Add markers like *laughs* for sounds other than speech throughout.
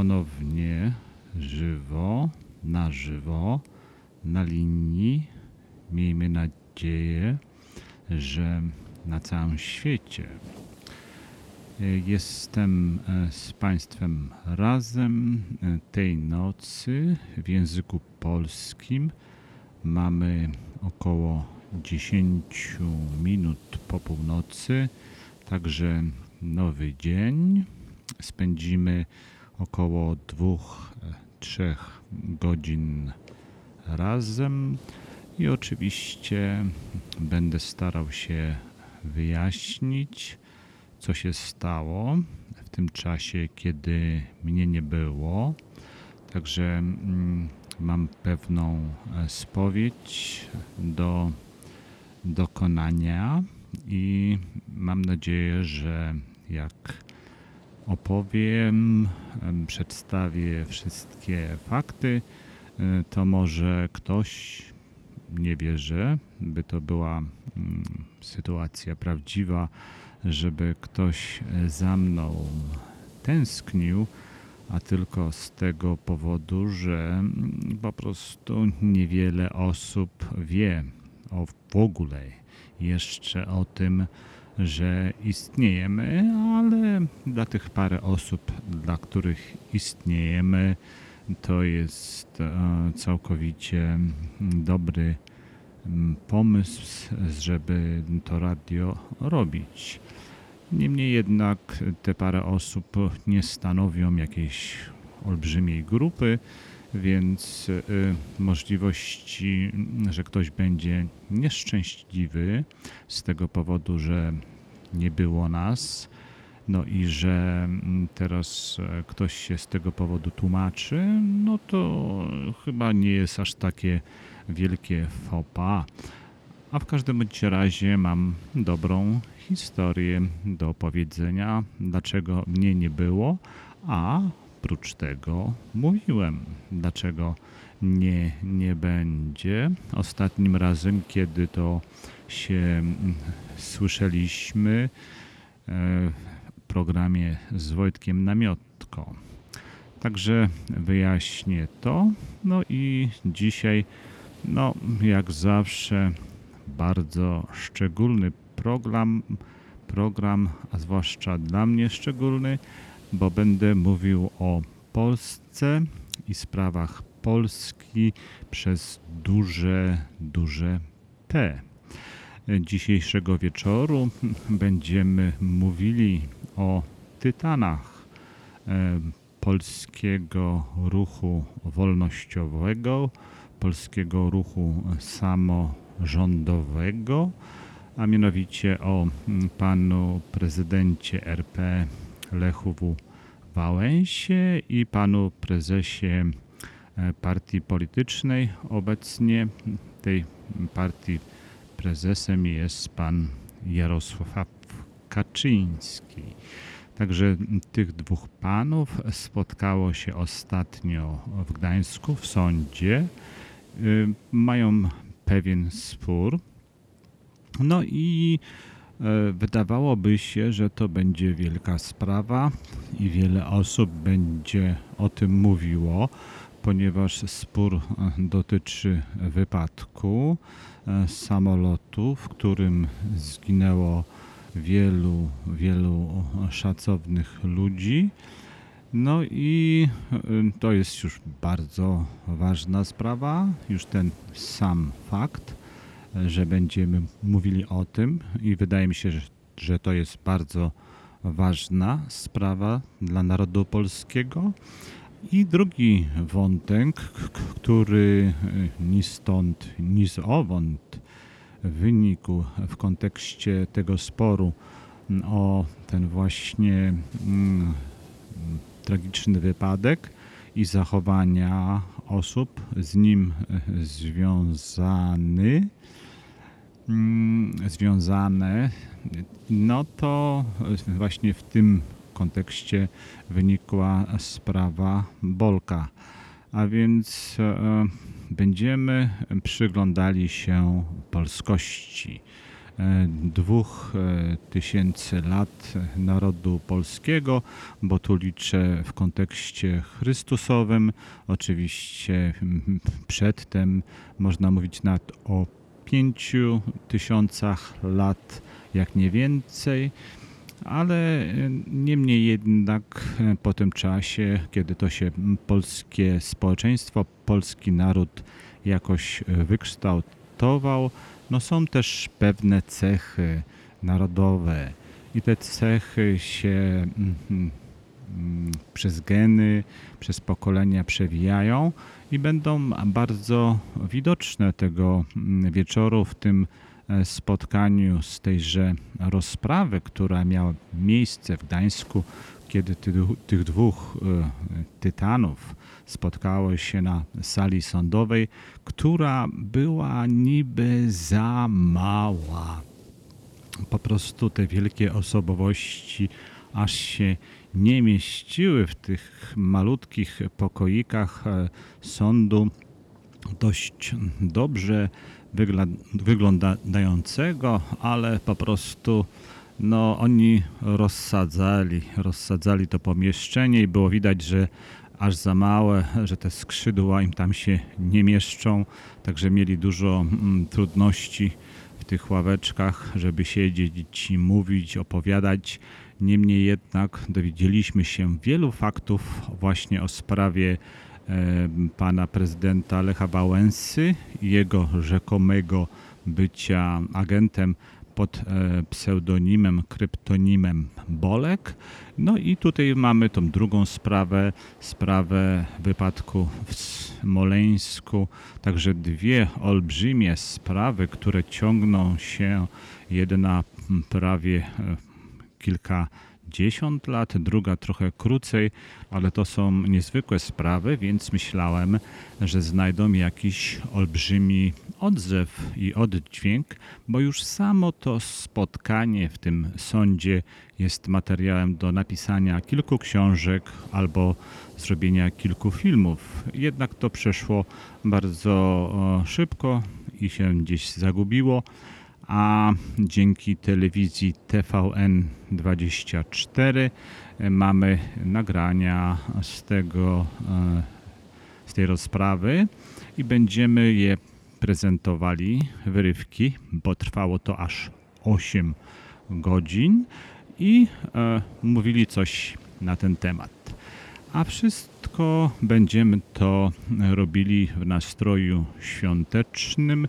Ponownie żywo, na żywo, na linii. Miejmy nadzieję, że na całym świecie. Jestem e, z Państwem razem e, tej nocy w języku polskim. Mamy około 10 minut po północy, także nowy dzień. Spędzimy około 2-3 godzin razem i oczywiście będę starał się wyjaśnić, co się stało w tym czasie, kiedy mnie nie było. Także mm, mam pewną e, spowiedź do dokonania i mam nadzieję, że jak opowiem, przedstawię wszystkie fakty, e, to może ktoś nie wierzy, by to była mm, sytuacja prawdziwa, żeby ktoś za mną tęsknił, a tylko z tego powodu, że po prostu niewiele osób wie o w ogóle jeszcze o tym, że istniejemy, ale dla tych parę osób, dla których istniejemy, to jest e, całkowicie dobry pomysł, żeby to radio robić. Niemniej jednak te parę osób nie stanowią jakiejś olbrzymiej grupy, więc y, możliwości, że ktoś będzie nieszczęśliwy z tego powodu, że nie było nas, no i że teraz ktoś się z tego powodu tłumaczy, no to chyba nie jest aż takie wielkie fopa. A w każdym razie mam dobrą historię do powiedzenia, dlaczego mnie nie było, a prócz tego mówiłem, dlaczego nie, nie będzie. Ostatnim razem, kiedy to się słyszeliśmy e, w programie z Wojtkiem Namiotko. Także wyjaśnię to. No i dzisiaj, no jak zawsze, bardzo szczególny program, program, a zwłaszcza dla mnie szczególny, bo będę mówił o Polsce i sprawach Polski przez duże, duże P. Dzisiejszego wieczoru będziemy mówili o tytanach e, polskiego ruchu wolnościowego, polskiego ruchu samorządowego, a mianowicie o panu prezydencie RP Lechu W. Wałęsie i panu prezesie e, partii politycznej. Obecnie tej partii prezesem jest pan Jarosław Kaczyński. Także tych dwóch panów spotkało się ostatnio w Gdańsku w sądzie. Y, mają pewien spór no i e, wydawałoby się, że to będzie wielka sprawa i wiele osób będzie o tym mówiło, ponieważ spór e, dotyczy wypadku e, samolotu, w którym zginęło wielu, wielu szacownych ludzi. No i to jest już bardzo ważna sprawa, już ten sam fakt że będziemy mówili o tym i wydaje mi się, że, to jest bardzo ważna sprawa dla narodu polskiego. I drugi wątek, który ni stąd, ni zowąd wynikł w kontekście tego sporu o ten właśnie mm, tragiczny wypadek i zachowania osób z nim związany, Mm, związane, no to właśnie w tym kontekście wynikła sprawa Bolka. a więc e, będziemy przyglądali się polskości e, dwóch e, tysięcy lat narodu polskiego, bo tu liczę w kontekście chrystusowym. Oczywiście przedtem można mówić nawet o pięciu tysiącach lat, jak nie więcej ale niemniej jednak po tym czasie, kiedy to się polskie społeczeństwo, polski naród jakoś wykształtował, no są też pewne cechy narodowe. I te cechy się przez geny, przez pokolenia przewijają i będą bardzo widoczne tego wieczoru w tym E, spotkaniu z tejże rozprawy, która miała miejsce w Gdańsku, kiedy ty, tych dwóch e, tytanów spotkało się na sali sądowej, która była niby za mała. Po prostu te wielkie osobowości aż się nie mieściły w tych malutkich pokoikach e, sądu. Dość dobrze wyglądającego, ale po prostu no, oni rozsadzali, rozsadzali to pomieszczenie i było widać, że aż za małe, że te skrzydła im tam się nie mieszczą, także mieli dużo mm, trudności w tych ławeczkach, żeby siedzieć i mówić, opowiadać. Niemniej jednak dowiedzieliśmy się wielu faktów właśnie o sprawie pana prezydenta Lecha Wałęsy i jego rzekomego bycia agentem pod e, pseudonimem, kryptonimem Bolek. No i tutaj mamy tą drugą sprawę, sprawę wypadku w Smoleńsku. Także dwie olbrzymie sprawy, które ciągną się jedna prawie e, kilka 10 lat, druga trochę krócej, ale to są niezwykłe sprawy, więc myślałem, że znajdą jakiś olbrzymi odzew i oddźwięk, bo już samo to spotkanie w tym sądzie jest materiałem do napisania kilku książek albo zrobienia kilku filmów. Jednak to przeszło bardzo szybko i się gdzieś zagubiło a dzięki telewizji TVN24 e, mamy nagrania z tego e, z tej rozprawy i będziemy je prezentowali wyrywki, bo trwało to aż 8 godzin i e, mówili coś na ten temat. A wszystko będziemy to robili w nastroju świątecznym,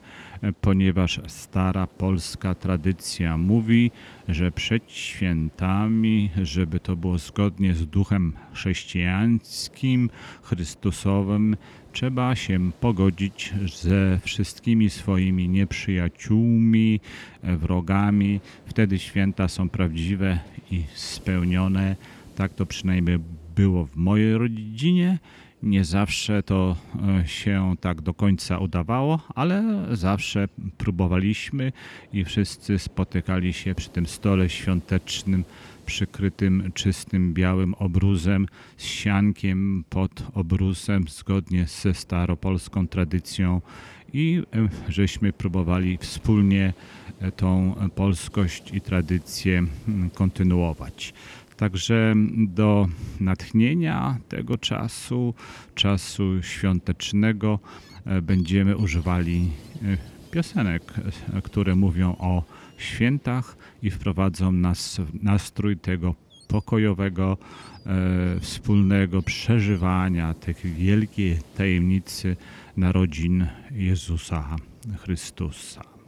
ponieważ stara polska tradycja mówi, że przed świętami, żeby to było zgodnie z duchem chrześcijańskim, chrystusowym, trzeba się pogodzić ze wszystkimi swoimi nieprzyjaciółmi, wrogami. Wtedy święta są prawdziwe i spełnione. Tak to przynajmniej było w mojej rodzinie. Nie zawsze to e, się tak do końca udawało, ale zawsze próbowaliśmy i wszyscy spotykali się przy tym stole świątecznym, przykrytym czystym białym obruzem, z siankiem pod obruzem, zgodnie ze staropolską tradycją i e, żeśmy próbowali wspólnie e, tą polskość i tradycję kontynuować. Także do natchnienia tego czasu, czasu świątecznego, e, będziemy używali e, piosenek, e, które mówią o świętach i wprowadzą nas w nastrój tego pokojowego, wspólnego przeżywania tej wielkiej tajemnicy narodzin Jezusa Chrystusa.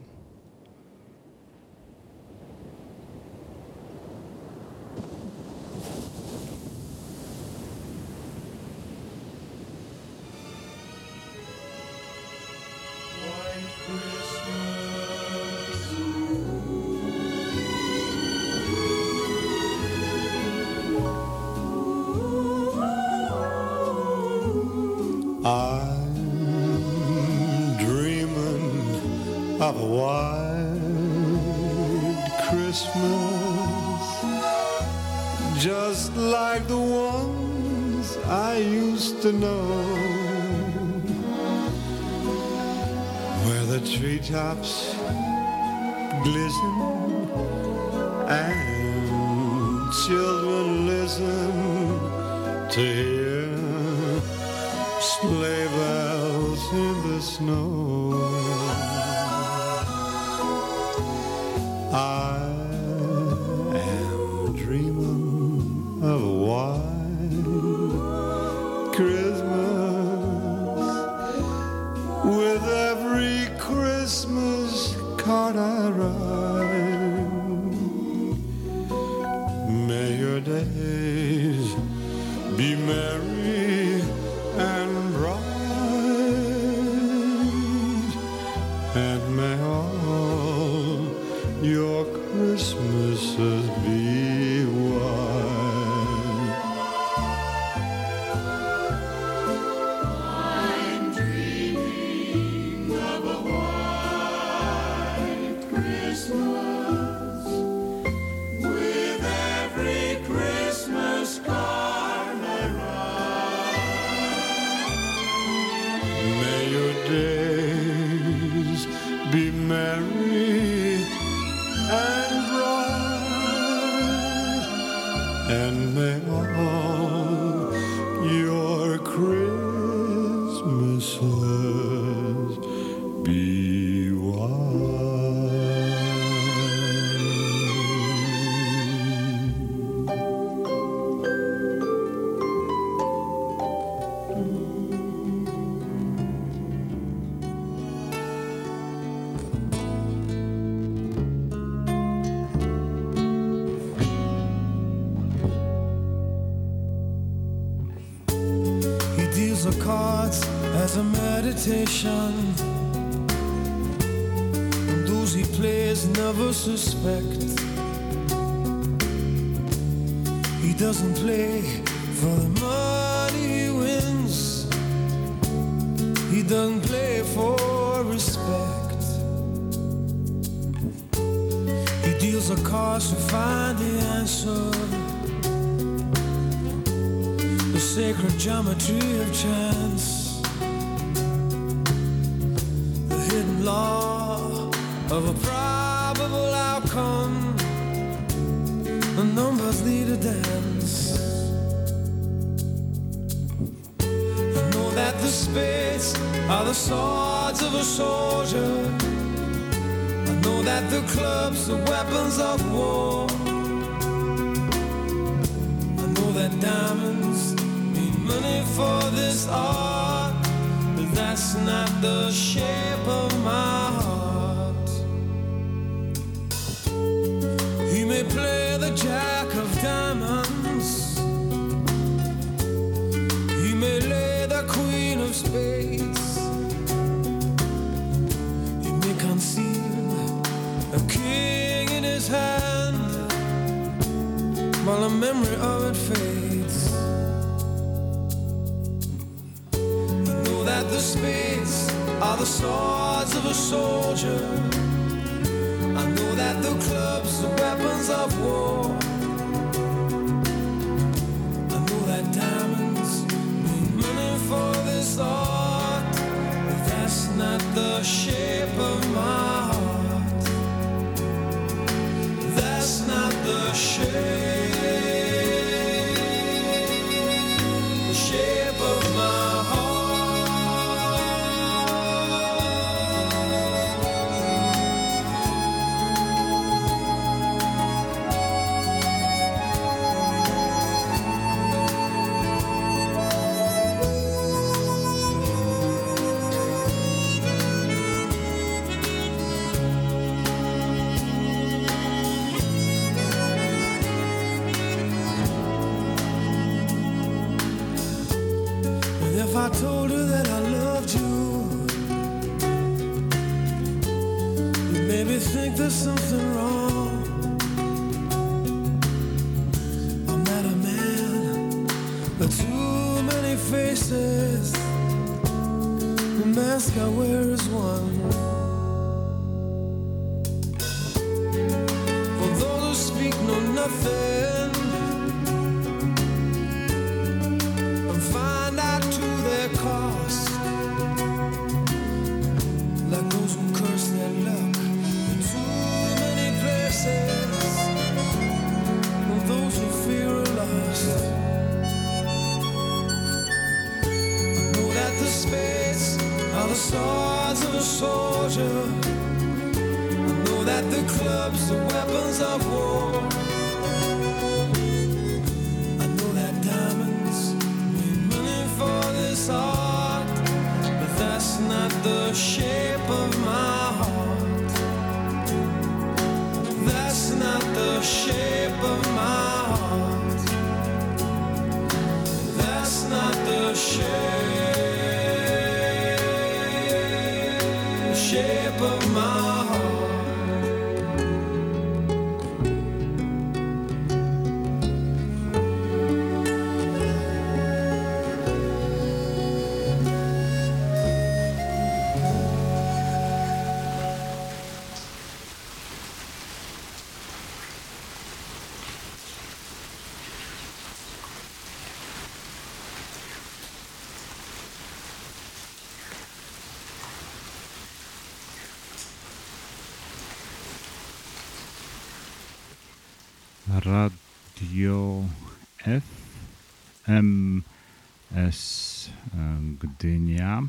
Gdynia.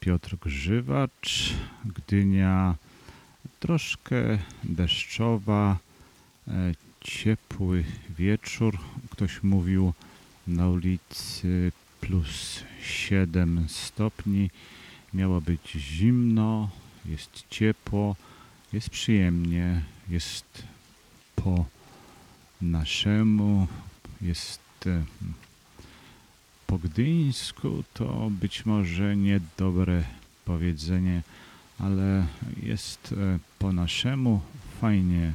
Piotr Grzywacz, Gdynia troszkę deszczowa, e, ciepły wieczór. Ktoś mówił na ulicy plus 7 stopni. Miało być zimno, jest ciepło, jest przyjemnie, jest po naszemu, jest e, po gdyńsku, to być może niedobre powiedzenie, ale jest e, po naszemu fajnie,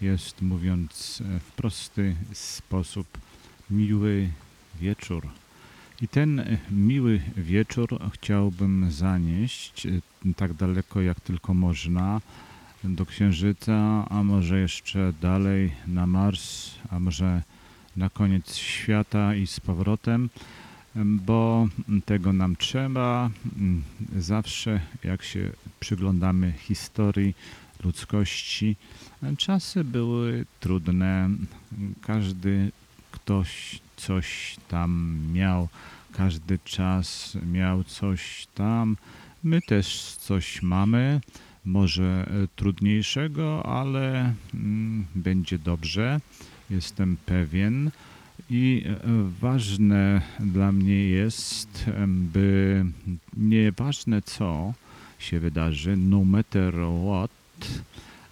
jest mówiąc e, w prosty sposób miły wieczór. I ten e, miły wieczór chciałbym zanieść tak daleko jak tylko można do Księżyca, a może jeszcze dalej na Mars, a może na koniec świata i z powrotem, bo tego nam trzeba. Zawsze, jak się przyglądamy historii ludzkości, czasy były trudne. Każdy ktoś coś tam miał, każdy czas miał coś tam. My też coś mamy może trudniejszego, ale mm, będzie dobrze, jestem pewien. I e, ważne dla mnie jest, by nieważne co się wydarzy, no matter what,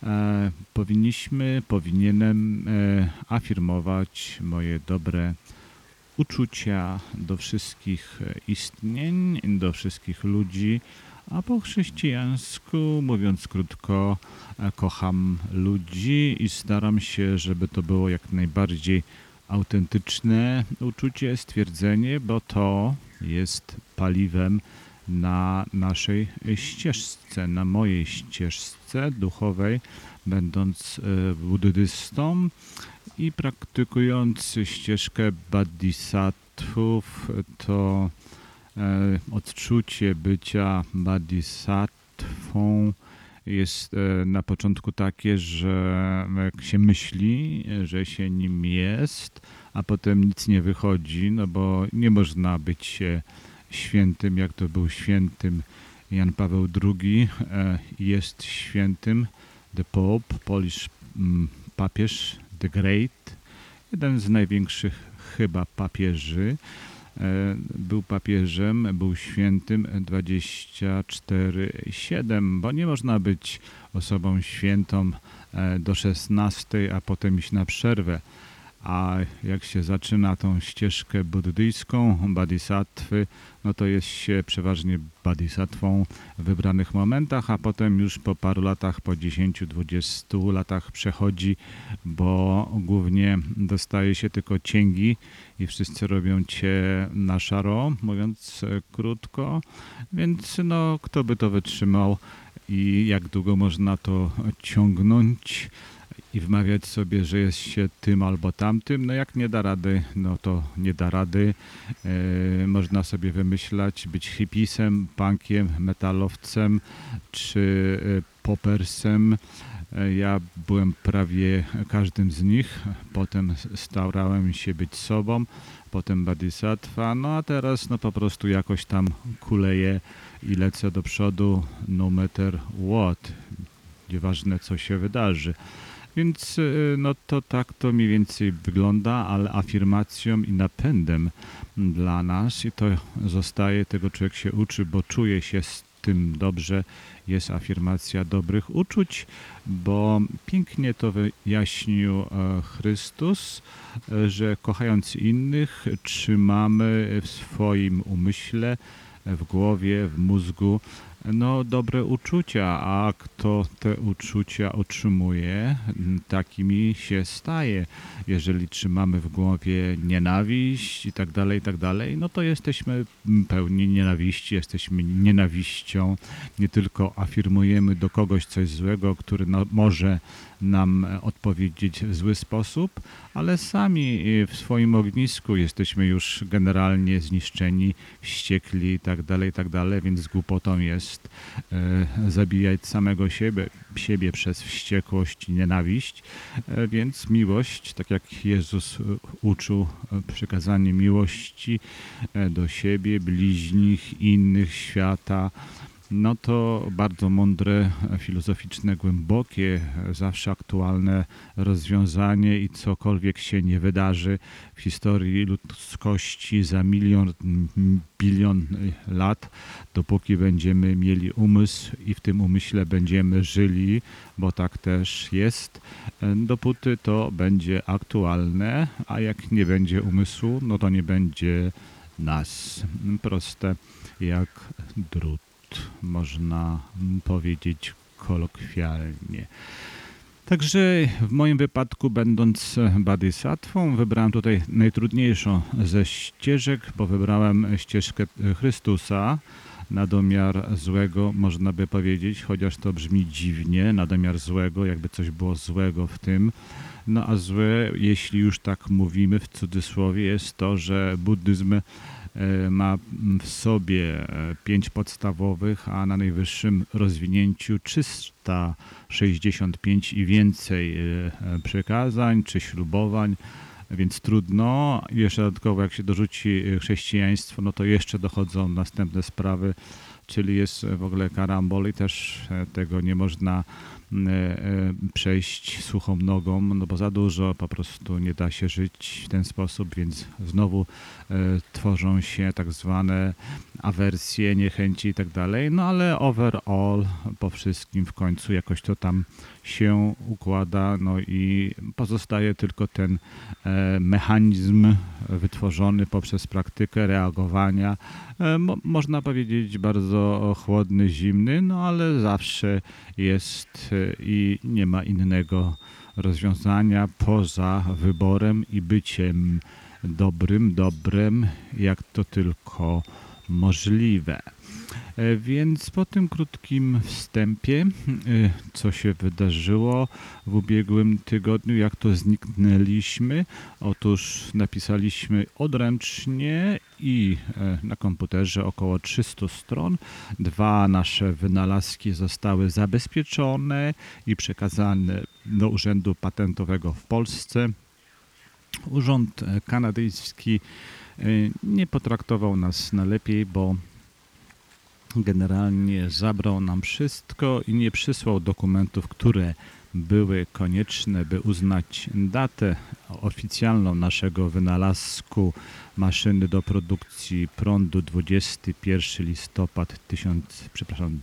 e, powinniśmy, powinienem e, afirmować moje dobre uczucia do wszystkich istnień, do wszystkich ludzi, a po chrześcijańsku, mówiąc krótko, kocham ludzi i staram się, żeby to było jak najbardziej autentyczne uczucie, stwierdzenie, bo to jest paliwem na naszej ścieżce, na mojej ścieżce duchowej, będąc e, buddystą i praktykując ścieżkę bodhisattvów, to e, odczucie bycia bodhisattvą jest e, na początku takie, że się myśli, że się nim jest, a potem nic nie wychodzi, no bo nie można być się świętym, jak to był świętym Jan Paweł II, e, jest świętym, the Pope, Polish mm, papież, the Great, jeden z największych chyba papieży. E, Był papieżem, był świętym 24-7, bo nie można być osobą świętą e, do 16, a potem iść na przerwę. A jak się zaczyna tą ścieżkę buddyjską, bodhisattwy, no to jest się przeważnie bodhisatwą w wybranych momentach, a potem już po paru latach, po 10-20 latach przechodzi, bo głównie dostaje się tylko cięgi i wszyscy robią cię na szaro, mówiąc e, krótko. Więc no, kto by to wytrzymał i jak długo można to ciągnąć i wmawiać sobie, że jest się tym albo tamtym. No jak nie da rady, no to nie da rady. E, można sobie wymyślać, być hipisem, punkiem, metalowcem czy e, popersem. Ja byłem prawie każdym z nich. Potem starałem się być sobą. potem Bodhisattva, no a teraz no po prostu jakoś tam kuleję i lecę do przodu no matter what, nieważne co się wydarzy. Więc y, no to tak to mniej więcej wygląda, ale afirmacją i napędem dla nas i to zostaje, tego człowiek się uczy, bo czuje się tym dobrze, jest afirmacja dobrych uczuć, bo pięknie to wyjaśnił e, Chrystus, e, że kochając innych trzymamy w swoim umyśle, w głowie, w mózgu no, dobre uczucia, a kto te uczucia otrzymuje, takimi się staje. Jeżeli trzymamy w głowie nienawiść i tak dalej, i tak dalej, no to jesteśmy pełni nienawiści, jesteśmy nienawiścią. Nie tylko afirmujemy do kogoś coś złego, który no, może nam odpowiedzieć w zły sposób, ale sami e, w swoim ognisku jesteśmy już generalnie zniszczeni, wściekli i tak dalej, i tak dalej, więc głupotą jest e, zabijać samego siebie, siebie przez wściekłość i nienawiść, e, więc miłość, tak jak Jezus uczył przykazanie miłości do siebie, bliźnich, innych, świata, no to bardzo mądre, filozoficzne, głębokie, zawsze aktualne rozwiązanie i cokolwiek się nie wydarzy w historii ludzkości za milion, bilion lat, dopóki będziemy mieli umysł i w tym umyśle będziemy żyli, bo tak też jest, dopóty to będzie aktualne, a jak nie będzie umysłu, no to nie będzie nas. Proste jak drut można powiedzieć kolokwialnie. Także w moim wypadku, będąc bodhisattvą, wybrałem tutaj najtrudniejszą ze ścieżek, bo wybrałem ścieżkę Chrystusa, na domiar złego, można by powiedzieć, chociaż to brzmi dziwnie, na domiar złego, jakby coś było złego w tym. No a złe, jeśli już tak mówimy w cudzysłowie, jest to, że buddyzm ma w sobie e, pięć podstawowych, a na najwyższym rozwinięciu 365 i więcej e, przekazań czy ślubowań, więc trudno. Jeszcze dodatkowo jak się dorzuci chrześcijaństwo, no to jeszcze dochodzą następne sprawy, czyli jest w ogóle karambol i też tego nie można przejść suchą nogą, no bo za dużo po prostu nie da się żyć w ten sposób, więc znowu tworzą się tak zwane awersje, niechęci i tak dalej, no ale overall po wszystkim w końcu jakoś to tam się układa, no i pozostaje tylko ten mechanizm wytworzony poprzez praktykę reagowania, mo można powiedzieć bardzo chłodny, zimny, no ale zawsze jest i nie ma innego rozwiązania poza wyborem i byciem dobrym, dobrem, jak to tylko możliwe. Więc po tym krótkim wstępie, co się wydarzyło w ubiegłym tygodniu, jak to zniknęliśmy, otóż napisaliśmy odręcznie i na komputerze około 300 stron. Dwa nasze wynalazki zostały zabezpieczone i przekazane do Urzędu Patentowego w Polsce. Urząd kanadyjski nie potraktował nas najlepiej, bo generalnie zabrał nam wszystko i nie przysłał dokumentów, które były konieczne, by uznać datę oficjalną naszego wynalazku maszyny do produkcji prądu 21 listopad 1000, przepraszam,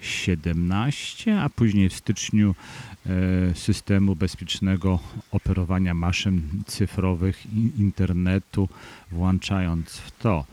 2017, a później w styczniu e, systemu bezpiecznego operowania maszyn cyfrowych internetu, włączając w to.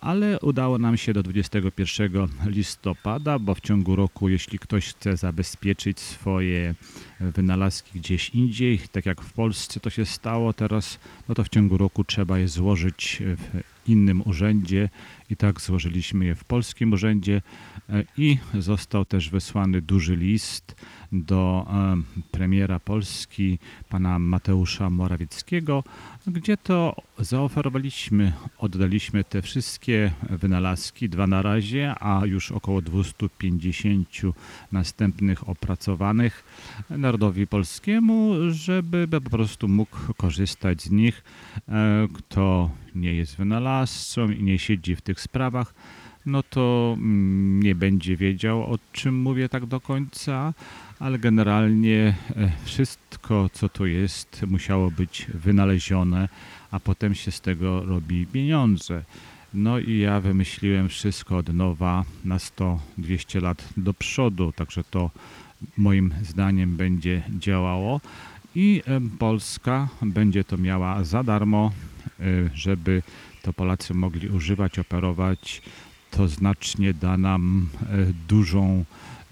Ale udało nam się do 21 listopada, bo w ciągu roku, jeśli ktoś chce zabezpieczyć swoje wynalazki gdzieś indziej, tak jak w Polsce to się stało teraz, no to w ciągu roku trzeba je złożyć w innym urzędzie. I tak złożyliśmy je w polskim urzędzie. E, i został też wysłany duży list do e, premiera Polski, pana Mateusza Morawieckiego, gdzie to zaoferowaliśmy, oddaliśmy te wszystkie wynalazki, dwa na razie, a już około 250 następnych opracowanych narodowi polskiemu, żeby po prostu mógł korzystać z nich, e, kto nie jest wynalazcą i nie siedzi w tych sprawach, no to mm, nie będzie wiedział, o czym mówię tak do końca, ale generalnie e, wszystko, co tu jest, musiało być wynalezione, a potem się z tego robi pieniądze. No i ja wymyśliłem wszystko od nowa na 100-200 lat do przodu, także to moim zdaniem będzie działało i e, Polska będzie to miała za darmo, e, żeby to Polacy mogli używać, operować. To znacznie da nam e, dużą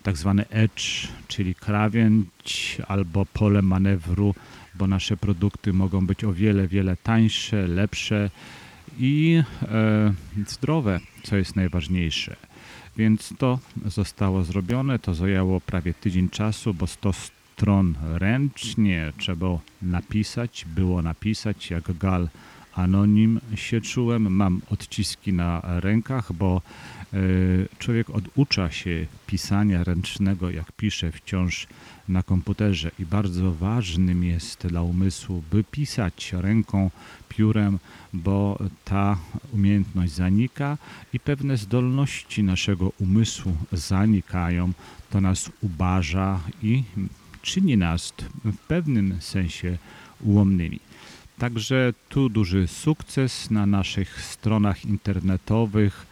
tak zwany edge, czyli krawędź albo pole manewru, bo nasze produkty mogą być o wiele, wiele tańsze, lepsze i e, zdrowe, co jest najważniejsze. Więc to zostało zrobione, to zajęło prawie tydzień czasu, bo 100 stron ręcznie trzeba napisać, było napisać, jak gal anonim się czułem, mam odciski na rękach, bo e, człowiek oducza się pisania ręcznego, jak pisze wciąż na komputerze i bardzo ważnym jest dla umysłu, by pisać ręką, piórem, bo ta umiejętność zanika i pewne zdolności naszego umysłu zanikają. To nas ubarza i czyni nas w pewnym sensie ułomnymi. Także tu duży sukces na naszych stronach internetowych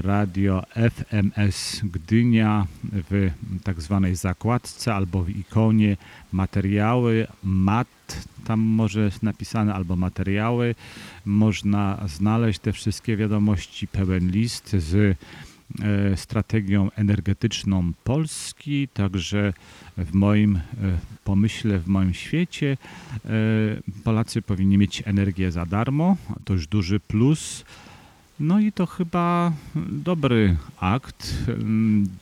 radio FMS Gdynia w tak zwanej zakładce albo w ikonie materiały, mat tam może napisane albo materiały. Można znaleźć te wszystkie wiadomości, pełen list z e, strategią energetyczną Polski, także w moim e, pomyśle, w moim świecie e, Polacy powinni mieć energię za darmo, to już duży plus. No i to chyba dobry akt.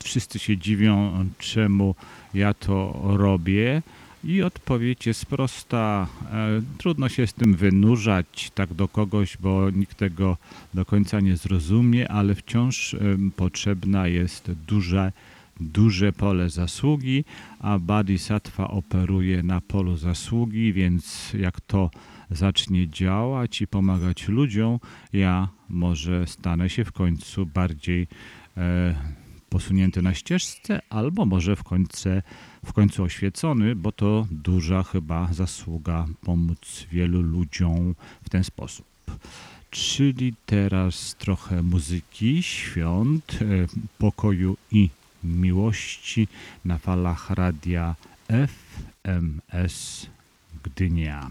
Wszyscy się dziwią, czemu ja to robię. I odpowiedź jest prosta. E, Trudno się z tym wynurzać tak do kogoś, bo nikt tego do końca nie zrozumie, ale wciąż em, potrzebna jest duża duże pole zasługi, a Bodhisattva operuje na polu zasługi, więc jak to zacznie działać i pomagać ludziom, ja może stanę się w końcu bardziej e, posunięty na ścieżce, albo może w końcu, w końcu oświecony, bo to duża chyba zasługa pomóc wielu ludziom w ten sposób. Czyli teraz trochę muzyki, świąt, e, pokoju i miłości na falach radia FMS Gdynia.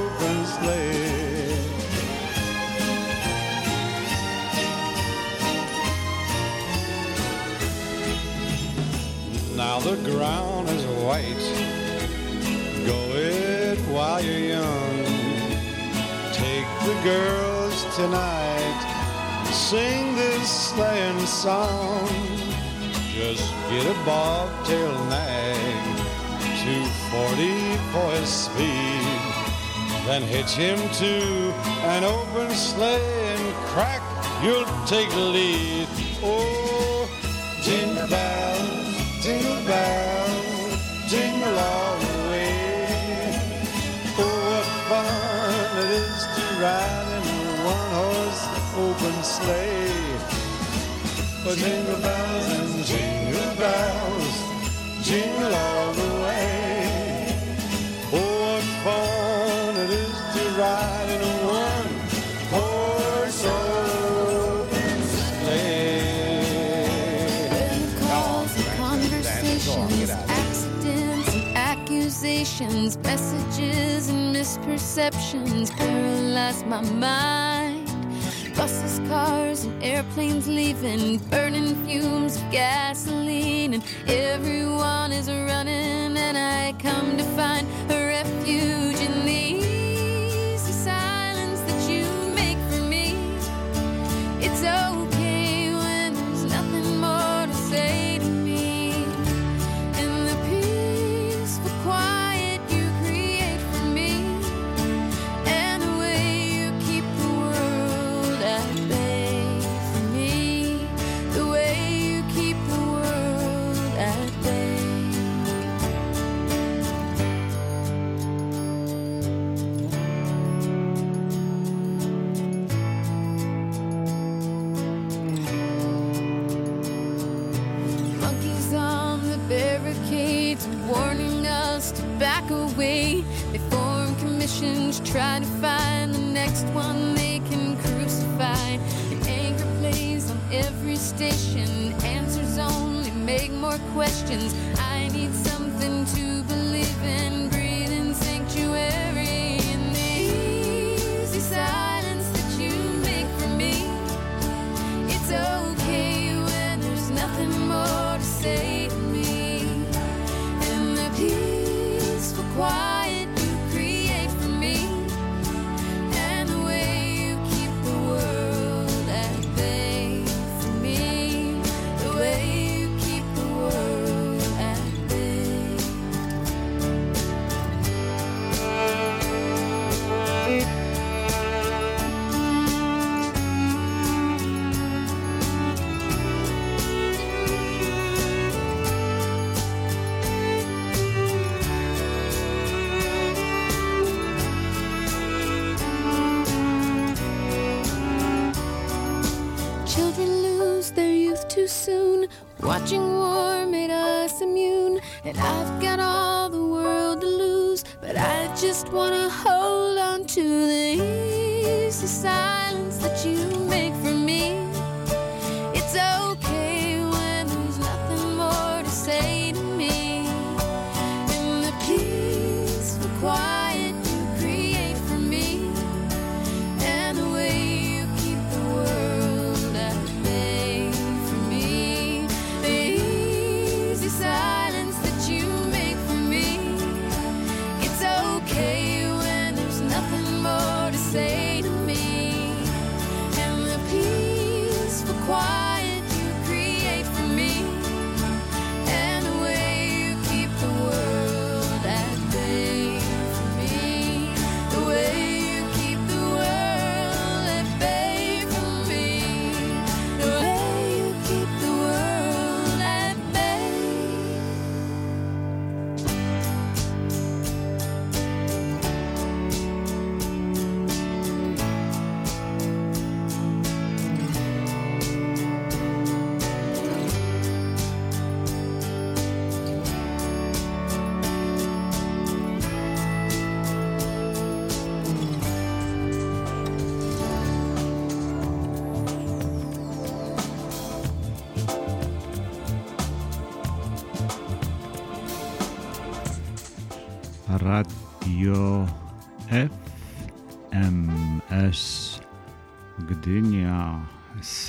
Now the ground is white. Go it while you're young. Take the girls tonight. Sing this sleighing song. Just get a bobtail nag, 240 for his speed. Then hitch him to an open sleigh and crack, you'll take the lead. Oh, jingle open sleigh. Oh, jingle bells and jingle bells, jingle all the way. Oh, what fun it is to ride in a one-horse open sleigh. calls and conversations, accidents and accusations, messages and misperceptions paralyze my mind. Buses, cars, and airplanes leaving, burning fumes of gasoline, and everyone is running, and I come to find a try to find the next one they can crucify. And anger plays on every station. Answers only make more questions. I need something to believe in. Breathe in sanctuary in the easy silence that you make for me. It's okay when there's nothing more to say to me. In the peaceful quiet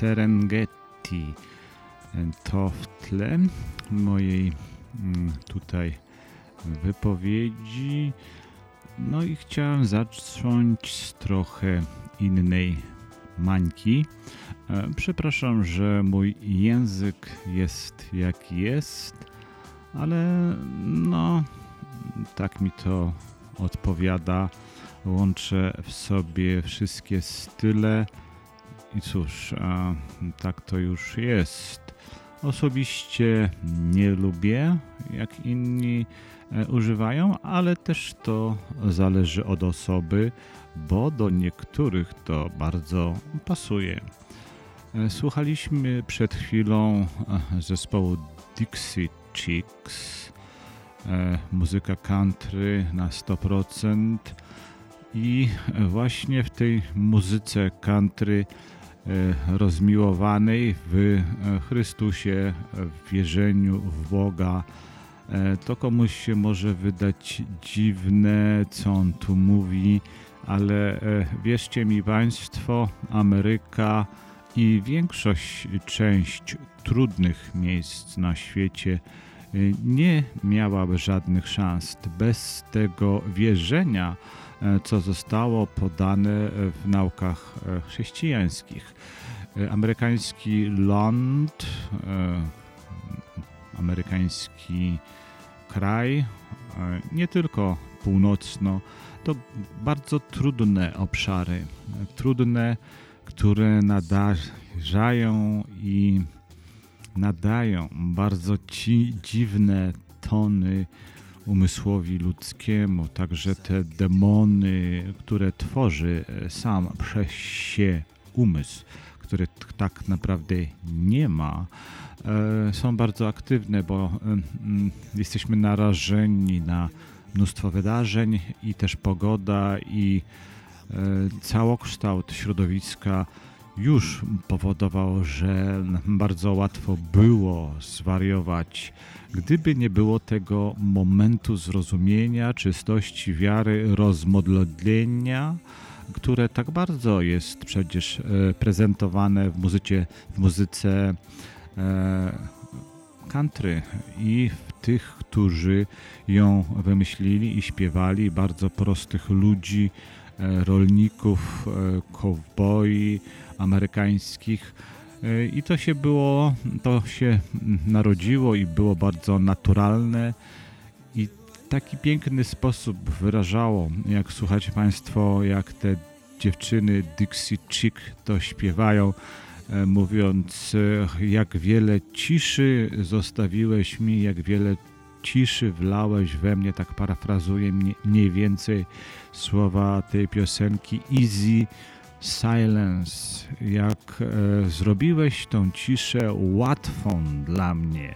Serengeti to w tle mojej mm, tutaj wypowiedzi. No i chciałem zacząć z trochę innej Mańki. E, Przepraszam, że mój język jest jaki jest, ale no tak mi to odpowiada. Łączę w sobie wszystkie style i cóż, a, tak to już jest. Osobiście nie lubię, jak inni e, używają, ale też to zależy od osoby, bo do niektórych to bardzo pasuje. E, Słuchaliśmy przed chwilą e, zespołu Dixie Chicks, muzyka country na 100% i właśnie w tej muzyce country rozmiłowanej w e, Chrystusie, w wierzeniu w Boga, e, to komuś się może wydać dziwne, co on tu mówi, ale e, wierzcie mi Państwo, Ameryka i większość, część trudnych miejsc na świecie nie miałaby żadnych szans. Bez tego wierzenia, e, co zostało podane w naukach e, chrześcijańskich. E, Amerykański ląd, e, amerykański kraj, e, nie tylko północno, to bardzo trudne obszary, e, trudne, które nadarzają i nadają bardzo ci dziwne tony umysłowi ludzkiemu, także te demony, które tworzy e, sam przez się umysł, który tak naprawdę nie ma, e, są bardzo aktywne, bo e, jesteśmy narażeni na mnóstwo wydarzeń i też pogoda i całokształt środowiska już powodował, że bardzo łatwo było zwariować, gdyby nie było tego momentu zrozumienia, czystości wiary, rozmodlenia, które tak bardzo jest przecież e, prezentowane w muzyce, w muzyce e, country i w tych, którzy ją wymyślili i śpiewali, bardzo prostych ludzi, e, rolników, kowboi amerykańskich. E, I to się było, to się narodziło i było bardzo naturalne i taki piękny sposób wyrażało, jak słuchacie Państwo, jak te dziewczyny Dixie Chick to śpiewają, e, mówiąc, jak wiele ciszy zostawiłeś mi, jak wiele ciszy wlałeś we mnie, tak parafrazuję mnie- mniej więcej słowa tej piosenki Easy Silence, jak e, zrobiłeś tą ciszę łatwą dla mnie.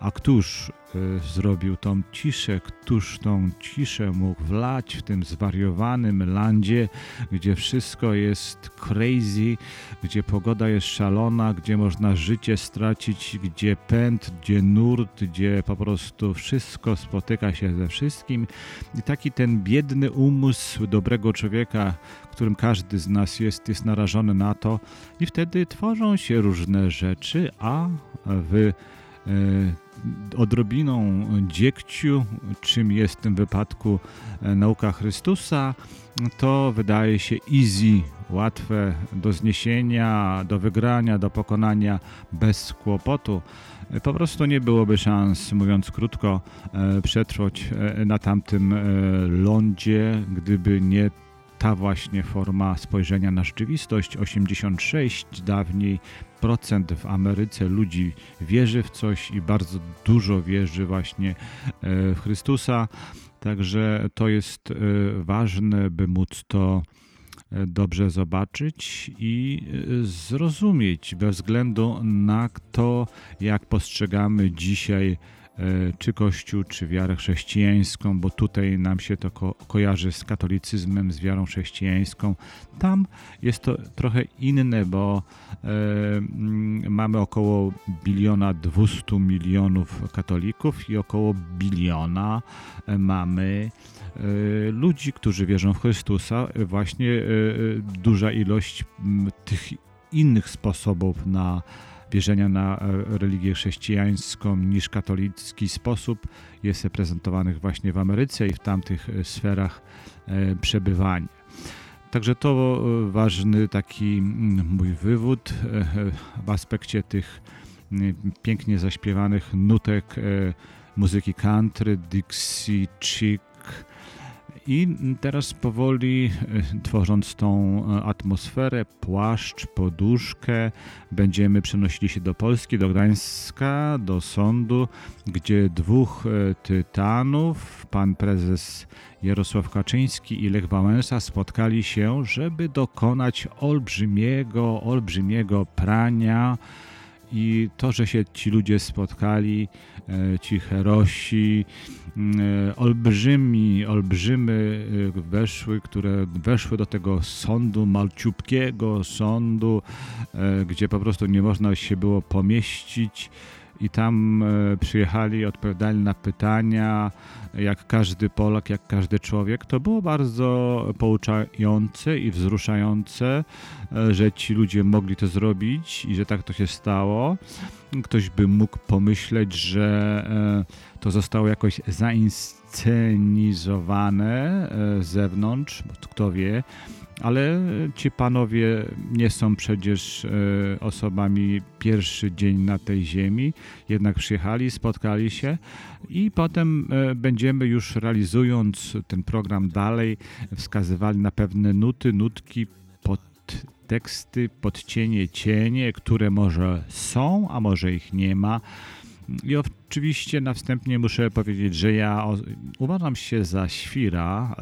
A któż e, zrobił tą ciszę, któż tą ciszę mógł wlać w tym zwariowanym landzie, gdzie wszystko jest crazy, gdzie pogoda jest szalona, gdzie można życie stracić, gdzie pęd, gdzie nurt, gdzie po prostu wszystko spotyka się ze wszystkim. I taki ten biedny umysł dobrego człowieka, którym każdy z nas jest, jest narażony na to i wtedy tworzą się różne rzeczy, a w e, odrobiną dziegciu, czym jest w tym wypadku e, nauka Chrystusa, to wydaje się easy, łatwe do zniesienia, do wygrania, do pokonania bez kłopotu. Po prostu nie byłoby szans, mówiąc krótko, e, przetrwać na tamtym lądzie, gdyby nie ta właśnie forma spojrzenia na rzeczywistość. 86 dawniej procent w Ameryce ludzi wierzy w coś i bardzo dużo wierzy właśnie e, w Chrystusa. Także to jest e, ważne, by móc to e, dobrze zobaczyć i zrozumieć bez względu na to, jak postrzegamy dzisiaj czy Kościół, czy wiarę chrześcijańską, bo tutaj nam się to ko kojarzy z katolicyzmem, z wiarą chrześcijańską. Tam jest to trochę inne, bo e, mm, mamy około biliona 200 milionów katolików i około biliona e, mamy e, ludzi, którzy wierzą w Chrystusa. E, Właśnie e, e, duża ilość tych innych sposobów na wierzenia na e, religię chrześcijańską niż katolicki sposób jest reprezentowanych właśnie w Ameryce i w tamtych e, sferach e, przebywania. Także to ważny taki mm, mój wywód w aspekcie tych pięknie zaśpiewanych nutek muzyki country, Dixie, chick. I teraz powoli, e, tworząc tą e, atmosferę, płaszcz, poduszkę, będziemy przenosili się do Polski, do Gdańska, do sądu, gdzie dwóch e, tytanów, pan prezes Jarosław Kaczyński i Lech Wałęsa spotkali się, żeby dokonać olbrzymiego, olbrzymiego prania. I to, że się ci ludzie spotkali, ci herosi, olbrzymi, olbrzymy e, weszły, które weszły do tego sądu, malciupkiego sądu, e, gdzie po prostu nie można się było pomieścić. I tam przyjechali, odpowiadali na pytania, jak każdy Polak, jak każdy człowiek. To było bardzo pouczające i wzruszające, e, że ci ludzie mogli to zrobić i że tak to się stało. Ktoś by mógł pomyśleć, że e, to zostało jakoś zainscenizowane e, z zewnątrz, bo kto wie, ale ci panowie nie są przecież e, osobami pierwszy dzień na tej ziemi, jednak przyjechali, spotkali się i potem e, będziemy już realizując ten program dalej wskazywali na pewne nuty, nutki, podteksty, podcienie, cienie, które może są, a może ich nie ma. I oczywiście na wstępie muszę powiedzieć, że ja uważam się za świra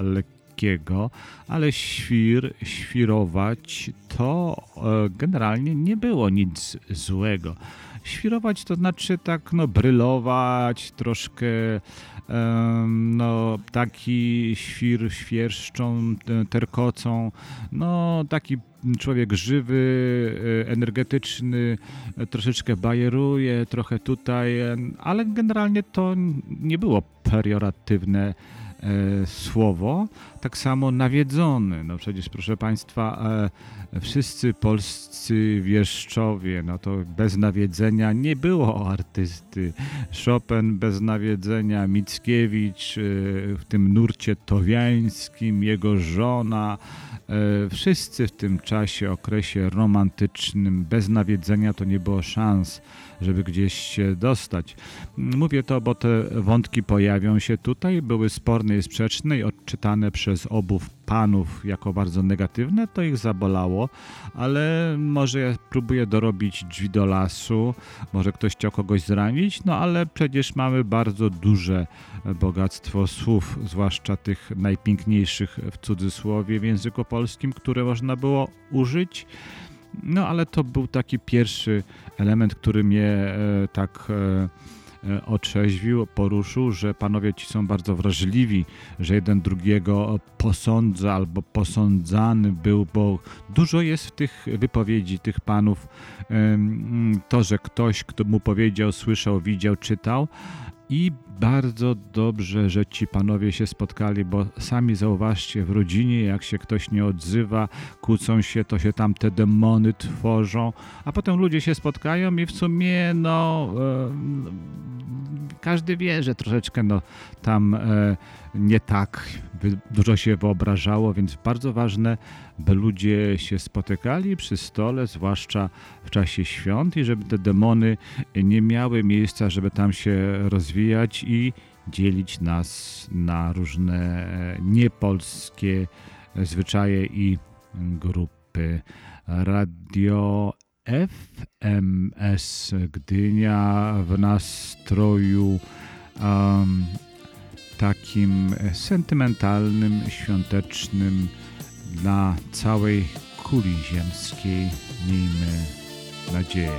ale świr, świrować to e, generalnie nie było nic złego. Świrować to znaczy tak, no, brylować, troszkę no, taki świr świerszczą, te- terkocą, no, taki człowiek żywy, e, energetyczny, e, troszeczkę bajeruje, trochę tutaj, e, ale generalnie to nie było perioratywne e, słowo, tak samo nawiedzony. No przecież, proszę Państwa, e, wszyscy polscy wieszczowie, no to bez nawiedzenia nie było artysty. Chopin bez nawiedzenia, Mickiewicz e, w tym nurcie towiańskim, jego żona, e, wszyscy w tym czasie, okresie romantycznym, bez nawiedzenia to nie było szans, żeby gdzieś się dostać. Mówię to, bo te wątki pojawią się tutaj, były sporne i sprzeczne i odczytane przez obu panów jako bardzo negatywne, to ich zabolało, ale może ja próbuję dorobić drzwi do lasu, może ktoś chciał kogoś zranić, no ale przecież mamy bardzo duże bogactwo słów, zwłaszcza tych najpiękniejszych w cudzysłowie w języku polskim, które można było użyć. No ale to był taki pierwszy element, który mnie e, tak e, e, otrzeźwił, poruszył, że panowie ci są bardzo wrażliwi, że jeden drugiego posądza albo posądzany był, bo dużo jest w tych wypowiedzi tych panów. To, że ktoś, kto mu powiedział, słyszał, widział, czytał, i bardzo dobrze, że ci panowie się spotkali, bo sami zauważcie, w rodzinie jak się ktoś nie odzywa, kłócą się, to się tam te demony tworzą, a potem ludzie się spotkają i w sumie no e, każdy wie, że troszeczkę no tam e, nie tak wy- dużo się wyobrażało, więc bardzo ważne, by ludzie się spotykali przy stole, zwłaszcza w czasie świąt i żeby te demony nie miały miejsca, żeby tam się rozwijać i dzielić nas na różne niepolskie zwyczaje i grupy. Radio FMS Gdynia w nastroju um, takim sentymentalnym, świątecznym dla całej kuli ziemskiej. Miejmy nadzieję.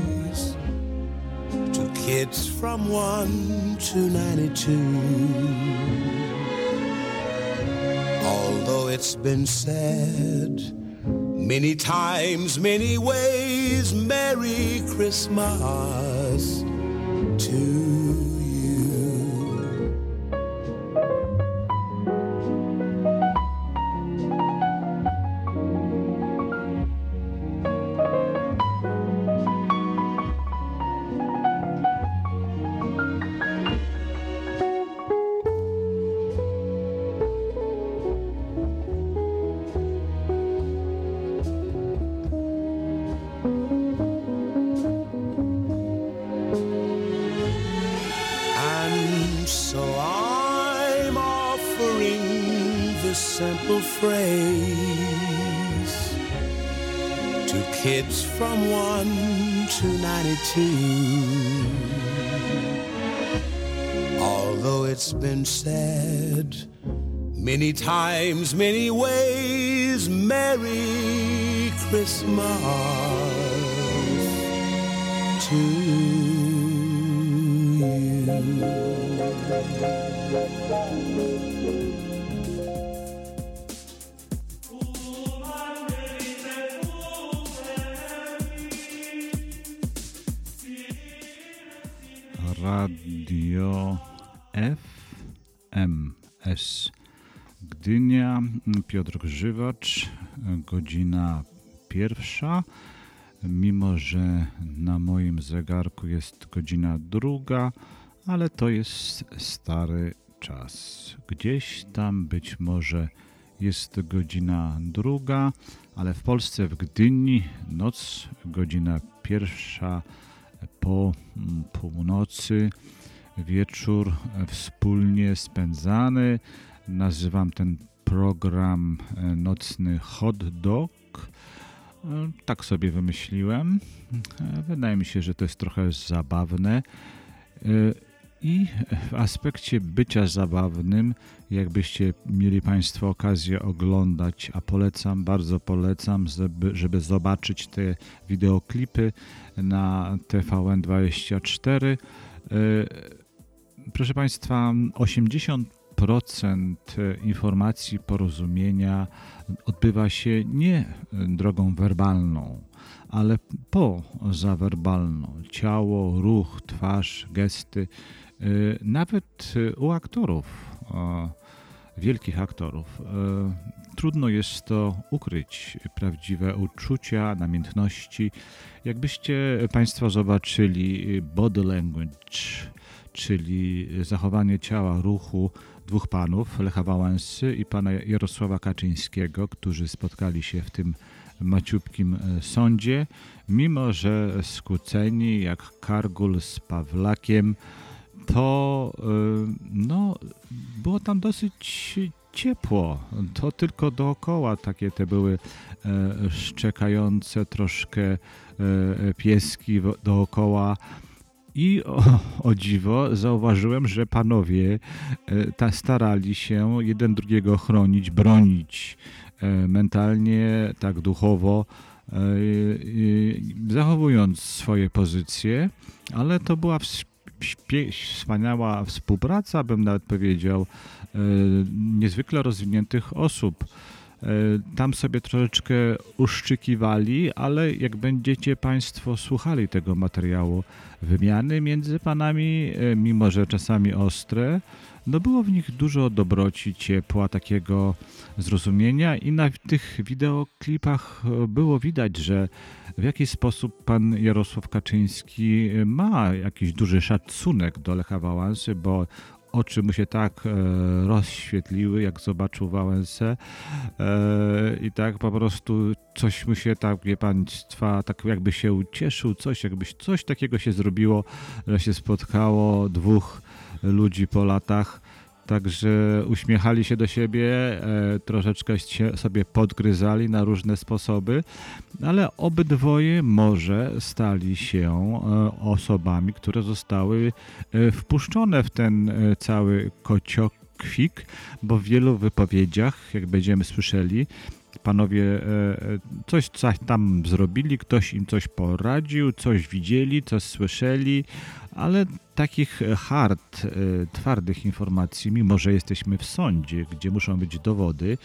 kids from 1 to 92. Although it's been said many times, many ways, Merry Christmas to times, many ways, Merry Christmas to you. Radio FMS Gdynia, Piotr Grzywacz, godzina pierwsza. Mimo, że na moim zegarku jest godzina druga, ale to jest stary czas. Gdzieś tam być może jest godzina druga, ale w Polsce w Gdyni noc, godzina pierwsza po północy, wieczór wspólnie spędzany. Nazywam ten program e, nocny hot dog. E, Tak sobie wymyśliłem. E, Wydaje mi się, że to jest trochę zabawne. I w aspekcie bycia zabawnym, jakbyście mieli Państwo okazję oglądać, a polecam, bardzo polecam, żeby, żeby zobaczyć te wideoklipy na TVN24. E, Proszę Państwa, 80% informacji porozumienia odbywa się nie drogą werbalną, ale pozawerbalną. Ciało, ruch, twarz, gesty, y, nawet u aktorów, wielkich aktorów. Trudno jest to ukryć, prawdziwe uczucia, namiętności. Jakbyście Państwo zobaczyli body language, czyli zachowanie ciała, ruchu dwóch panów, Lecha Wałęsy i pana Jarosława Kaczyńskiego, którzy spotkali się w tym maciupkim e, sądzie, mimo że skłóceni jak Kargul z Pawlakiem, to e, no, było tam dosyć ciepło. To tylko dookoła takie te były e, szczekające troszkę pieski dookoła. I o, *laughs* o dziwo zauważyłem, że panowie e, ta, starali się jeden drugiego chronić, bronić e, mentalnie, tak duchowo, e, zachowując swoje pozycje, ale to była wspaniała współpraca, bym nawet powiedział, niezwykle rozwiniętych osób. E, Tam sobie troszeczkę uszczykiwali, ale jak będziecie Państwo słuchali tego materiału, wymiany między panami, e, mimo że czasami ostre, no było w nich dużo dobroci, ciepła, takiego zrozumienia i na tych wideoklipach e, było widać, że w jakiś sposób pan Jarosław Kaczyński ma jakiś duży szacunek do Lecha Wałęsy, bo oczy mu się tak e, rozświetliły, jak zobaczył Wałęsę e, i tak po prostu coś mu się tak, wie państwa, tak jakby się ucieszył, coś jakby coś takiego się zrobiło, że się spotkało dwóch ludzi po latach. Także uśmiechali się do siebie, e, troszeczkę się sobie podgryzali na różne sposoby, ale obydwoje może stali się e, osobami, które zostały e, wpuszczone w ten cały kociokwik, bo w wielu wypowiedziach, jak będziemy słyszeli, panowie e, e, coś tam zrobili, ktoś im coś poradził, coś widzieli, coś słyszeli, ale takich hard, e, twardych informacji, mimo że jesteśmy w sądzie, gdzie muszą być dowody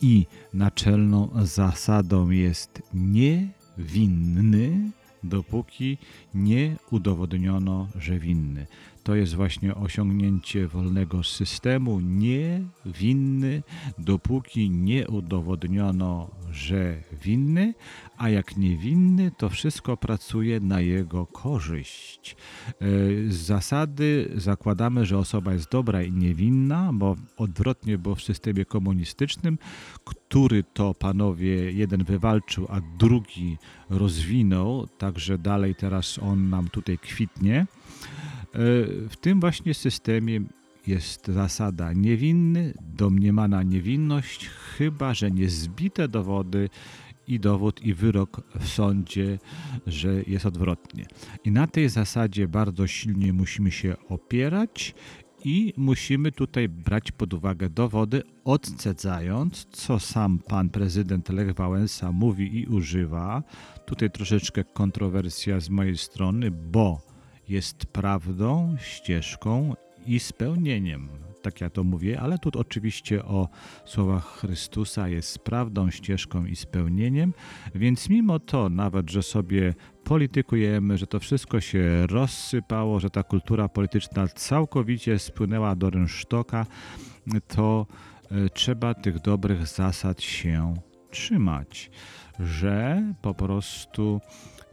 i naczelną zasadą jest niewinny, dopóki nie udowodniono, że winny. To jest właśnie osiągnięcie wolnego systemu. Niewinny, dopóki nie udowodniono, że winny, a jak niewinny, to wszystko pracuje na jego korzyść. E, Z zasady zakładamy, że osoba jest dobra i niewinna, bo odwrotnie było w systemie komunistycznym, który to panowie jeden wywalczył, a drugi rozwinął, także dalej teraz on nam tutaj kwitnie. W tym właśnie systemie jest zasada niewinny, domniemana niewinność, chyba że nie zbite dowody i dowód i wyrok w sądzie, że jest odwrotnie. I na tej zasadzie bardzo silnie musimy się opierać i musimy tutaj brać pod uwagę dowody, odcedzając, co sam pan prezydent Lech Wałęsa mówi i używa. Tutaj troszeczkę kontrowersja z mojej strony, bo jest prawdą, ścieżką i spełnieniem. Tak ja to mówię, ale tu oczywiście o słowach Chrystusa jest prawdą, ścieżką i spełnieniem, więc mimo to, nawet że sobie politykujemy, że to wszystko się rozsypało, że ta kultura polityczna całkowicie spłynęła do rynsztoka, to e, trzeba tych dobrych zasad się trzymać, że po prostu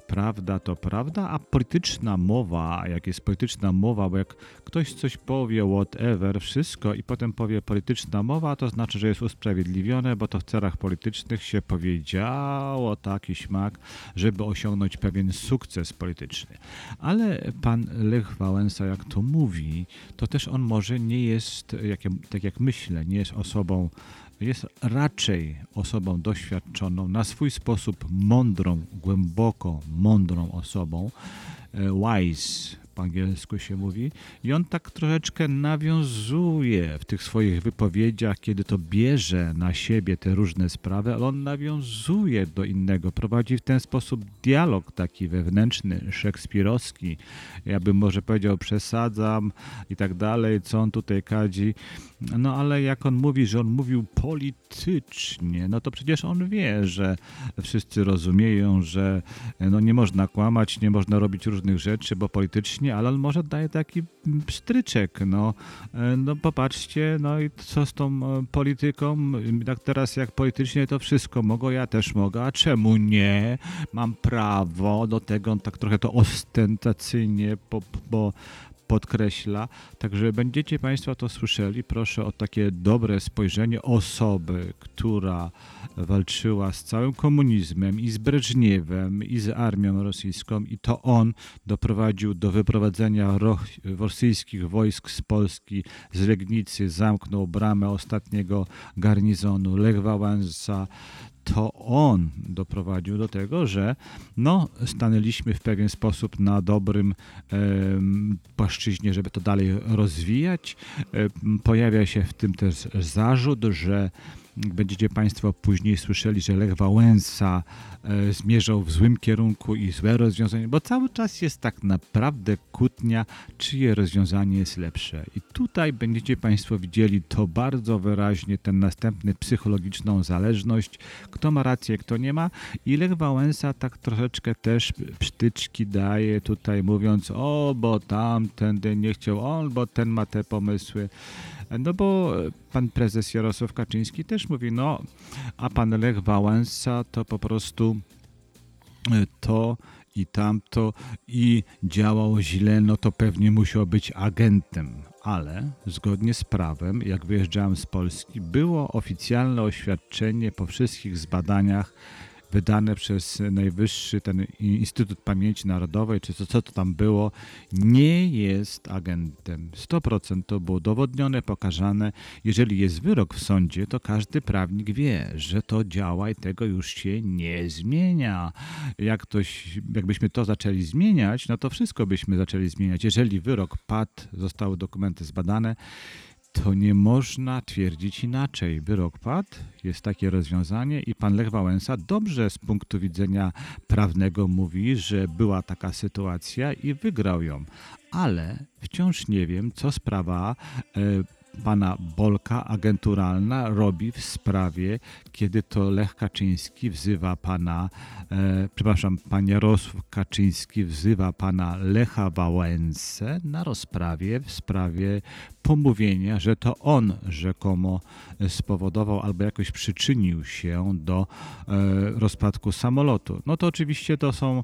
prawda to prawda, a polityczna mowa, jak jest polityczna mowa, bo jak ktoś coś powie, whatever, wszystko i potem powie polityczna mowa, to znaczy, że jest usprawiedliwione, bo to w celach politycznych się powiedziało taki śmak, żeby osiągnąć pewien sukces polityczny. Ale pan Lech Wałęsa, jak to mówi, to też on może nie jest, jak, tak jak myślę, nie jest osobą jest raczej osobą doświadczoną, na swój sposób mądrą, głęboko mądrą osobą, e, wise po angielsku się mówi, i on tak troszeczkę nawiązuje w tych swoich wypowiedziach, kiedy to bierze na siebie te różne sprawy, ale on nawiązuje do innego, prowadzi w ten sposób dialog taki wewnętrzny, szekspirowski, ja bym może powiedział przesadzam i tak dalej, co on tutaj kadzi, no ale jak on mówi, że on mówił politycznie, no to przecież on wie, że wszyscy rozumieją, że no nie można kłamać, nie można robić różnych rzeczy, bo politycznie, ale on może daje taki pstryczek, no, no popatrzcie, no i co z tą e, polityką, tak teraz jak politycznie to wszystko mogę, ja też mogę, a czemu nie? Mam prawo do tego, tak trochę to ostentacyjnie, bo podkreśla. Także będziecie Państwo to słyszeli. Proszę o takie dobre spojrzenie osoby, która walczyła z całym komunizmem i z Breżniewem i z armią rosyjską i to on doprowadził do wyprowadzenia rosyjskich wojsk z Polski, z Legnicy, zamknął bramę ostatniego garnizonu. Lech Wałęsa to on doprowadził do tego, że no, stanęliśmy w pewien sposób na dobrym e, płaszczyźnie, żeby to dalej rozwijać. E, pojawia się w tym też zarzut, że Będziecie Państwo później słyszeli, że Lech Wałęsa e, zmierzał w złym kierunku i złe rozwiązanie, bo cały czas jest tak naprawdę kłótnia, czyje rozwiązanie jest lepsze. I tutaj będziecie Państwo widzieli to bardzo wyraźnie, ten następny psychologiczną zależność, kto ma rację, kto nie ma. I Lech Wałęsa tak troszeczkę też psztyczki daje tutaj mówiąc, o, bo tamten nie chciał, on, bo ten ma te pomysły. No bo pan prezes Jarosław Kaczyński też mówi, no a pan Lech Wałęsa to po prostu e, to i tamto i działał źle, no to pewnie musiał być agentem. Ale zgodnie z prawem, jak wyjeżdżałem z Polski, było oficjalne oświadczenie po wszystkich zbadaniach wydane przez najwyższy ten Instytut Pamięci Narodowej, czy co, co to tam było, nie jest agentem. 100% to było dowodnione, pokazane. Jeżeli jest wyrok w sądzie, to każdy prawnik wie, że to działa i tego już się nie zmienia. Jak ktoś, jakbyśmy to zaczęli zmieniać, no to wszystko byśmy zaczęli zmieniać. Jeżeli wyrok padł, zostały dokumenty zbadane, to nie można twierdzić inaczej. Wyrok padł, jest takie rozwiązanie i pan Lech Wałęsa dobrze z punktu widzenia prawnego mówi, że była taka sytuacja i wygrał ją. Ale wciąż nie wiem, co sprawa e, pana Bolka agenturalna robi w sprawie, kiedy to Lech Kaczyński wzywa pana, e, przepraszam, pan Jarosław Kaczyński wzywa pana Lecha Wałęsę na rozprawie w sprawie pomówienia, że to on rzekomo spowodował albo jakoś przyczynił się do e, rozpadku samolotu. No to oczywiście to są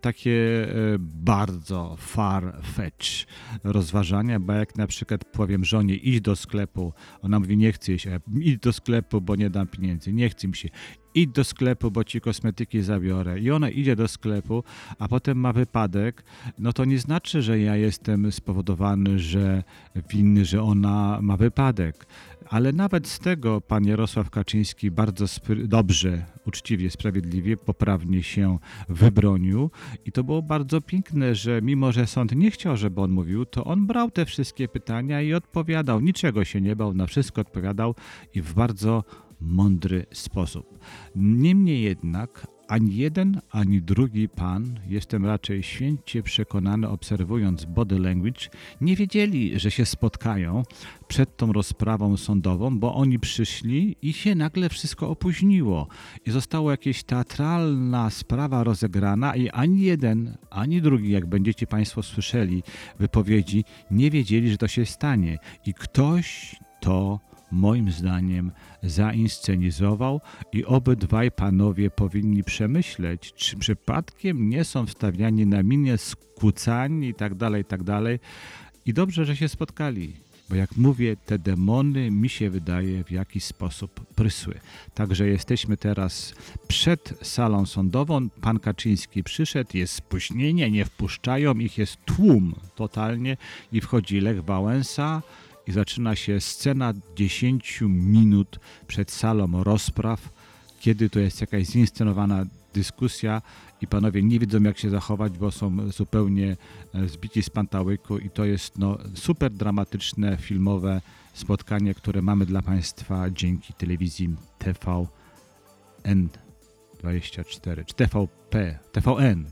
takie e, bardzo far-fetch rozważania, bo jak na przykład powiem żonie idź do sklepu, ona mówi nie chce się, idź do sklepu, bo nie dam pieniędzy, nie chce mi się idź do sklepu, bo ci kosmetyki zabiorę. I ona idzie do sklepu, a potem ma wypadek, no to nie znaczy, że ja jestem spowodowany, że winny, że ona ma wypadek. Ale nawet z tego pan Jarosław Kaczyński bardzo dobrze, uczciwie, sprawiedliwie, poprawnie się wybronił. I to było bardzo piękne, że mimo, że sąd nie chciał, żeby on mówił, to on brał te wszystkie pytania i odpowiadał. Niczego się nie bał, na wszystko odpowiadał i w bardzo mądry sposób. Niemniej jednak ani jeden, ani drugi pan, jestem raczej święcie przekonany, obserwując body language, nie wiedzieli, że się spotkają przed tą rozprawą sądową, bo oni przyszli i się nagle wszystko opóźniło. I została jakaś teatralna sprawa rozegrana i ani jeden, ani drugi, jak będziecie Państwo słyszeli wypowiedzi, nie wiedzieli, że to się stanie. I ktoś to moim zdaniem zainscenizował i obydwaj panowie powinni przemyśleć, czy przypadkiem nie są wstawiani na minie skłócani i tak dalej, i tak dalej. I dobrze, że się spotkali, bo jak mówię, te demony mi się wydaje w jakiś sposób prysły. Także jesteśmy teraz przed salą sądową. Pan Kaczyński przyszedł, jest spóźnienie, nie wpuszczają ich, jest tłum totalnie i wchodzi Lech Wałęsa, i zaczyna się scena 10 minut przed salą rozpraw, kiedy to jest jakaś zinscenowana dyskusja i panowie nie wiedzą jak się zachować, bo są zupełnie e, zbici z pantałyku i to jest no, super dramatyczne, filmowe spotkanie, które mamy dla państwa dzięki telewizji TVN 24, czy TVP, TVN,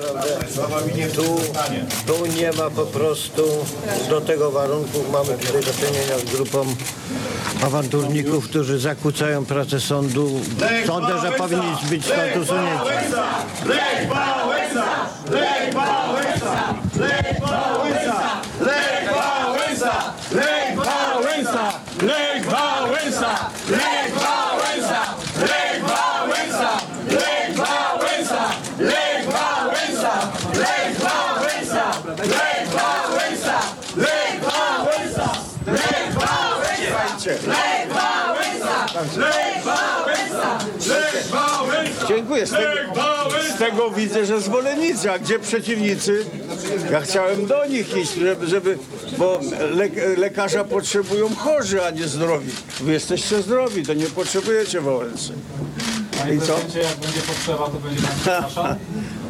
TVN 24. Tu, tu nie ma po prostu do tego warunków. Mamy tutaj do czynienia z grupą awanturników, którzy zakłócają pracę sądu. Sądzę, że powinni być stąd usunięci. Lech Wałęsa! Lech Wałęsa! Lech Wałęsa! Lech Wałęsa! Lech! Dziękuję. Z tego, z tego widzę, że zwolennicy, a gdzie przeciwnicy? Ja chciałem do nich iść, żeby, żeby bo le, lekarza potrzebują chorzy, a nie zdrowi. Wy jesteście zdrowi, to nie potrzebujecie Wałęsy. I co? jak będzie potrzeba, to będzie pan?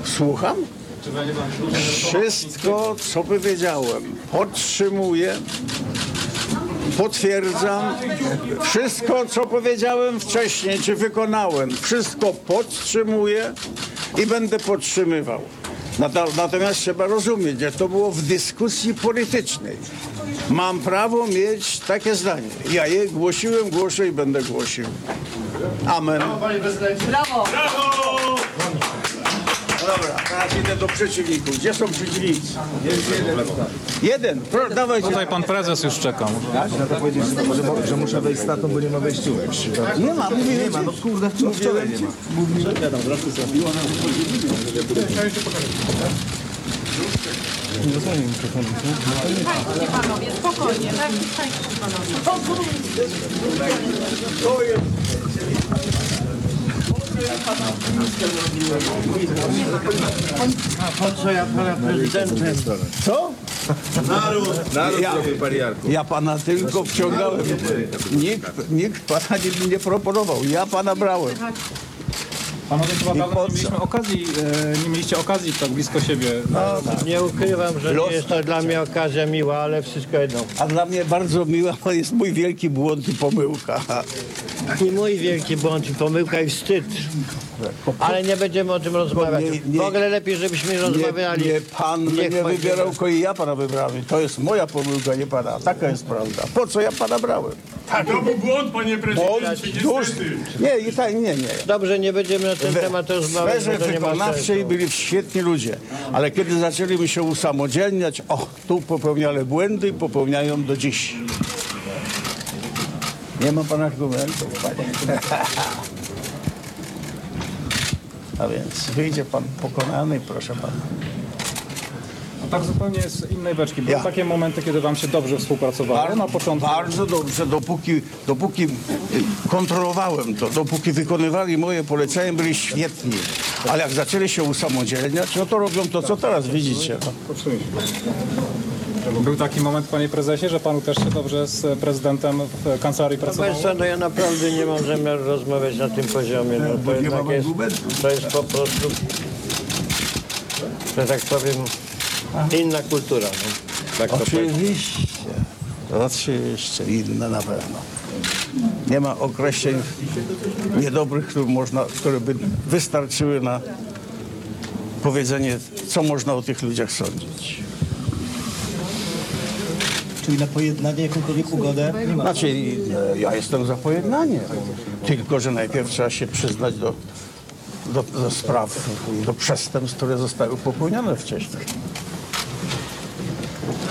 *laughs* Słucham? Czy będzie pan dłużej Wszystko, co powiedziałem, podtrzymuję, potwierdzam. Wszystko, co powiedziałem wcześniej, czy wykonałem, wszystko podtrzymuję i będę podtrzymywał. Natomiast trzeba rozumieć, że to było w dyskusji politycznej. Mam prawo mieć takie zdanie. Ja je głosiłem, głoszę i będę głosił. Amen. Brawo! No dobra, teraz idę do przeciwników. Gdzie są przeciwnicy? Jeden. Pro, dawajcie. Tutaj pan prezes już czeka. Że, że muszę wejść z tatą, bo nie ma wejściówek. Nie ma, mówię, Nie ma, no kurde, wczoraj wczoraj nie ma. Panowie, spokojnie, tak? Po co ja pana prezydentem? Co? Naród Ja- trochę pariarku. Ja pana tylko wciągałem. Nikt, nikt pana nie, nie proponował. Ja pana brałem. Panowie chyba dawno po nie mieliśmy okazji, e, nie mieliście okazji tak blisko siebie. Nie ukrywam, że nie jest to dla mnie okazja miła, ale wszystko jedno. A dla mnie bardzo miła to jest mój wielki błąd i pomyłka. I mój wielki błąd i pomyłka i wstyd. Ale nie będziemy o tym rozmawiać. nie- nie- W ogóle lepiej, żebyśmy Nie, rozmawiali. nie pan mnie Niech nie pan- wybierał, tylko i ja pana wybrałem. To jest moja pomyłka, nie pana. Taka jest prawda. Po co ja pana brałem? To był błąd, panie prezydencie, Już, niestety. nie, i tak, nie, nie. Dobrze, nie będziemy na ten W temat sferze wykonawczej byli świetni ludzie, ale kiedy zaczęliśmy się usamodzielniać, o, tu popełniali błędy i popełniają do dziś. Nie ma pan argumentów, panie. *laughs* A więc wyjdzie pan pokonany, proszę pana. Tak zupełnie z innej beczki. Były Ja. takie momenty, kiedy wam się dobrze współpracowało na początku. Bardzo dobrze, dopóki, dopóki y, kontrolowałem to, dopóki wykonywali moje polecenia, byli świetni. Ale jak zaczęli się usamodzielniać, no to robią to, co teraz widzicie. No. Był taki moment, panie prezesie, że panu też się dobrze z prezydentem w kancelarii pracowało? Państwa, no ja naprawdę nie mam zamiaru rozmawiać na tym poziomie. No, to, jednak jest, to jest po prostu, że tak powiem, inna kultura. No. Tak to. Oczywiście, oczywiście, inne na pewno. Nie ma określeń niedobrych, które, można, które by wystarczyły na powiedzenie, co można o tych ludziach sądzić. Czyli na pojednanie, jakąkolwiek ugodę nie ma. Znaczy, e, ja jestem za pojednaniem, tylko że najpierw trzeba się przyznać do, do, do spraw, do przestępstw, które zostały popełnione wcześniej.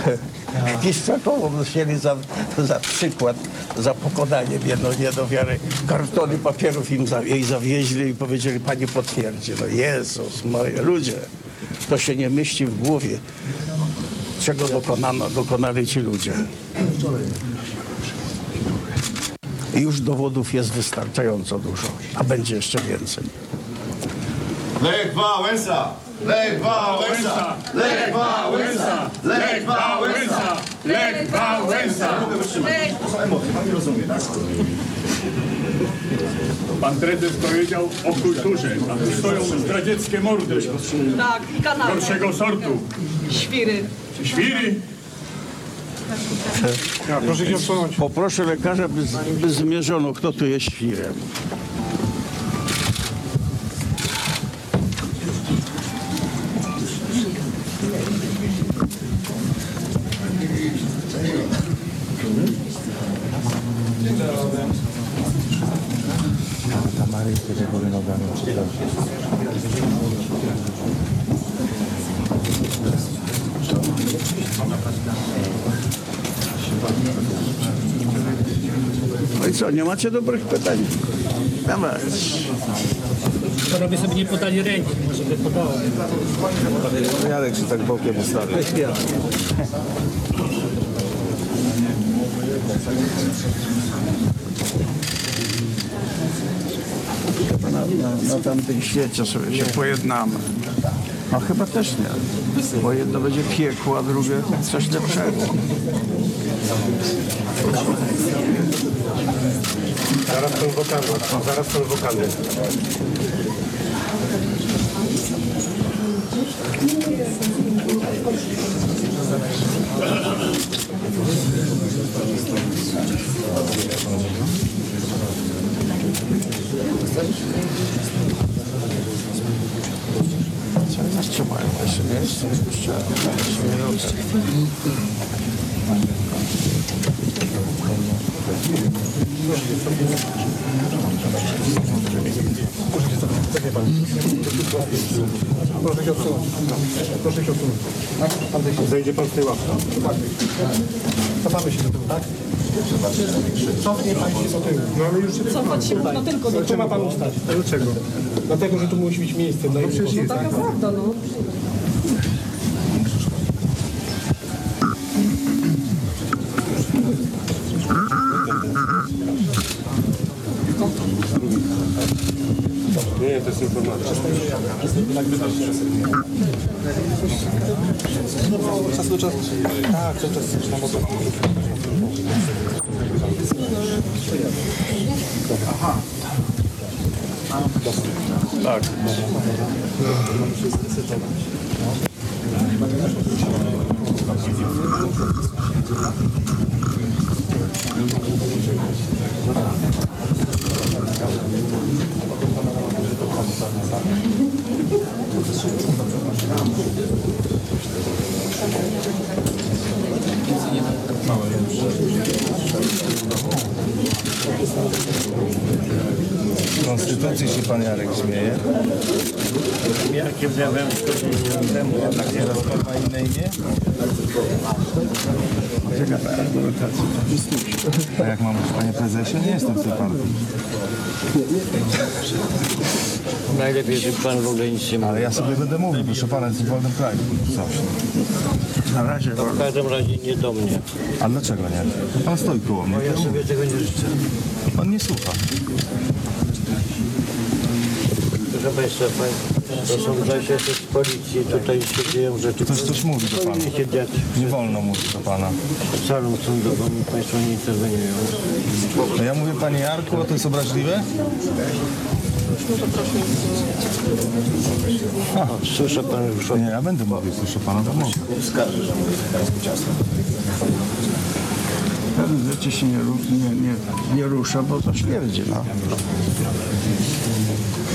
*laughs* Kiszczakową wzięli za, za przykład, za pokonanie mnie, no nie do wiary. Kartony papierów im za, jej zawieźli i powiedzieli, pani potwierdzi. No Jezus, moje ludzie, to się nie mieści w głowie, czego dokonano, dokonali ci ludzie. I już dowodów jest wystarczająco dużo, a będzie jeszcze więcej. Lech Wałęsa! Lech Wałęsa! Lech Wałęsa! Lech Wałęsa! Lech Wałęsa! Pan prezes powiedział o kulturze, a tu stoją zdradzieckie mordy Tak, i kanały. gorszego sortu. Świry. Świry, Poproszę lekarza, by, by zmierzono, kto tu jest świrem. No i co, nie macie dobrych pytań? Dawaj. Panowie sobie nie podali ręki, może by podało. Jarek się tak bokiem ustawił. Chyba na, na, na tamtym świecie sobie się pojednamy. No chyba też nie. Bo jedno będzie piekło, a drugie coś lepszego. Zaraz są wokany. Zaraz są wokany. Co jeszcze mają jeszcze miejsce? Jeszcze minuty. Proszę się odsunąć. Proszę się odsunąć. Zejdzie pan z tej ławki. Cofamy się do tyłu, tak? Cofnie pan się do tyłu. No ale już się Cofać się można tylko do Tu ma pan ustać. Dlaczego? Dlatego, że tu musi być miejsce dla innych osób. Taka prawda, no. Nie, to jest informacja. Czas do czasu. Tak, cały czas Aha. Tak. No. Konstytucji się pan Jarek śmieje. Jakie zjawem temu jednak nie Pan ma inne imię? Ciekawa argumentacja. A jak mam być panie prezesie? Nie jestem w tej partii. Najlepiej, żeby pan w ogóle nic nie mówił. Ale ja sobie będę mówił, proszę pana, jest w wolnym kraju. Zawsze. Na razie. W każdym razie nie do mnie. A dlaczego nie? Pan stoi koło mnie. Bo ja sobie tego nie życzę. Pan nie słucha. Proszę Państwa, to są zaś z policji, tutaj się dzieją rzeczy. Ktoś coś mówi do pana. Powinny się dziać. Nie wolno mówić do pana. Salą sądową i Państwo nie interweniują. No ja mówię panie Jarku, a to jest obraźliwe? Słyszę Pan już od Nie, ja będę mówił, proszę pana, to mówię. Pewne rzeczy się nie, ru- nie, nie, nie rusza, bo to śmierdzi. No.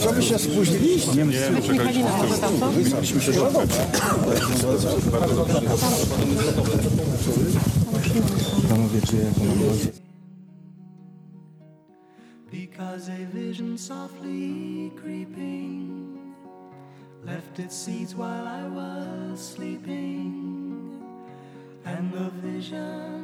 Co by się spóźniliście? Nie, nie, Panowie, czy jak mam Because a vision softly creeping left its seeds while I was sleeping, and the vision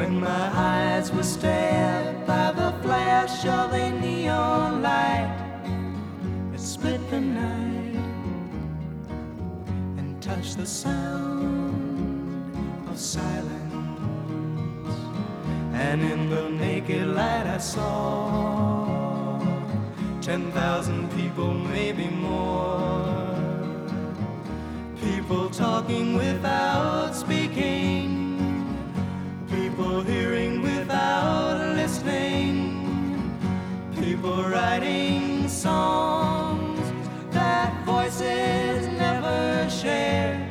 When my eyes were stabbed by the flash of a neon light, it split the night and touched the sound of silence. And in the naked light I saw ten thousand people, maybe more. People talking without speaking, hearing without listening, people writing songs that voices never shared.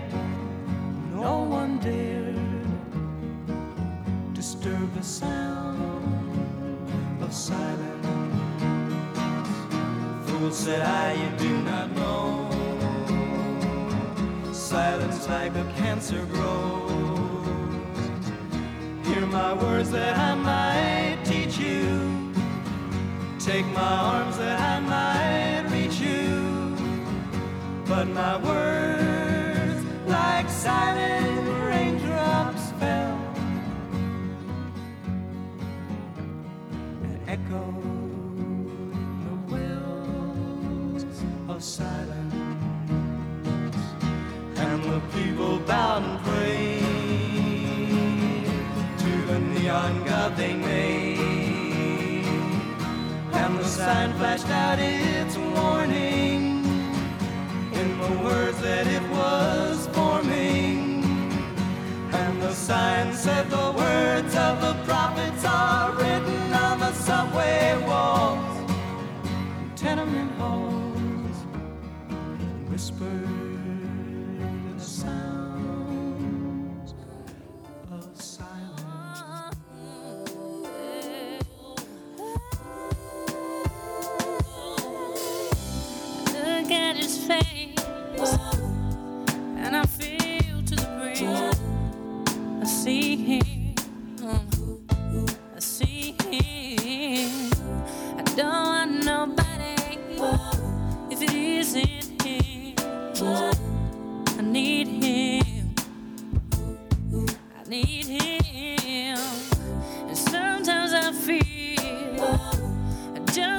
No one dared disturb the sound of silence. Fool said I, you do not know. Silence like a cancer grows. Hear my words that I might teach you. Take my arms that I might reach you. But my words, like silent raindrops, fell and echoed in the wells of silence. And the people bowed and prayed god they made. And the sign flashed out its warning in the words that it was forming. And the sign said the words of the prophets are written on the subway walls, tenement halls, whispered in the sounds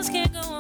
girls can't go on.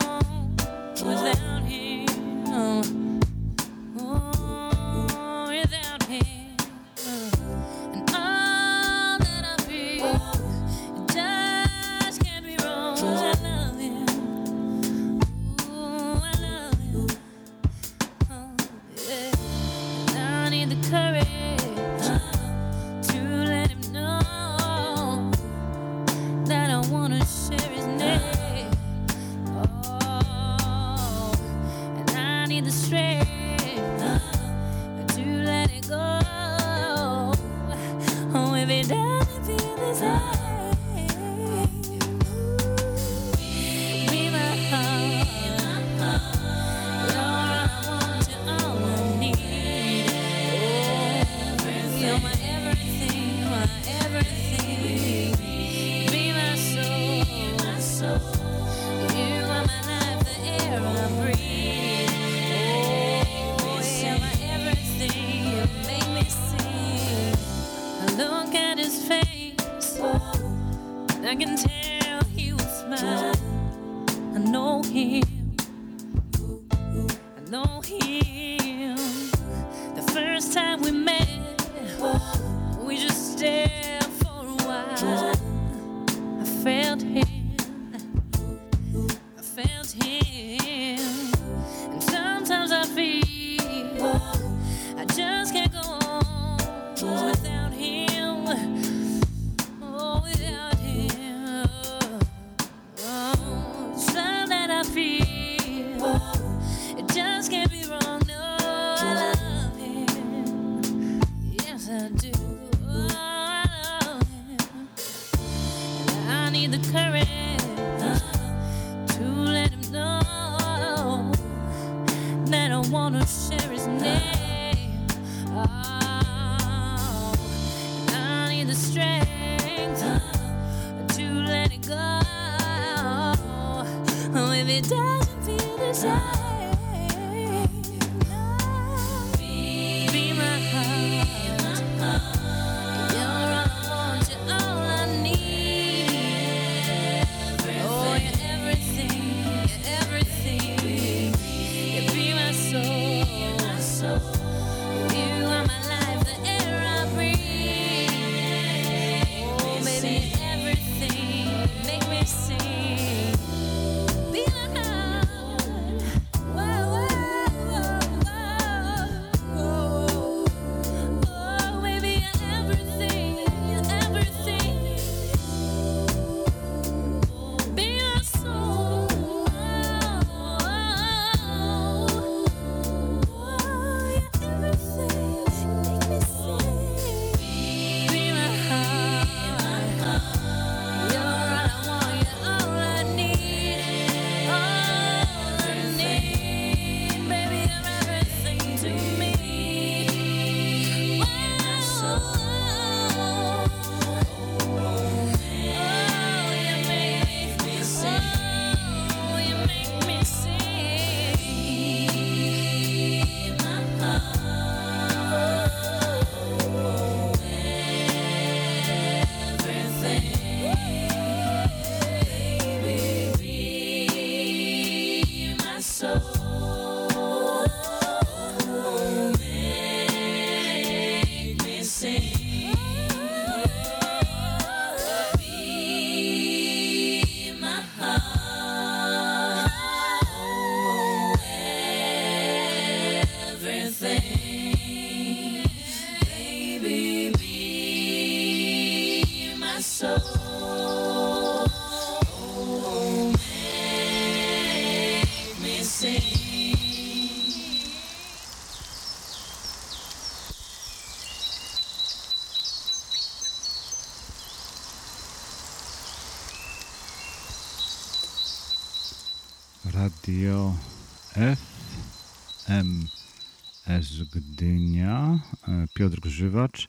Piotr Grzywacz.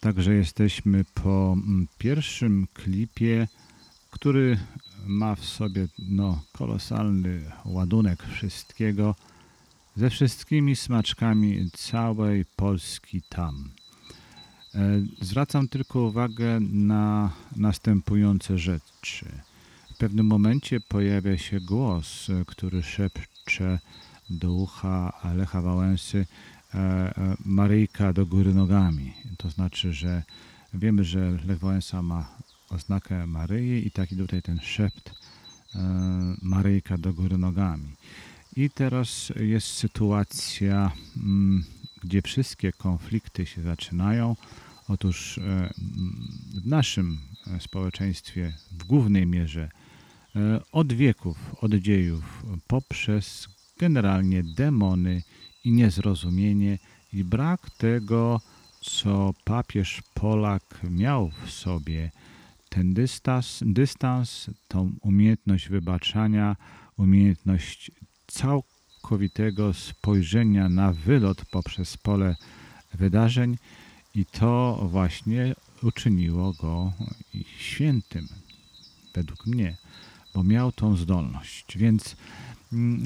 Także jesteśmy po mm, pierwszym klipie, który ma w sobie no, kolosalny ładunek wszystkiego, ze wszystkimi smaczkami całej Polski tam. E, Zwracam tylko uwagę na następujące rzeczy. W pewnym momencie pojawia się głos, e, który szepcze do ucha Lecha Wałęsy Maryjka do góry nogami. To znaczy, że wiemy, że Lech Wałęsa ma oznakę Maryi i taki tutaj ten szept e, Maryjka do góry nogami. I teraz jest sytuacja, mm, gdzie wszystkie konflikty się zaczynają. Otóż e, w naszym e, społeczeństwie w głównej mierze e, od wieków, od dziejów, poprzez generalnie demony i niezrozumienie i brak tego, co papież Polak miał w sobie, ten dystans, dystans tą umiejętność wybaczania, umiejętność całkowitego spojrzenia na wylot poprzez pole wydarzeń i to właśnie uczyniło go świętym, według mnie, bo miał tą zdolność. Więc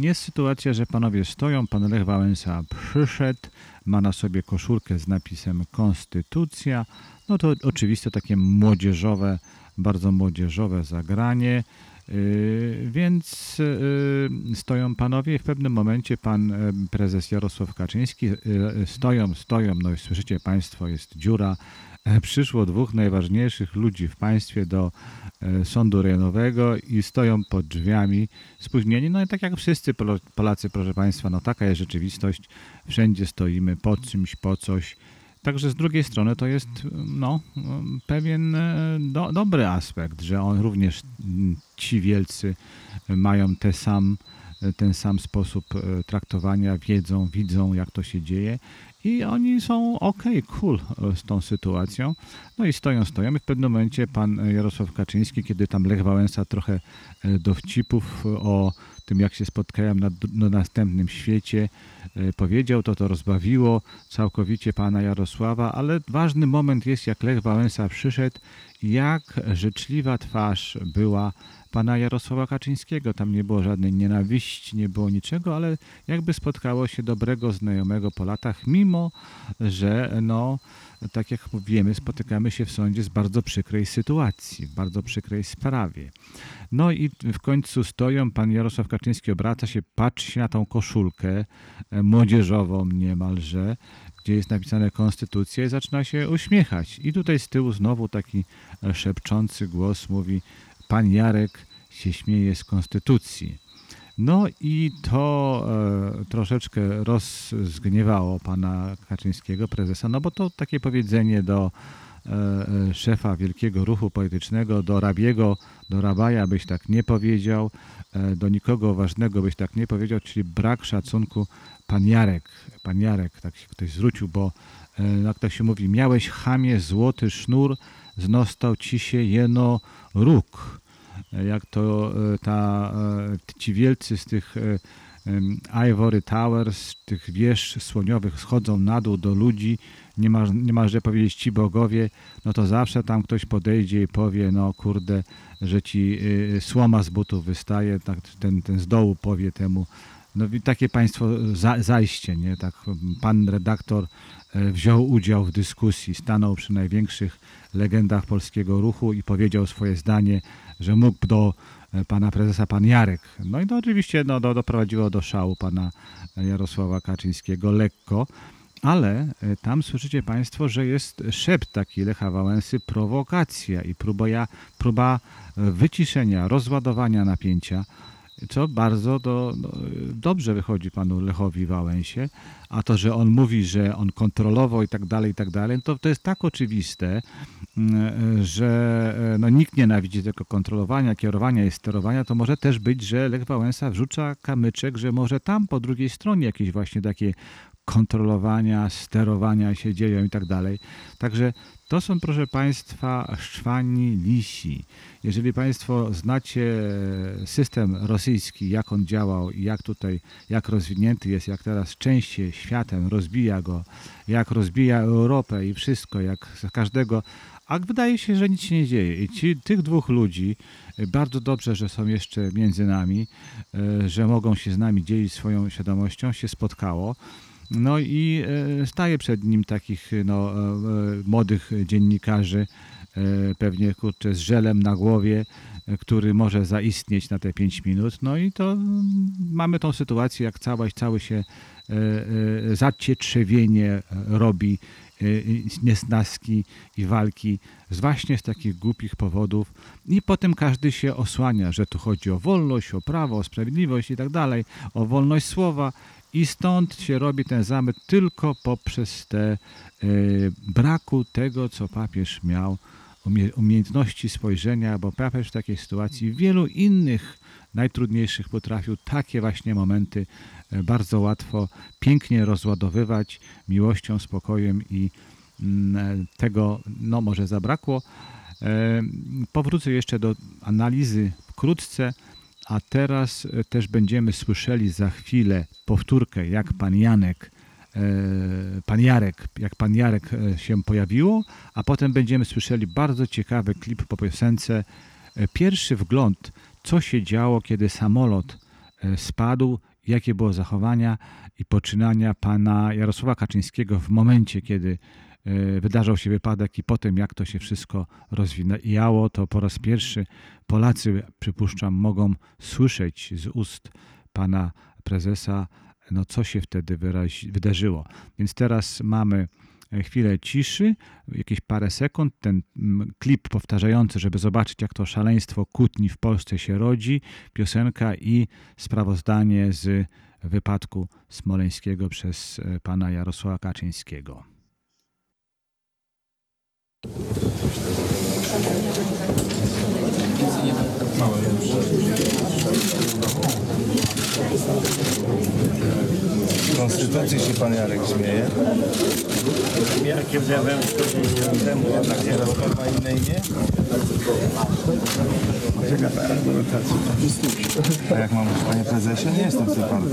jest sytuacja, że panowie stoją, pan Lech Wałęsa przyszedł, ma na sobie koszulkę z napisem Konstytucja, no to oczywiście takie młodzieżowe, bardzo młodzieżowe zagranie. Y, Więc y, stoją panowie i w pewnym momencie pan y, prezes Jarosław Kaczyński y, y, stoją, stoją, no i słyszycie państwo, jest dziura. E, Przyszło dwóch najważniejszych ludzi w państwie do e, sądu rejonowego i stoją pod drzwiami spóźnieni. No i tak jak wszyscy Polacy, proszę państwa, no taka jest rzeczywistość. Wszędzie stoimy po czymś, po coś. Także z drugiej strony to jest no, pewien e, do, dobry aspekt, że on również ci wielcy mają te sam, ten sam sposób traktowania, wiedzą, widzą jak to się dzieje i oni są ok, cool e, z tą sytuacją. No i stoją, stoją i w pewnym momencie pan Jarosław Kaczyński, kiedy tam Lech Wałęsa trochę e, dowcipów o tym, jak się spotkają na, na następnym świecie, e, powiedział, to to rozbawiło całkowicie pana Jarosława, ale ważny moment jest, jak Lech Wałęsa przyszedł jak życzliwa twarz była pana Jarosława Kaczyńskiego. Tam nie było żadnej nienawiści, nie było niczego, ale jakby spotkało się dobrego znajomego po latach, mimo że no, tak jak wiemy, spotykamy się w sądzie z bardzo przykrej sytuacji, w bardzo przykrej sprawie. No i w końcu stoją, pan Jarosław Kaczyński obraca się, patrzy na tą koszulkę e, młodzieżową niemalże, gdzie jest napisane Konstytucja i zaczyna się uśmiechać. I tutaj z tyłu znowu taki e, szepczący głos mówi, pan Jarek się śmieje z Konstytucji. No i to e, troszeczkę rozgniewało pana Kaczyńskiego, prezesa, no bo to takie powiedzenie do e, e, szefa wielkiego ruchu politycznego, do Rabiego, do Rabaja byś tak nie powiedział, e, do nikogo ważnego byś tak nie powiedział, czyli brak szacunku. Pan Jarek, pan Jarek, tak się ktoś zwrócił, bo e, jak to się mówi, miałeś chamie złoty sznur, znostał ci się jeno róg jak to e, ta, e, ci wielcy z tych e, Ivory Towers, tych wież słoniowych schodzą na dół do ludzi, nie ma, nie ma że powiedzieć ci bogowie, no to zawsze tam ktoś podejdzie i powie, no kurde, że ci słoma z butów wystaje, tak, ten, ten z dołu powie temu, no takie państwo za, zajście, nie? Tak pan redaktor wziął udział w dyskusji, stanął przy największych legendach polskiego ruchu i powiedział swoje zdanie, że mógł do e, pana prezesa pan Jarek. No i to oczywiście no, do, doprowadziło do szału pana Jarosława Kaczyńskiego lekko, ale e, tam słyszycie państwo, że jest szept taki Lecha Wałęsy, prowokacja i próba, próba e, wyciszenia, rozładowania napięcia co bardzo do, no, dobrze wychodzi panu Lechowi Wałęsie, a to, że on mówi, że on kontrolował i tak dalej, i tak dalej, to, to jest tak oczywiste, mm, że e, no, nikt nienawidzi tego kontrolowania, kierowania i sterowania, to może też być, że Lech Wałęsa wrzuca kamyczek, że może tam po drugiej stronie jakieś właśnie takie kontrolowania, sterowania się dzieją i tak dalej. Także to są, proszę Państwa, szczwani lisi. Jeżeli Państwo znacie system rosyjski, jak on działał i jak tutaj, jak rozwinięty jest, jak teraz częściej światem rozbija go, jak rozbija Europę i wszystko, jak każdego, a wydaje się, że nic się nie dzieje. I ci, tych dwóch ludzi, y, bardzo dobrze, że są jeszcze między nami, y, że mogą się z nami dzielić swoją świadomością, się spotkało. No i e, staje przed nim takich no, e, e, młodych dziennikarzy, e, pewnie kurczę, z żelem na głowie, e, który może zaistnieć na te 5 minut. No i to mm, mamy tą sytuację, jak całość, cały się e, e, zacietrzewienie e, robi, e, niesnaski i walki z właśnie z takich głupich powodów i potem każdy się osłania, że tu chodzi o wolność, o prawo, o sprawiedliwość i tak dalej, o wolność słowa i stąd się robi ten zamęt tylko poprzez te e, braku tego, co papież miał, umie, umiejętności spojrzenia, bo papież w takiej sytuacji w wielu innych najtrudniejszych potrafił takie właśnie momenty e, bardzo łatwo, pięknie rozładowywać miłością, spokojem i mm, e, tego no może zabrakło. E, Powrócę jeszcze do analizy wkrótce, a teraz e, też będziemy słyszeli za chwilę powtórkę, jak pan Janek, e, pan Jarek, jak pan Jarek e, się pojawiło, a potem będziemy słyszeli bardzo ciekawy klip po piosence. Pierwszy wgląd, co się działo, kiedy samolot spadł, jakie było zachowania i poczynania pana Jarosława Kaczyńskiego w momencie, kiedy wydarzał się wypadek i potem jak to się wszystko rozwijało, to po raz pierwszy Polacy, przypuszczam, mogą słyszeć z ust pana prezesa, no co się wtedy wydarzyło. Więc teraz mamy e, chwilę ciszy, jakieś parę sekund, ten mm, klip powtarzający, żeby zobaczyć, jak to szaleństwo kłótni w Polsce się rodzi, piosenka i sprawozdanie z wypadku smoleńskiego przez e, pana Jarosława Kaczyńskiego. Małe już. Konstytucji się pan Jarek śmieje. Jakie zjawem 100 dni temu jednak nie Pan ma inne imię? A jak mam być, panie prezesie? Nie jestem z tej partii.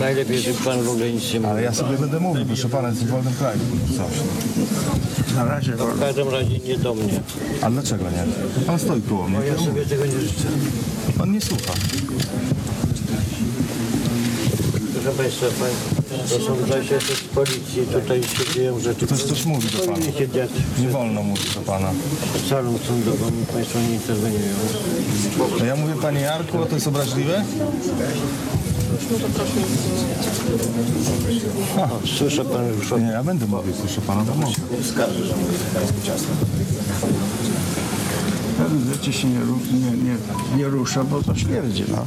Najlepiej, żeby pan w ogóle nic nie mówił. Ale ja sobie będę mówił, proszę pana, jest w wolnym kraju. Coś. Na razie W każdym razie nie do mnie. A dlaczego nie? Pan stoi koło mnie. Bo ja to sobie tego nie życzę. Pan nie słucha. Proszę Państwa, pan, to są bracia z policji, tutaj się dzieją rzeczy. Ktoś coś mówi do pana. Powinni się dziać. Nie wolno mówić do pana. Salą sądową i Państwo nie interweniują. No ja mówię panie Jarku, a to jest obraźliwe? O, słyszę Pan już o Nie, ja będę mówił, proszę pana, to mogę. skarży. Pewne rzeczy się nie, ru- nie, nie, nie rusza, bo to śmierdzi. No.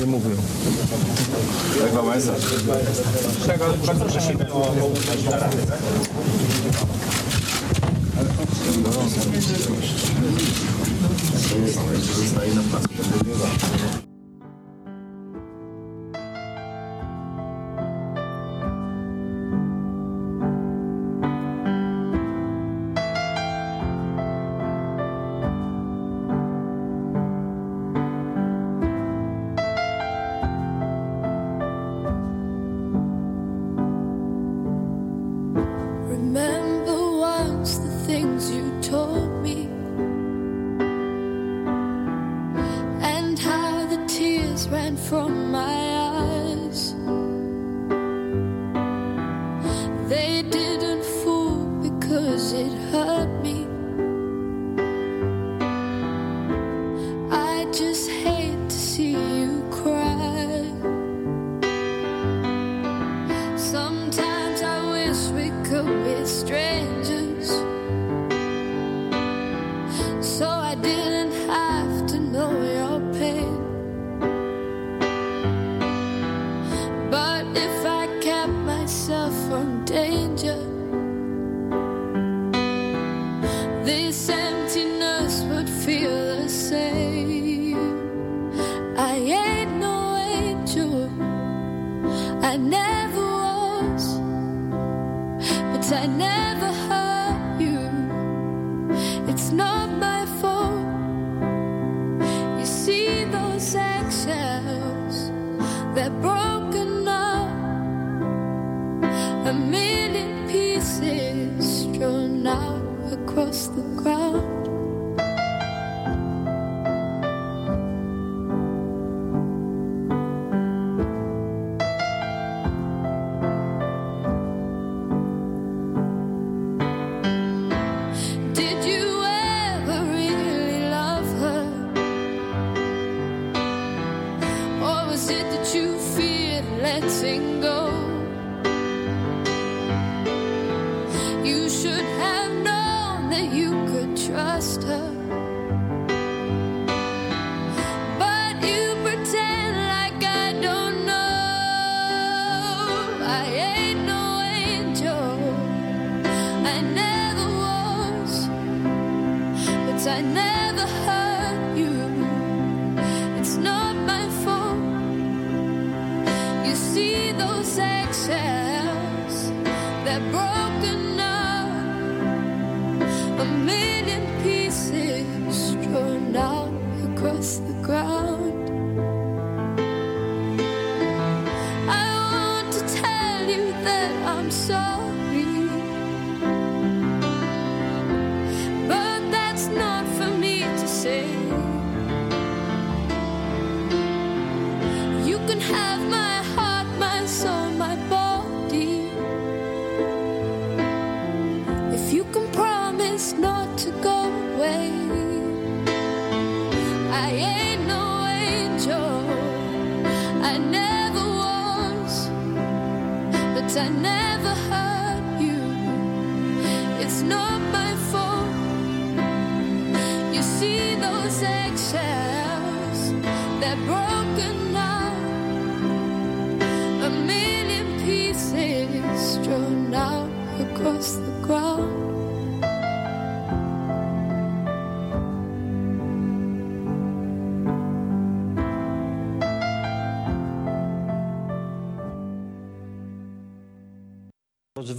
nie mówią. Tak Wałęsa. Tego bardzo prosimy o Remember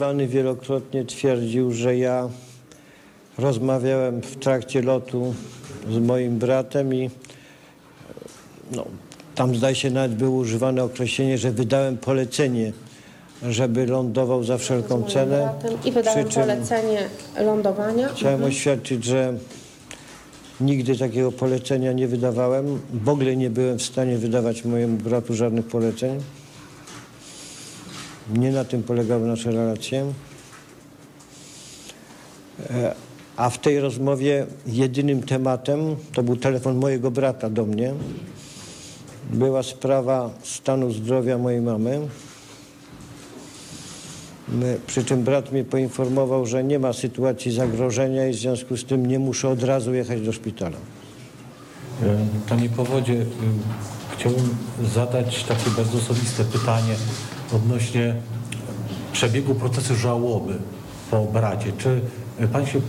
Pozwany wielokrotnie twierdził, że ja rozmawiałem w trakcie lotu z moim bratem i no, tam zdaje się nawet było używane określenie, że wydałem polecenie, żeby lądował za wszelką cenę. I wydałem polecenie lądowania. Chciałem Mhm. oświadczyć, że nigdy takiego polecenia nie wydawałem. W ogóle nie byłem w stanie wydawać mojemu bratu żadnych poleceń. Nie na tym polegały nasze relacje. E, A w tej rozmowie jedynym tematem, to był telefon mojego brata do mnie, była sprawa stanu zdrowia mojej mamy. My, przy czym brat mnie poinformował, że nie ma sytuacji zagrożenia i w związku z tym nie muszę od razu jechać do szpitala. Panie powodzie, y, chciałbym zadać takie bardzo osobiste pytanie odnośnie przebiegu procesu żałoby po bracie. Czy pan się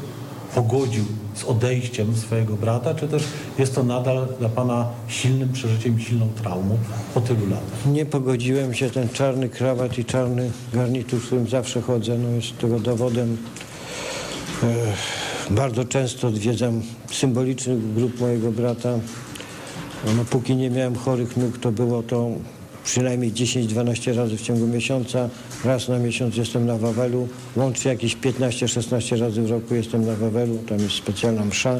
pogodził z odejściem swojego brata, czy też jest to nadal dla pana silnym przeżyciem, silną traumą po tylu latach? Nie pogodziłem się, ten czarny krawat i czarny garnitur, w którym zawsze chodzę, no jest tego dowodem. E, bardzo często odwiedzam symboliczny grób mojego brata. No, póki nie miałem chorych nóg, to było to przynajmniej 10-12 razy w ciągu miesiąca. Raz na miesiąc jestem na Wawelu. Łącznie jakieś 15-16 razy w roku jestem na Wawelu. Tam jest specjalna msza.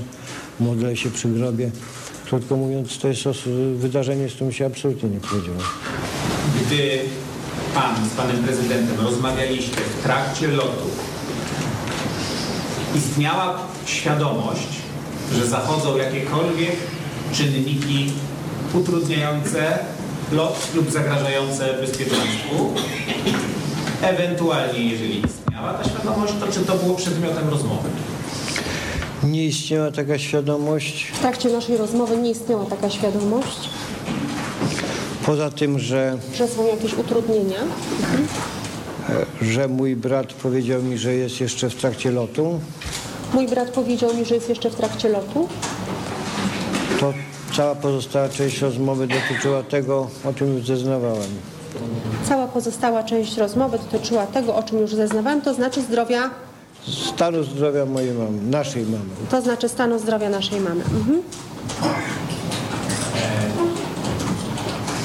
Modlę się przy grobie. Krótko mówiąc, to jest wydarzenie, z którym się absolutnie nie pogodziłem. Gdy pan z panem prezydentem rozmawialiście w trakcie lotu, istniała świadomość, że zachodzą jakiekolwiek czynniki utrudniające lot lub zagrażające bezpieczeństwu. Ewentualnie, jeżeli istniała ta świadomość, to czy to było przedmiotem rozmowy? Nie istniała taka świadomość. W trakcie naszej rozmowy nie istniała taka świadomość, Poza tym, że, że są jakieś utrudnienia. Mhm. że mój brat powiedział mi, że jest jeszcze w trakcie lotu, Mój brat powiedział mi, że jest jeszcze w trakcie lotu. Cała pozostała część rozmowy dotyczyła tego, o czym już zeznawałem. Cała pozostała część rozmowy dotyczyła tego, o czym już zeznawałem, to znaczy zdrowia, Stanu zdrowia mojej mamy, naszej mamy. to znaczy stanu zdrowia naszej mamy. Mhm.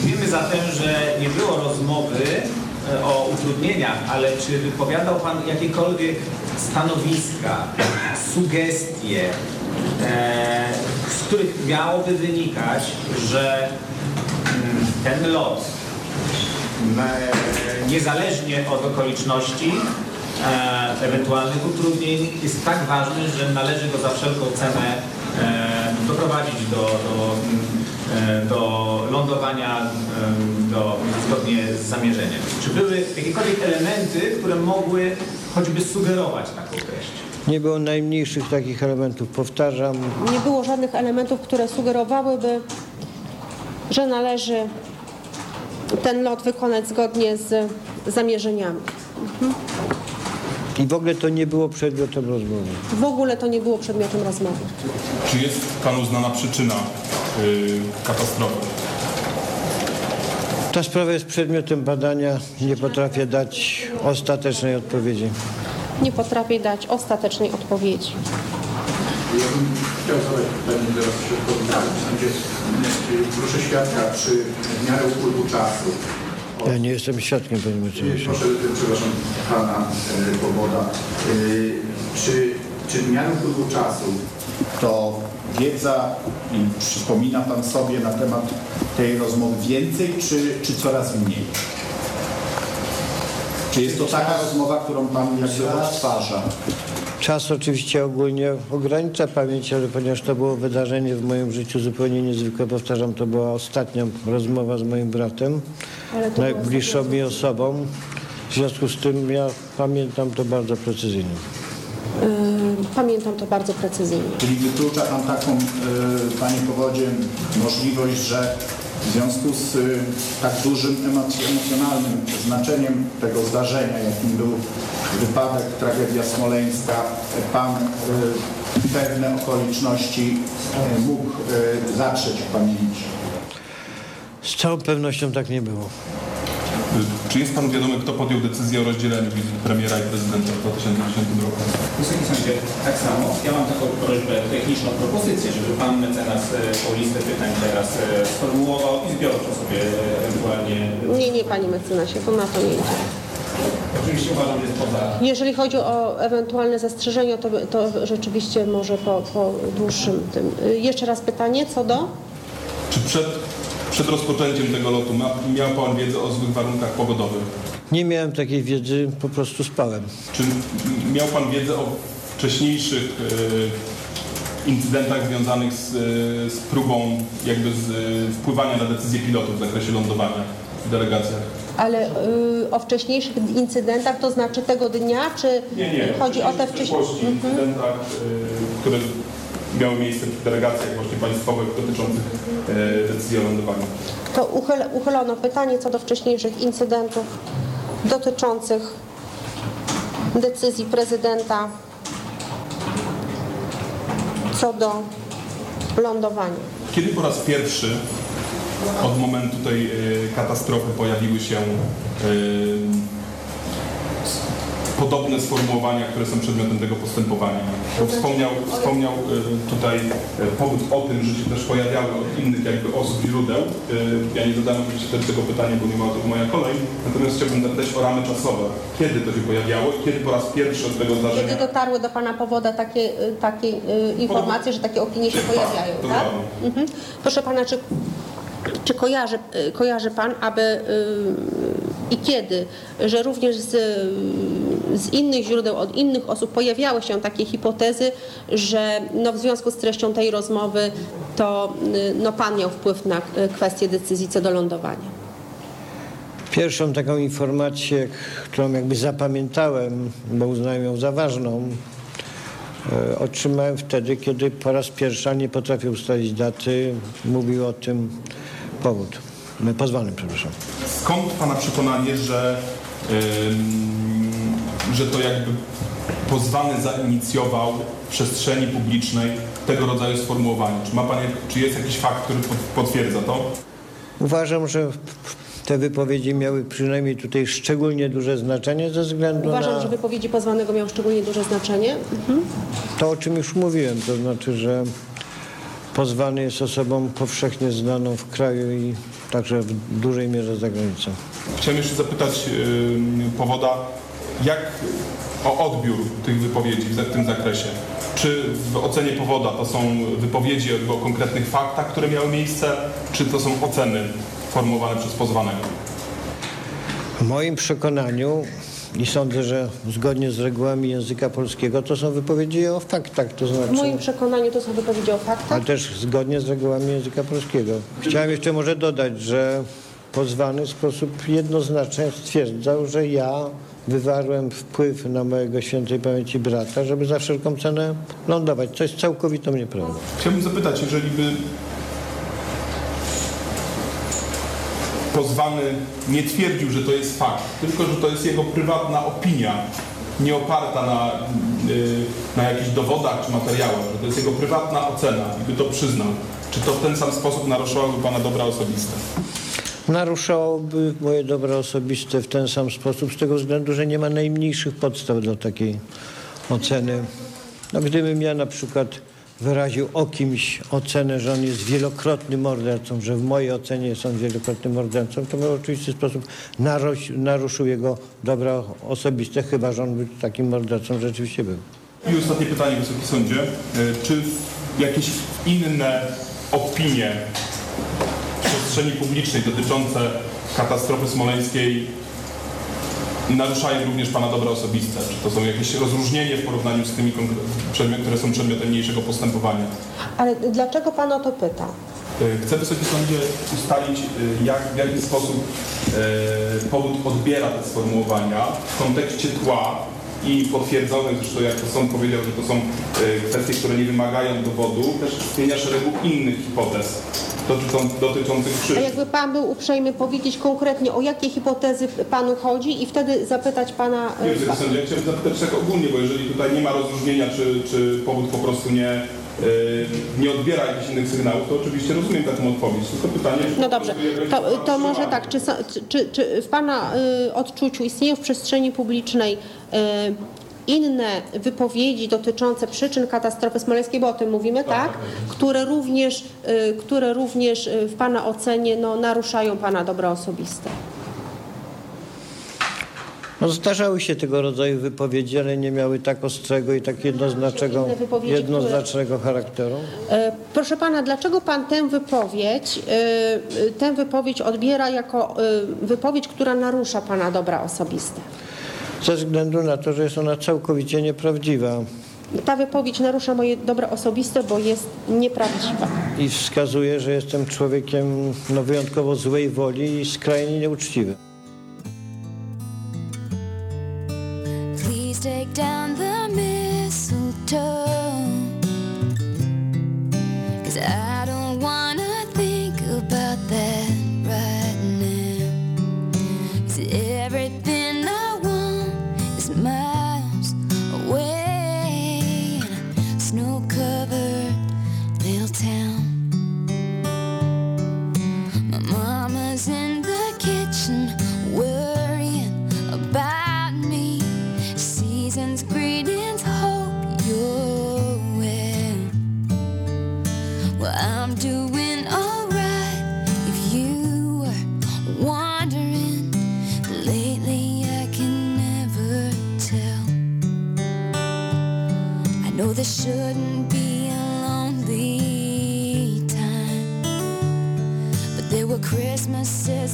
Wiemy zatem, że nie było rozmowy e, o utrudnieniach, ale czy wypowiadał Pan jakiekolwiek stanowiska, sugestie, z których miałoby wynikać, że mm, ten lot, m, e, niezależnie od okoliczności, e, ewentualnych utrudnień, jest tak ważny, że należy go za wszelką cenę e, doprowadzić do, do, mm, e, do lądowania do, zgodnie z zamierzeniem. Czy były jakiekolwiek elementy, które mogły choćby sugerować taką treść? Nie było najmniejszych takich elementów. Powtarzam, Nie było żadnych elementów, które sugerowałyby, że należy ten lot wykonać zgodnie z zamierzeniami. i w ogóle to nie było przedmiotem rozmowy. W ogóle to nie było przedmiotem rozmowy. Czy jest panu znana przyczyna y, katastrofy? Ta sprawa jest przedmiotem badania. Nie potrafię dać ostatecznej odpowiedzi. Nie potrafię dać ostatecznej odpowiedzi. Ja bym chciał zadać pytanie teraz środkowi Proszę świadka, czy w miarę upływu czasu Ja nie jestem świadkiem, panie mecenasie. Proszę, przepraszam, pana e, Powoda. E, Czy, czy w miarę upływu czasu to wiedza i przypomina pan sobie na temat tej rozmowy więcej, czy, czy coraz mniej? Czy jest to taka rozmowa, którą pan jakby odtwarza? Czas oczywiście ogólnie ogranicza pamięć, ale ponieważ to było wydarzenie w moim życiu zupełnie niezwykłe, powtarzam, to była ostatnia rozmowa z moim bratem, najbliższą mi osobą. W związku z tym ja pamiętam to bardzo precyzyjnie. Yy, Pamiętam to bardzo precyzyjnie. Czyli wyklucza pan taką, e, panie Powodzie, możliwość, że w związku z e, tak dużym emoc- emocjonalnym znaczeniem tego zdarzenia, jakim był wypadek, tragedia smoleńska, pan e, pewne okoliczności e, mógł zatrzeć w pamięci? Z całą pewnością tak nie było. Czy jest panu wiadomy, kto podjął decyzję o rozdzieleniu wizyt premiera i prezydenta w 2010 roku? Wysoki Sądzie, tak samo. Ja mam taką prośbę, techniczną propozycję, żeby Pan mecenas e, tą listę pytań teraz e, sformułował i zbiorczo sobie e, ewentualnie... Nie, nie, panie mecenasie, to na to nie idzie. Oczywiście uważam, że jest poza... Jeżeli chodzi o ewentualne zastrzeżenia, to, to rzeczywiście może po, po dłuższym tym. Yy, Jeszcze raz pytanie, co do? Czy przed, przed rozpoczęciem tego lotu ma, miał pan wiedzę o złych warunkach pogodowych? Nie miałem takiej wiedzy, po prostu spałem. Czy miał pan wiedzę o wcześniejszych e, incydentach związanych z, e, z próbą jakby z, e, wpływania na decyzje pilotów w zakresie lądowania w delegacjach? Ale yy, o wcześniejszych incydentach, to znaczy tego dnia, czy Nie, nie. chodzi o te w wcześniejsze? przyszłości incydentach, e, które miały miejsce w delegacjach właśnie państwowych dotyczących e, decyzji o lądowaniu. To uchyl, uchylono pytanie co do wcześniejszych incydentów dotyczących decyzji prezydenta co do lądowania. Kiedy po raz pierwszy od momentu tej e, katastrofy pojawiły się e, podobne sformułowania, które są przedmiotem tego postępowania? Bo wspomniał, wspomniał e, tutaj e, powód o tym, że się też pojawiały od innych jakby osób źródeł. E, Ja nie zadałem oczywiście też tego pytania, bo nie ma to moja kolej. Natomiast chciałbym zapytać o ramy czasowe. Kiedy to się pojawiało i kiedy po raz pierwszy od tego zdarzenia? Kiedy dotarły do Pana powoda takie, takie informacje, że takie opinie się pojawiają, tak? Mhm. Proszę Pana, czy, czy kojarzy, y, kojarzy Pan, aby y, i kiedy, że również z, z innych źródeł, od innych osób pojawiały się takie hipotezy, że no, w związku z treścią tej rozmowy to y, no, Pan miał wpływ na kwestię decyzji co do lądowania. Pierwszą taką informację, którą jakby zapamiętałem, bo uznałem ją za ważną, e, otrzymałem wtedy, kiedy po raz pierwszy, nie potrafię ustalić daty, mówił o tym powód. e, Pozwany, przepraszam. Skąd Pana przekonanie, że, ym, że to jakby pozwany zainicjował w przestrzeni publicznej tego rodzaju sformułowanie? Czy, ma pan, jak- czy jest jakiś fakt, który pot- potwierdza to? Uważam, że te wypowiedzi miały przynajmniej tutaj szczególnie duże znaczenie ze względu Uważam, na że wypowiedzi pozwanego miały szczególnie duże znaczenie. Mhm. to, o czym już mówiłem, to znaczy, że pozwany jest osobą powszechnie znaną w kraju i także w dużej mierze za granicą. Chciałem jeszcze zapytać ym, powoda, jak o odbiór tych wypowiedzi w tym zakresie. Czy w ocenie powoda to są wypowiedzi o konkretnych faktach, które miały miejsce, czy to są oceny formułowane przez pozwanego? W moim przekonaniu i sądzę, że zgodnie z regułami języka polskiego to są wypowiedzi o faktach, to W znaczy, moim przekonaniu to są wypowiedzi o faktach. ale też zgodnie z regułami języka polskiego. Chciałem jeszcze może dodać, że pozwany w sposób jednoznaczny stwierdzał, że ja wywarłem wpływ na mojego świętej pamięci brata, żeby za wszelką cenę lądować, co jest całkowitą nieprawdą. Chciałbym zapytać, jeżeli by pozwany nie twierdził, że to jest fakt, tylko że to jest jego prywatna opinia, nie oparta na, y, na jakichś dowodach czy materiałach, że to jest jego prywatna ocena i by to przyznał, czy to w ten sam sposób naruszałoby Pana dobra osobiste? Naruszałoby moje dobro osobiste w ten sam sposób, z tego względu, że nie ma najmniejszych podstaw do takiej oceny. No, gdybym ja na przykład wyraził o kimś ocenę, że on jest wielokrotnym mordercą, że w mojej ocenie jest on wielokrotnym mordercą, to w oczywisty sposób naruszył jego dobra osobiste, chyba że on był takim mordercą rzeczywiście był. I ostatnie pytanie, Wysoki Sądzie. E, Czy jakieś inne opinie w przestrzeni publicznej dotyczące katastrofy smoleńskiej naruszają również Pana dobra osobiste? Czy to są jakieś rozróżnienie w porównaniu z tymi, które są przedmiotem niniejszego postępowania? Ale dlaczego pan o to pyta? E, Chcę Wysoki Sądzie ustalić, e, jak, w jaki sposób e, powód odbiera te sformułowania w kontekście tła i potwierdzonych, zresztą jak to sąd powiedział, że to są e, kwestie, które nie wymagają dowodu, też istnienia szeregu innych hipotez dotyczą, dotyczących A przyczyn. jakby pan był uprzejmy powiedzieć konkretnie, o jakie hipotezy panu chodzi i wtedy zapytać pana... Nie e, Wysoki Sądzie, ja chciałem zapytać tak ogólnie, bo jeżeli tutaj nie ma rozróżnienia, czy, czy powód po prostu nie, e, nie odbiera jakichś innych sygnałów, to oczywiście rozumiem taką odpowiedź. Tylko pytanie, No dobrze, to, to powstrzymanie. może tak, czy, czy, czy w Pana y, odczuciu istnieją w przestrzeni publicznej inne wypowiedzi dotyczące przyczyn katastrofy smoleńskiej, bo o tym mówimy, tak? Które również, y, które również y, w Pana ocenie no, naruszają Pana dobra osobiste. No, zdarzały się tego rodzaju wypowiedzi, ale nie miały tak ostrego i tak jednoznacznego, inne wypowiedzi, jednoznacznego charakteru. E, Proszę pana, dlaczego pan tę wypowiedź, e, e, tę wypowiedź odbiera jako e, wypowiedź, która narusza pana dobra osobiste? Ze względu na to, że jest ona całkowicie nieprawdziwa Ta wypowiedź narusza moje dobra osobiste, bo jest nieprawdziwa. i wskazuje, że jestem człowiekiem no, wyjątkowo złej woli i skrajnie nieuczciwy. Please take down the mistletoe.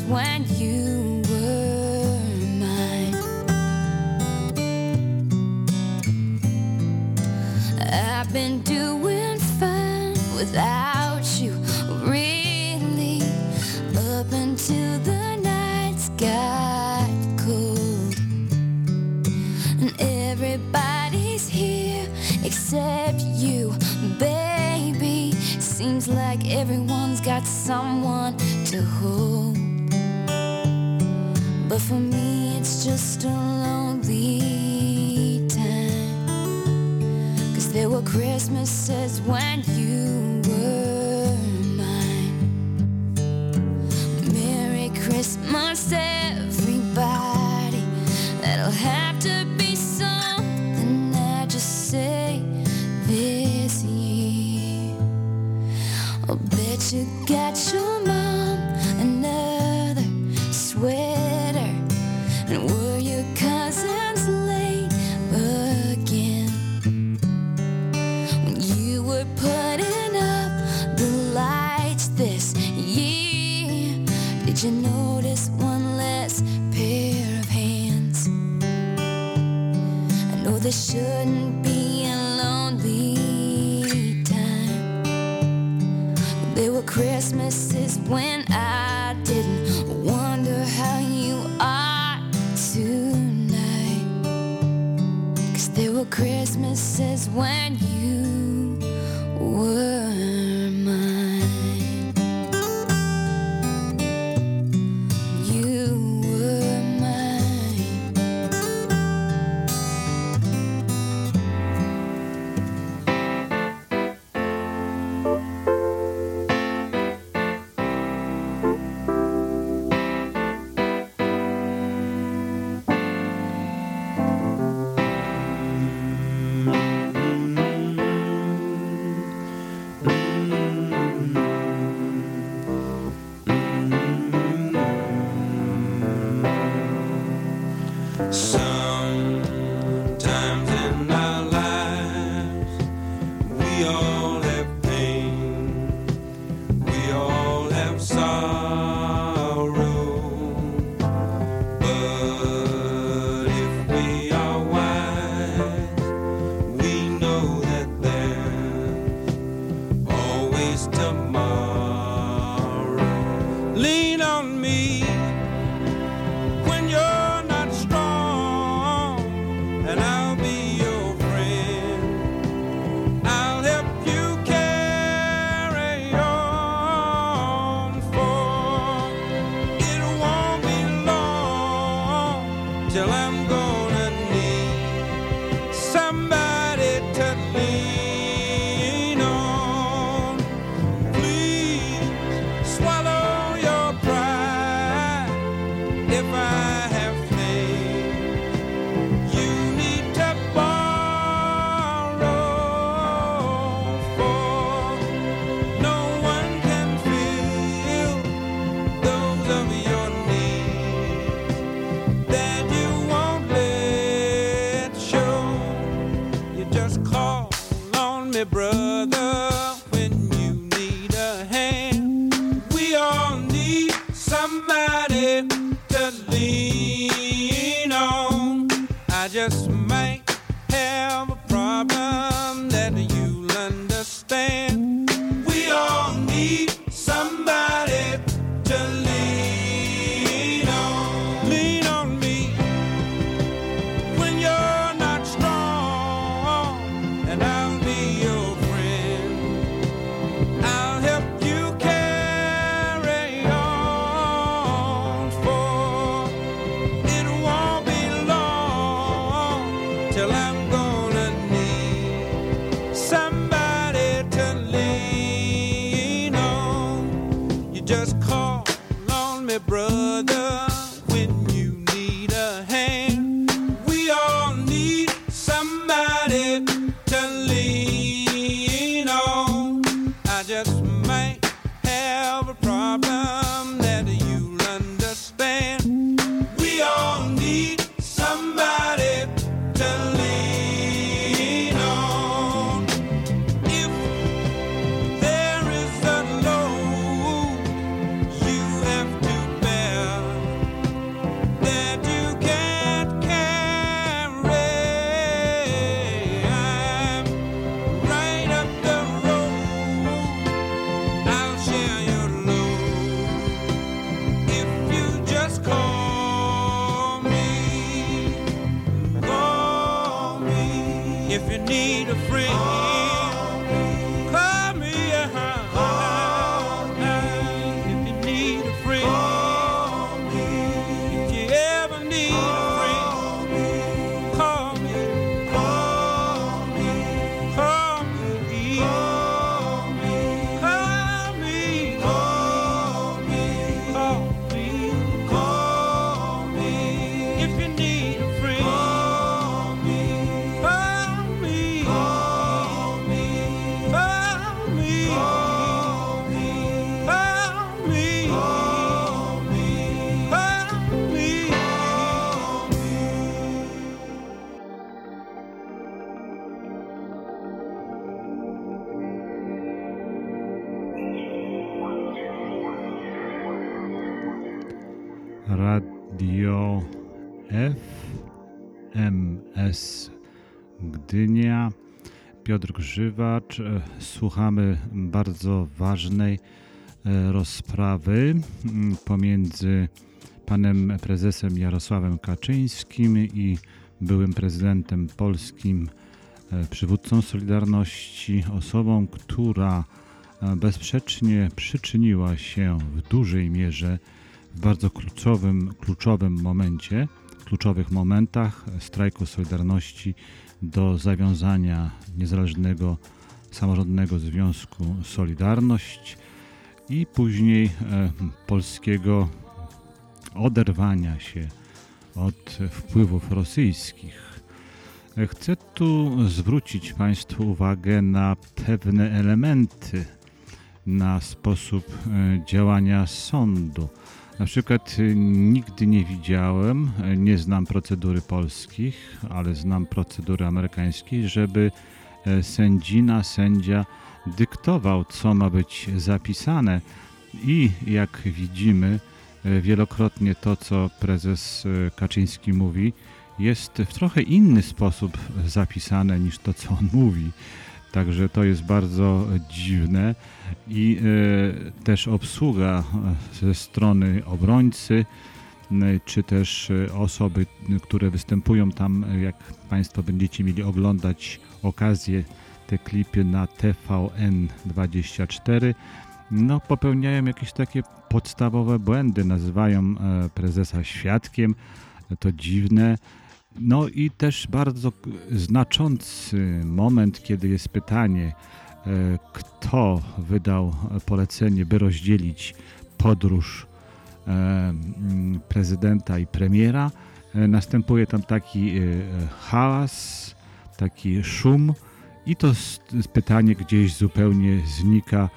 When you were mine. I've been doing fine without you, really, up until the nights got cold. And everybody's here except you, baby. Seems like everyone's got someone to hold. For me, E, Słuchamy bardzo ważnej e, rozprawy mm, pomiędzy panem prezesem Jarosławem Kaczyńskim i byłym prezydentem polskim, e, przywódcą Solidarności, osobą, która bezsprzecznie przyczyniła się w dużej mierze w bardzo kluczowym, kluczowym momencie, kluczowych momentach strajku Solidarności do zawiązania niezależnego samorządnego związku Solidarność i później e, polskiego oderwania się od wpływów rosyjskich. E, Chcę tu zwrócić Państwu uwagę na pewne elementy, na sposób e, działania sądu. Na przykład y, nigdy nie widziałem, y, nie znam procedury polskich, ale znam procedury amerykańskiej, żeby e, sędzina, sędzia dyktował, co ma być zapisane. I jak widzimy, wielokrotnie to, co prezes Kaczyński mówi, jest w trochę inny sposób zapisane niż to, co on mówi. Także to jest bardzo dziwne. I e, też obsługa e, ze strony obrońcy, czy też e, osoby, które występują tam, jak Państwo będziecie mieli oglądać okazję, te klipy na TVN24, no popełniają jakieś takie podstawowe błędy, nazywają prezesa świadkiem, to dziwne. No i też bardzo znaczący moment, kiedy jest pytanie, e, kto wydał polecenie, by rozdzielić podróż e, mm, prezydenta i premiera. E, Następuje tam taki hałas, taki szum i to pytanie gdzieś zupełnie znika,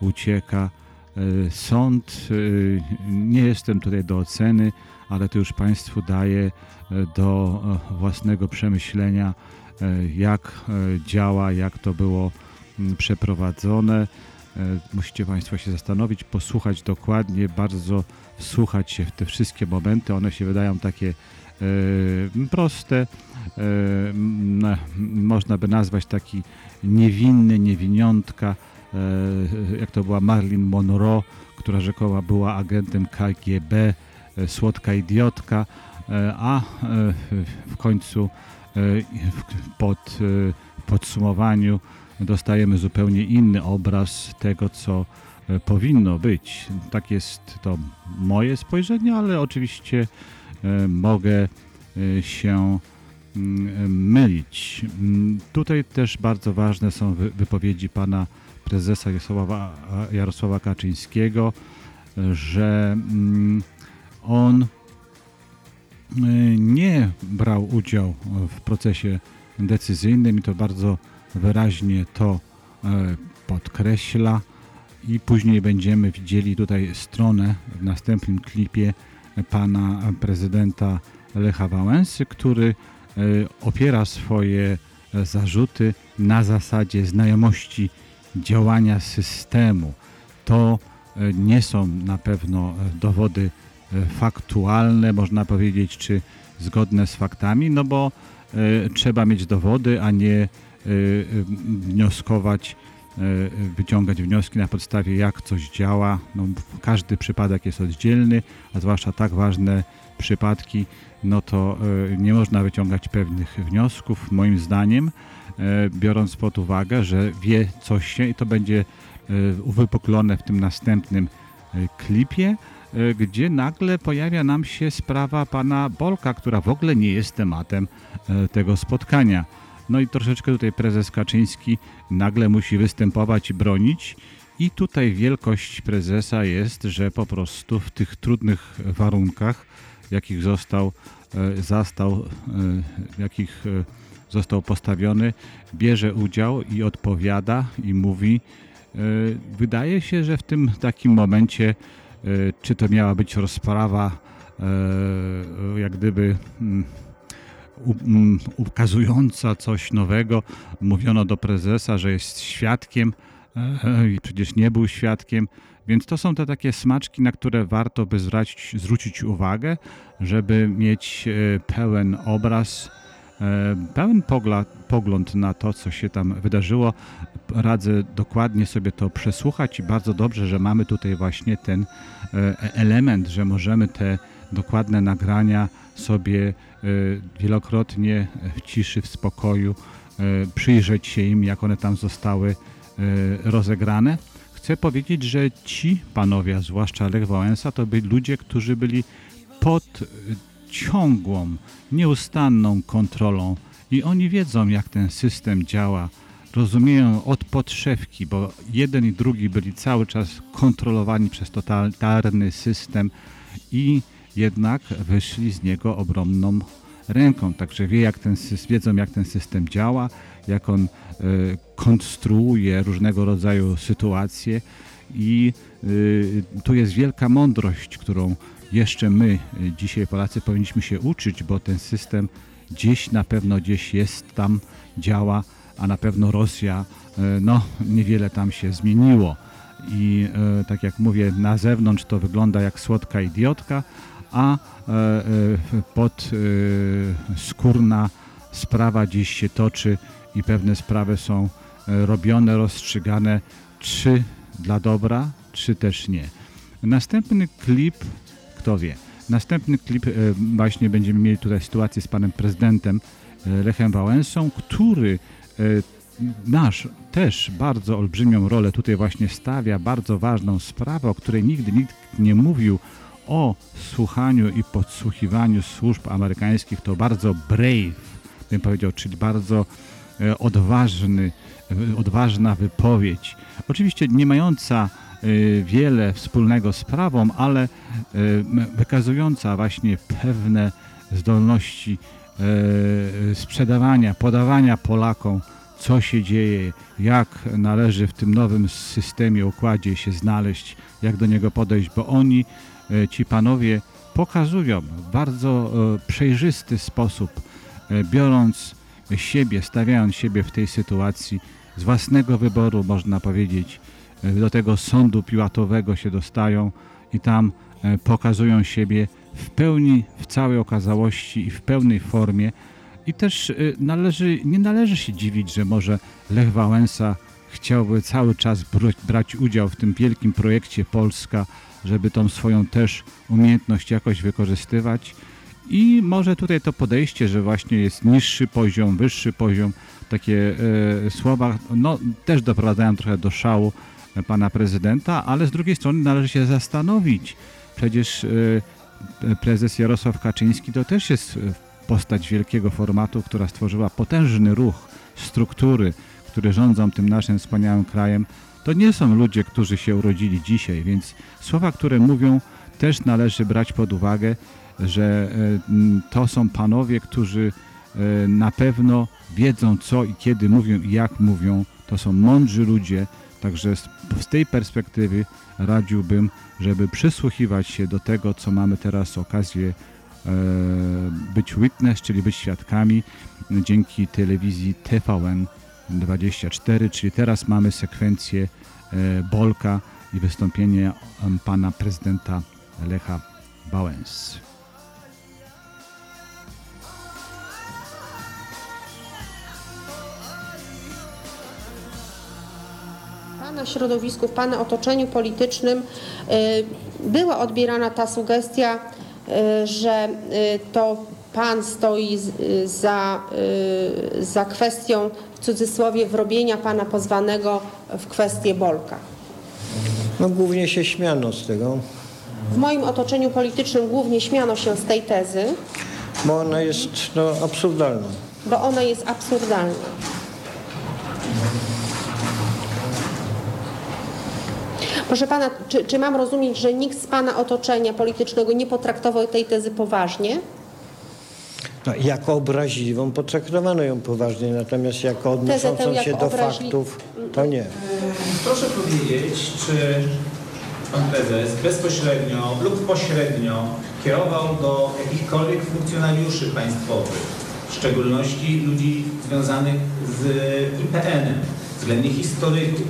ucieka. Sąd, nie jestem tutaj do oceny, ale to już Państwu daję do e, własnego przemyślenia, e, jak e, działa, jak to było mm, przeprowadzone. Musicie Państwo się zastanowić, posłuchać dokładnie, bardzo wsłuchać się w te wszystkie momenty. One się wydają takie proste. Można by nazwać taki niewinny, niewiniątka, jak to była Marilyn Monroe, która rzekoła była agentem KGB, słodka idiotka, a e, w końcu e, pod e, podsumowaniu dostajemy zupełnie inny obraz tego, co e, powinno być. Tak jest to moje spojrzenie, ale oczywiście e, mogę e, się mm, mylić. Mm, Tutaj też bardzo ważne są wy- wypowiedzi pana prezesa Jarosława, Jarosława Kaczyńskiego, że mm, on nie brał udziału w procesie decyzyjnym i to bardzo wyraźnie to e, podkreśla i później będziemy widzieli tutaj stronę w następnym klipie pana prezydenta Lecha Wałęsy, który e, opiera swoje e, zarzuty na zasadzie znajomości działania systemu. To nie są na pewno dowody faktualne, można powiedzieć, czy zgodne z faktami, no bo e, trzeba mieć dowody, a nie e, wnioskować, e, wyciągać wnioski na podstawie jak coś działa. No, każdy przypadek jest oddzielny, a zwłaszcza tak ważne przypadki, no to nie można wyciągać pewnych wniosków, moim zdaniem, biorąc pod uwagę, że wie coś się i to będzie uwypuklone w tym następnym klipie, gdzie nagle pojawia nam się sprawa pana Bolka, która w ogóle nie jest tematem e, tego spotkania. No i troszeczkę tutaj prezes Kaczyński nagle musi występować i bronić. I tutaj wielkość prezesa jest, że po prostu w tych trudnych warunkach, jakich został, e, zastał, e, jakich e, został postawiony, bierze udział i odpowiada i mówi. E, Wydaje się, że w tym takim momencie, e, czy to miała być rozprawa, e, jak gdyby mm, mm, ukazująca coś nowego. Mówiono do prezesa, że jest świadkiem e, i przecież nie był świadkiem. Więc to są te takie smaczki, na które warto by zwrócić uwagę, żeby mieć e, pełen obraz, pełen pogla, pogląd na to, co się tam wydarzyło. Radzę dokładnie sobie to przesłuchać i bardzo dobrze, że mamy tutaj właśnie ten e, element, że możemy te dokładne nagrania sobie e, wielokrotnie w ciszy, w spokoju e, przyjrzeć się im, jak one tam zostały e, rozegrane. Chcę powiedzieć, że ci panowie, zwłaszcza Lech Wałęsa, to byli ludzie, którzy byli pod e, ciągłą, nieustanną kontrolą i oni wiedzą, jak ten system działa. Rozumieją od podszewki, bo jeden i drugi byli cały czas kontrolowani przez totalitarny system i jednak wyszli z niego obronną ręką. Także wie, jak ten, wiedzą, jak ten system działa, jak on e, konstruuje różnego rodzaju sytuacje i e, tu jest wielka mądrość, którą jeszcze my, e, dzisiaj Polacy, powinniśmy się uczyć, bo ten system gdzieś na pewno gdzieś jest tam, działa, a na pewno Rosja, e, no niewiele tam się zmieniło. I e, tak jak mówię, na zewnątrz to wygląda jak słodka idiotka, a pod skórna sprawa gdzieś się toczy i pewne sprawy są robione, rozstrzygane, czy dla dobra, czy też nie. Następny klip, następny klip e, właśnie będziemy mieli tutaj sytuację z panem prezydentem e, Lechem Wałęsą, który e, nasz też bardzo olbrzymią rolę tutaj właśnie stawia, bardzo ważną sprawę, o której nigdy nikt nie mówił, o słuchaniu i podsłuchiwaniu służb amerykańskich, to bardzo brave, bym powiedział, czyli bardzo odważny, odważna wypowiedź. Oczywiście nie mająca wiele wspólnego z prawą, ale m- wykazująca właśnie pewne zdolności e, sprzedawania, podawania Polakom, co się dzieje, jak należy w tym nowym systemie, układzie się znaleźć, jak do niego podejść, bo oni, ci panowie, pokazują w bardzo przejrzysty sposób, biorąc siebie, stawiając siebie w tej sytuacji z własnego wyboru, można powiedzieć, do tego sądu piłatowego się dostają i tam e, pokazują siebie w pełni, w całej okazałości i w pełnej formie. I też y, należy, nie należy się dziwić, że może Lech Wałęsa chciałby cały czas br- brać udział w tym wielkim projekcie Polska, żeby tą swoją też umiejętność jakoś wykorzystywać. I może tutaj to podejście, że właśnie jest niższy poziom, wyższy poziom, takie e, słowa, no też doprowadzają trochę do szału e, pana prezydenta, ale z drugiej strony należy się zastanowić. Przecież e, prezes Jarosław Kaczyński to też jest e, postać wielkiego formatu, która stworzyła potężny ruch, struktury, które rządzą tym naszym wspaniałym krajem. To nie są ludzie, którzy się urodzili dzisiaj, więc słowa, które mówią, też należy brać pod uwagę, że e, to są panowie, którzy e, na pewno wiedzą co i kiedy mówią i jak mówią. To są mądrzy ludzie, także z, tej perspektywy radziłbym, żeby przysłuchiwać się do tego, co mamy teraz okazję e, być witness, czyli być świadkami dzięki telewizji TVN 24, czyli teraz mamy sekwencję e, Bolka i wystąpienie pana prezydenta Lecha Wałęsy. Pana środowisku, w Pana otoczeniu politycznym y, była odbierana ta sugestia, y, że y, to Pan stoi za, za kwestią, w cudzysłowie, wrobienia Pana pozwanego w kwestię Bolka. No głównie się śmiano z tego, W moim otoczeniu politycznym głównie śmiano się z tej tezy, bo ona jest no, absurdalna. bo ona jest absurdalna. Proszę pana, czy, czy mam rozumieć, że nikt z pana otoczenia politycznego nie potraktował tej tezy poważnie? No, jako obraźliwą potraktowano ją poważnie, natomiast jako odnoszącą jako się do obraźli- faktów, to nie. Proszę powiedzieć, czy pan prezes bezpośrednio lub pośrednio kierował do jakichkolwiek funkcjonariuszy państwowych, w szczególności ludzi związanych z IPN-em, względnie historyków,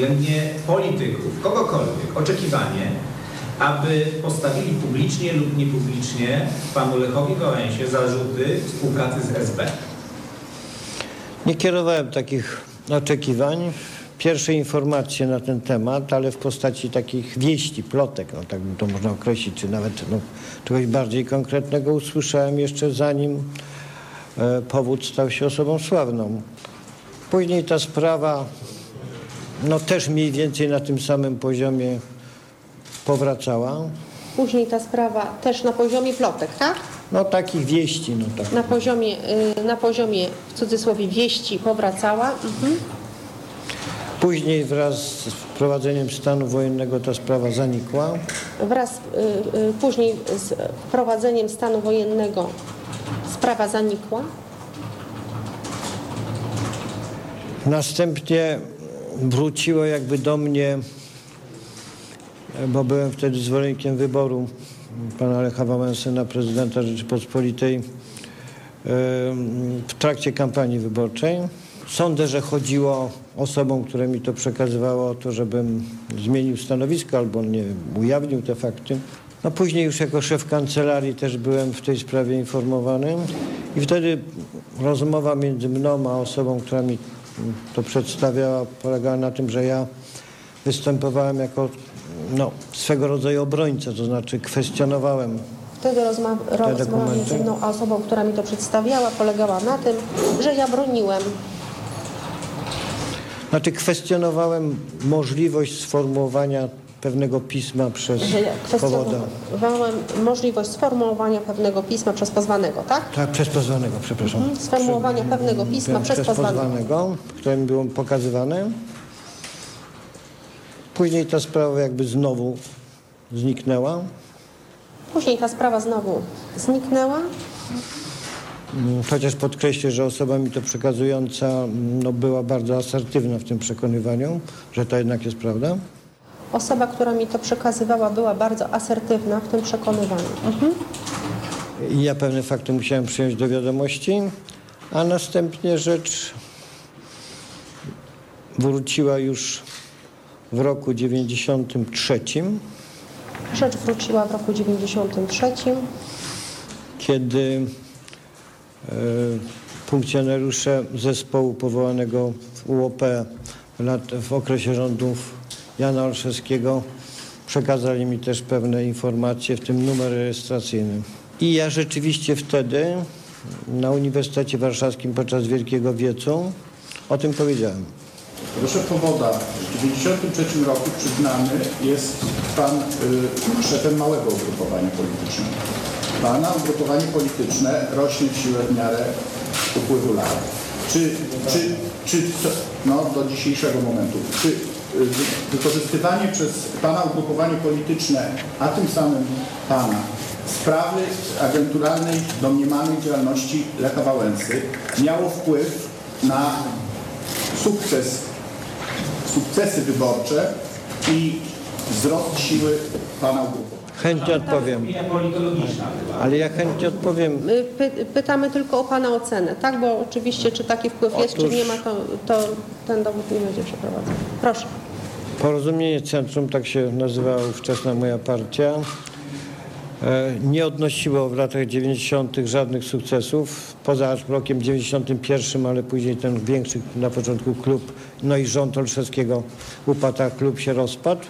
względnie polityków, kogokolwiek, oczekiwanie, aby postawili publicznie lub niepublicznie panu Lechowi Wałęsie zarzuty współpracy z SB. Nie kierowałem takich oczekiwań. Pierwsze informacje na ten temat, ale w postaci takich wieści, plotek, no tak bym to można określić, czy nawet no, czegoś bardziej konkretnego usłyszałem jeszcze zanim e, powód stał się osobą sławną. Później ta sprawa, no też mniej więcej na tym samym poziomie powracała. Później ta sprawa też na poziomie plotek, tak? No takich wieści, no tak. Na poziomie, y, na poziomie w cudzysłowie wieści powracała. Mhm. Później wraz z wprowadzeniem stanu wojennego ta sprawa zanikła. Wraz y, y, później z wprowadzeniem stanu wojennego sprawa zanikła. Następnie wróciło jakby do mnie, bo byłem wtedy zwolennikiem wyboru pana Lecha Wałęsy na prezydenta Rzeczypospolitej w trakcie kampanii wyborczej. Sądzę, że chodziło osobom, które mi to przekazywało o to, żebym zmienił stanowisko albo nie wiem, ujawnił te fakty. No później już jako szef kancelarii też byłem w tej sprawie informowany i wtedy rozmowa między mną a osobą, która mi to przedstawiała, polegała na tym, że ja występowałem jako no, swego rodzaju obrońca, to znaczy kwestionowałem Wtedy rozma- rozmowa między mną a osobą, która mi to przedstawiała, polegała na tym, że ja broniłem. Znaczy kwestionowałem możliwość sformułowania pewnego pisma przez powoda. możliwość sformułowania pewnego pisma przez pozwanego, tak? Tak, przez pozwanego, przepraszam. Mhm. Sformułowania pewnego pisma przez pozwanego. pozwanego, które mi było pokazywane. Później ta sprawa jakby znowu zniknęła. Później ta sprawa znowu zniknęła. Mm, Chociaż podkreślę, że osoba mi to przekazująca no, była bardzo asertywna w tym przekonywaniu, że to jednak jest prawda. Osoba, która mi to przekazywała, była bardzo asertywna w tym przekonywaniu. Mhm. I ja pewne fakty musiałem przyjąć do wiadomości, A następnie rzecz wróciła już w roku 93, Rzecz wróciła w roku 93. kiedy e, funkcjonariusze zespołu powołanego w UOP w okresie rządów Jana Olszewskiego przekazali mi też pewne informacje, w tym numer rejestracyjny. I ja rzeczywiście wtedy na Uniwersytecie Warszawskim podczas Wielkiego Wiecu o tym powiedziałem. Proszę powoda, w 1993 roku przyznany jest Pan y, szefem małego ugrupowania politycznego. Pana ugrupowanie polityczne rośnie w siłę w miarę upływu lat. Czy, czy, czy to, no, do dzisiejszego momentu, czy wykorzystywanie przez Pana ugrupowanie polityczne, a tym samym Pana, sprawy agenturalnej domniemanej działalności Lecha Wałęsy miało wpływ na sukces, sukcesy wyborcze i wzrost siły Pana ugrupowania. Chętnie odpowiem. Ale ja chętnie odpowiem. My py, pytamy tylko o Pana ocenę, tak? Bo oczywiście, czy taki wpływ jest, czy Otóż- nie ma, to, to ten dowód nie będzie przeprowadzony. Proszę. Porozumienie Centrum, tak się nazywała ówczesna moja partia, e, nie odnosiło w latach 90. żadnych sukcesów, poza aż rokiem 91, ale później ten większy na początku klub, no i rząd Olszewskiego upadł, a klub się rozpadł.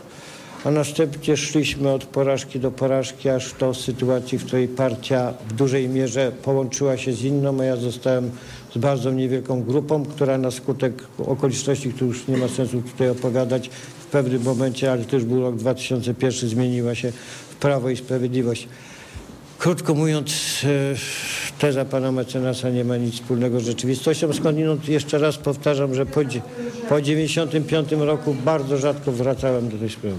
A następnie szliśmy od porażki do porażki, aż do sytuacji, w której partia w dużej mierze połączyła się z inną, a ja zostałem z bardzo niewielką grupą, która na skutek okoliczności, które już nie ma sensu tutaj opowiadać, w pewnym momencie, ale to już był rok 2001, zmieniła się w Prawo i Sprawiedliwość. Krótko mówiąc, e, teza pana mecenasa nie ma nic wspólnego z rzeczywistością. Skądinąd jeszcze raz powtarzam, że po, dzie- po 95 roku bardzo rzadko wracałem do tej sprawy.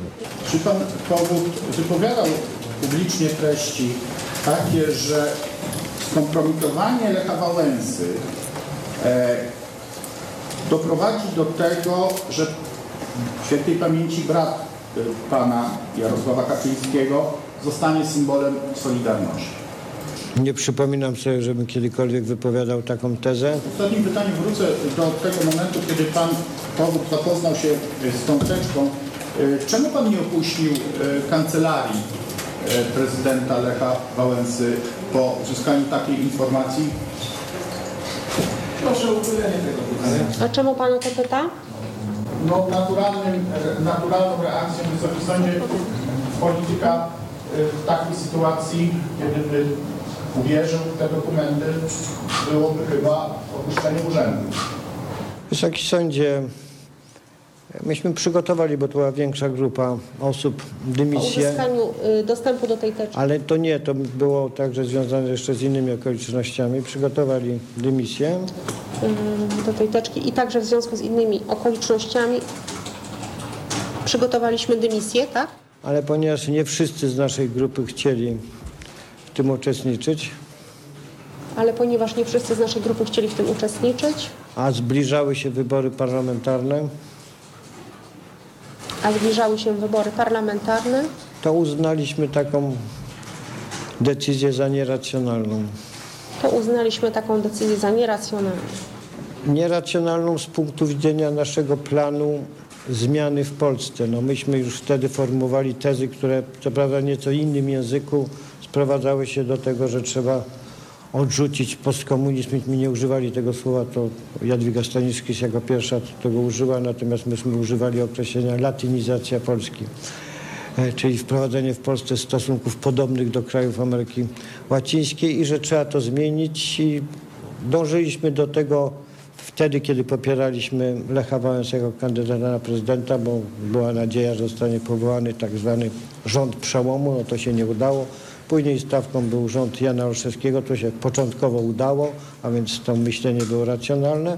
Czy Pan powód wypowiadał publicznie treści takie, że skompromitowanie Lecha Wałęsy e, doprowadzi do tego, że świętej pamięci brat e, Pana Jarosława Kaczyńskiego zostanie symbolem Solidarności? Nie przypominam sobie, żebym kiedykolwiek wypowiadał taką tezę. W ostatnim pytaniu wrócę do tego momentu, kiedy Pan powód zapoznał się e, z tą teczką. E, Czemu Pan nie opuścił e, kancelarii prezydenta Lecha Wałęsy po uzyskaniu takiej informacji? Proszę o uchylenie tego pytania. A czemu Pan o to pyta? No, naturalnym, naturalną reakcją Wysoki Sądzie polityka w takiej sytuacji, kiedy by uwierzył w te dokumenty, byłoby chyba opuszczenie urzędu. Wysoki Sądzie, myśmy przygotowali, bo to była większa grupa osób, O dymisję. uzyskaniu y, dostępu do tej teczki. Ale to nie, to było także związane jeszcze z innymi okolicznościami. Przygotowali dymisję. y, do tej teczki i także w związku z innymi okolicznościami przygotowaliśmy dymisję, tak? Ale ponieważ nie wszyscy z naszej grupy chcieli w tym uczestniczyć, Ale ponieważ nie wszyscy z naszej grupy chcieli w tym uczestniczyć, a zbliżały się wybory parlamentarne, a zbliżały się wybory parlamentarne, to uznaliśmy taką decyzję za nieracjonalną. to uznaliśmy taką decyzję za nieracjonalną. Nieracjonalną z punktu widzenia naszego planu zmiany w Polsce. No myśmy już wtedy formułowali tezy, które co prawda nieco innym języku sprowadzały się do tego, że trzeba odrzucić postkomunizm. Myśmy nie używali tego słowa, to Jadwiga Staniszkis jako pierwsza tego użyła, natomiast myśmy używali określenia latynizacja Polski e, czyli wprowadzenie w Polsce stosunków podobnych do krajów Ameryki Łacińskiej i że trzeba to zmienić i dążyliśmy do tego wtedy, kiedy popieraliśmy Lecha Wałęsę jako kandydata na prezydenta, bo była nadzieja, że zostanie powołany tak zwany rząd przełomu, no to się nie udało. Później stawką był rząd Jana Olszewskiego, to się początkowo udało, a więc to myślenie było racjonalne.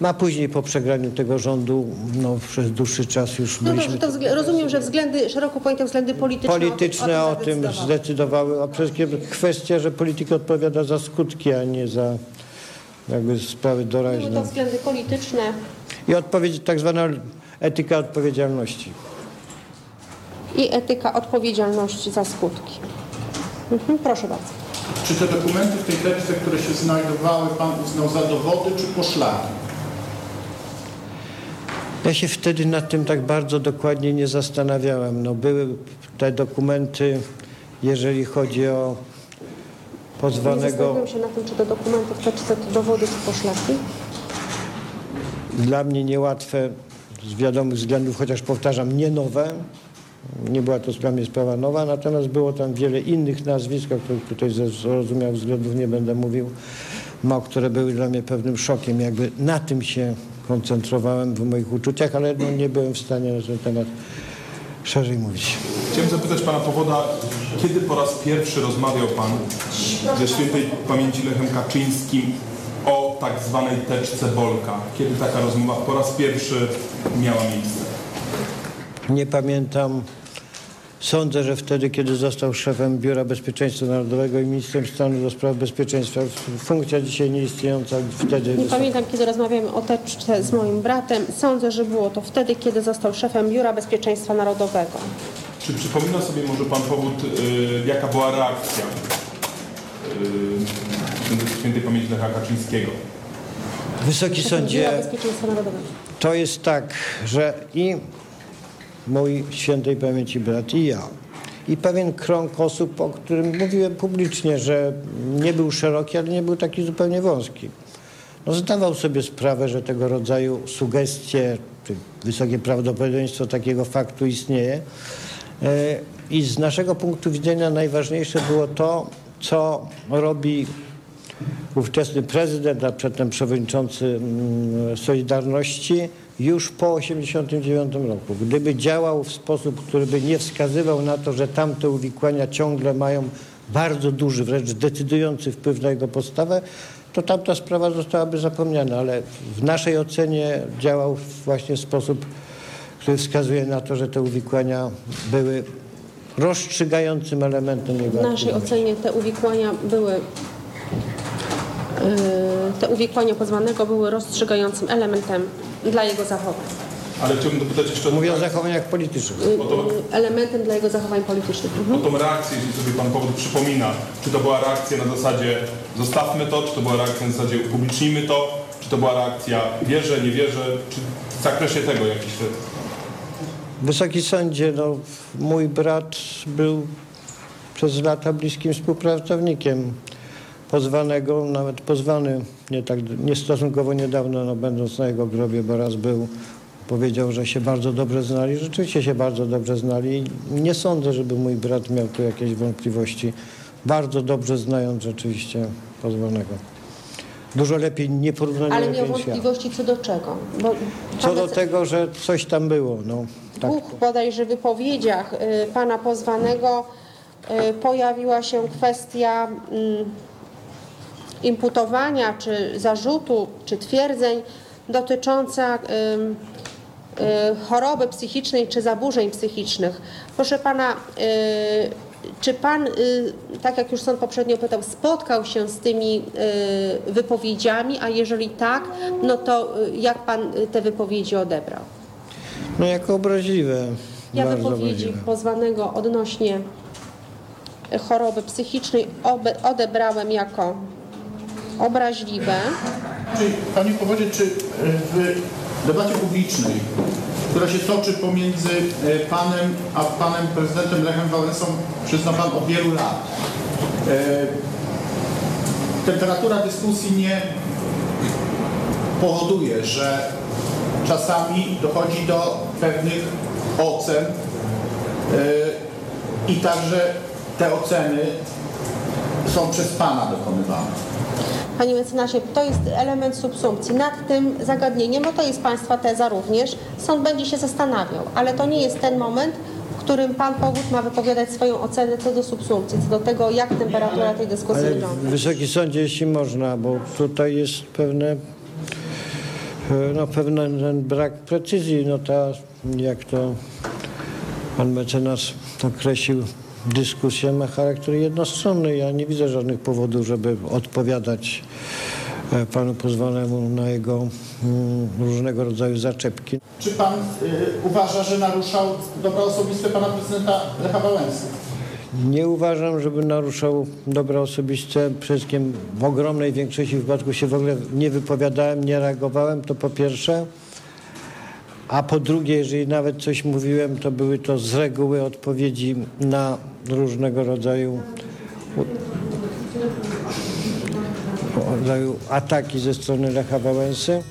No a później po przegraniu tego rządu, no przez dłuższy czas już No byliśmy... dobrze, to rozumiem, że względy, szeroko pojęte względy polityczne, Polityczne o tym zadecydowały. zdecydowały, a przede wszystkim kwestia, że polityka odpowiada za skutki, a nie za jakby sprawy Były to doraźne. względy polityczne. I odpowiedź, tak zwana etyka odpowiedzialności. i etyka odpowiedzialności za skutki. Mhm, proszę bardzo. Czy te dokumenty w tej teczce, które się znajdowały, Pan uznał za dowody czy poszlaki? Ja się wtedy nad tym tak bardzo dokładnie nie zastanawiałem. No, były te dokumenty, jeżeli chodzi o Nie pozwanego... zastanawiam się na tym, czy te dokumenty teczce to dowody czy poszlaki. dla mnie niełatwe z wiadomych względów, chociaż powtarzam, nie nowe. Nie była to dla mnie sprawa nowa, natomiast było tam wiele innych nazwisk, o których tutaj ze zrozumiałych względów nie będę mówił, ma, które były dla mnie pewnym szokiem. Jakby na tym się koncentrowałem w moich uczuciach, ale no, nie byłem w stanie na ten temat szerzej mówić. Chciałem zapytać pana powoda, kiedy po raz pierwszy rozmawiał pan ze świętej pamięci Lechem Kaczyńskim o tak zwanej teczce Bolka? Kiedy taka rozmowa po raz pierwszy miała miejsce? Nie pamiętam. Sądzę, że wtedy, kiedy został szefem Biura Bezpieczeństwa Narodowego i ministrem stanu do spraw bezpieczeństwa, funkcja dzisiaj nieistniejąca, wtedy Nie pamiętam, kiedy rozmawiałem o teczce z moim bratem. Sądzę, że było to wtedy, kiedy został szefem Biura Bezpieczeństwa Narodowego. Czy przypomina sobie może pan powód, y, jaka była reakcja y, świętej pamięci Lecha Kaczyńskiego? Wysoki sądzie, Biura Bezpieczeństwa Narodowego. to jest tak, że i mój świętej pamięci brat i ja i pewien krąg osób, o którym mówiłem publicznie, że nie był szeroki, ale nie był taki zupełnie wąski. No, zdawał sobie sprawę, że tego rodzaju sugestie, czy wysokie prawdopodobieństwo takiego faktu istnieje. E, I z naszego punktu widzenia najważniejsze było to, co robi ówczesny prezydent, a przedtem przewodniczący mm, Solidarności już po 1989 roku. Gdyby działał w sposób, który by nie wskazywał na to, że tamte uwikłania ciągle mają bardzo duży, wręcz decydujący wpływ na jego postawę, to tamta sprawa zostałaby zapomniana, ale w naszej ocenie działał właśnie w sposób, który wskazuje na to, że te uwikłania były rozstrzygającym elementem jego W naszej ocenie te uwikłania były yy, te uwikłania pozwanego były rozstrzygającym elementem dla jego zachowań. Ale chciałbym dopytać jeszcze Mówię o zachowaniach politycznych. To, Elementem dla jego zachowań politycznych. Mhm. o tą reakcję, jeśli sobie pan powód przypomina. Czy to była reakcja na zasadzie zostawmy to, czy to była reakcja na zasadzie upublicznijmy to, czy to była reakcja wierzę, nie wierzę, czy w zakresie tego jakiś Wysoki sądzie, no, mój brat był przez lata bliskim współpracownikiem pozwanego, nawet pozwany nie tak, nie stosunkowo niedawno, no, będąc na jego grobie, bo raz był, powiedział, że się bardzo dobrze znali. Rzeczywiście się bardzo dobrze znali. Nie sądzę, żeby mój brat miał tu jakieś wątpliwości, bardzo dobrze znając rzeczywiście pozwanego. Dużo lepiej, nieporównanie Ale lepiej miał wątpliwości co do czego? Bo Co do tego, że coś tam było, no. W Tak. dwóch bodajże wypowiedziach y, pana pozwanego y, pojawiła się kwestia mm, imputowania, czy zarzutu, czy twierdzeń dotycząca choroby psychicznej czy zaburzeń psychicznych. Proszę pana, czy pan, y, tak jak już sąd poprzednio pytał, spotkał się z tymi y, wypowiedziami, a jeżeli tak, no to y, jak pan te wypowiedzi odebrał? No jako obraźliwe. Ja wypowiedzi obraźliwe. pozwanego odnośnie choroby psychicznej odebrałem jako obraźliwe. Czy, panie powodzie, czy e, w debacie publicznej, która się toczy pomiędzy e, panem a panem prezydentem Lechem Wałęsą, przyzna pan od wielu lat, e, temperatura dyskusji nie powoduje, że czasami dochodzi do pewnych ocen i także te oceny są przez pana dokonywane. Panie mecenasie, to jest element subsumpcji. Nad tym zagadnieniem, no to jest Państwa teza również, sąd będzie się zastanawiał, ale to nie jest ten moment, w którym Pan powód ma wypowiadać swoją ocenę co do subsumpcji, co do tego, jak temperatura tej dyskusji Ale wygląda. Wysoki Sądzie, jeśli można, bo tutaj jest pewne, no, pewien brak precyzji, no ta, jak to pan mecenas określił, dyskusja ma charakter jednostronny. Ja nie widzę żadnych powodów, żeby odpowiadać e, panu pozwolemu na jego mm, różnego rodzaju zaczepki. Czy pan e, uważa, że naruszał dobra osobiste pana prezydenta Lecha Wałęsy? Nie uważam, żeby naruszał dobra osobiste. Wszystkim w ogromnej większości wypadków się w ogóle nie wypowiadałem, nie reagowałem. To po pierwsze. A po drugie, jeżeli nawet coś mówiłem, to były to z reguły odpowiedzi na różnego rodzaju ataki ze strony Lecha Wałęsy.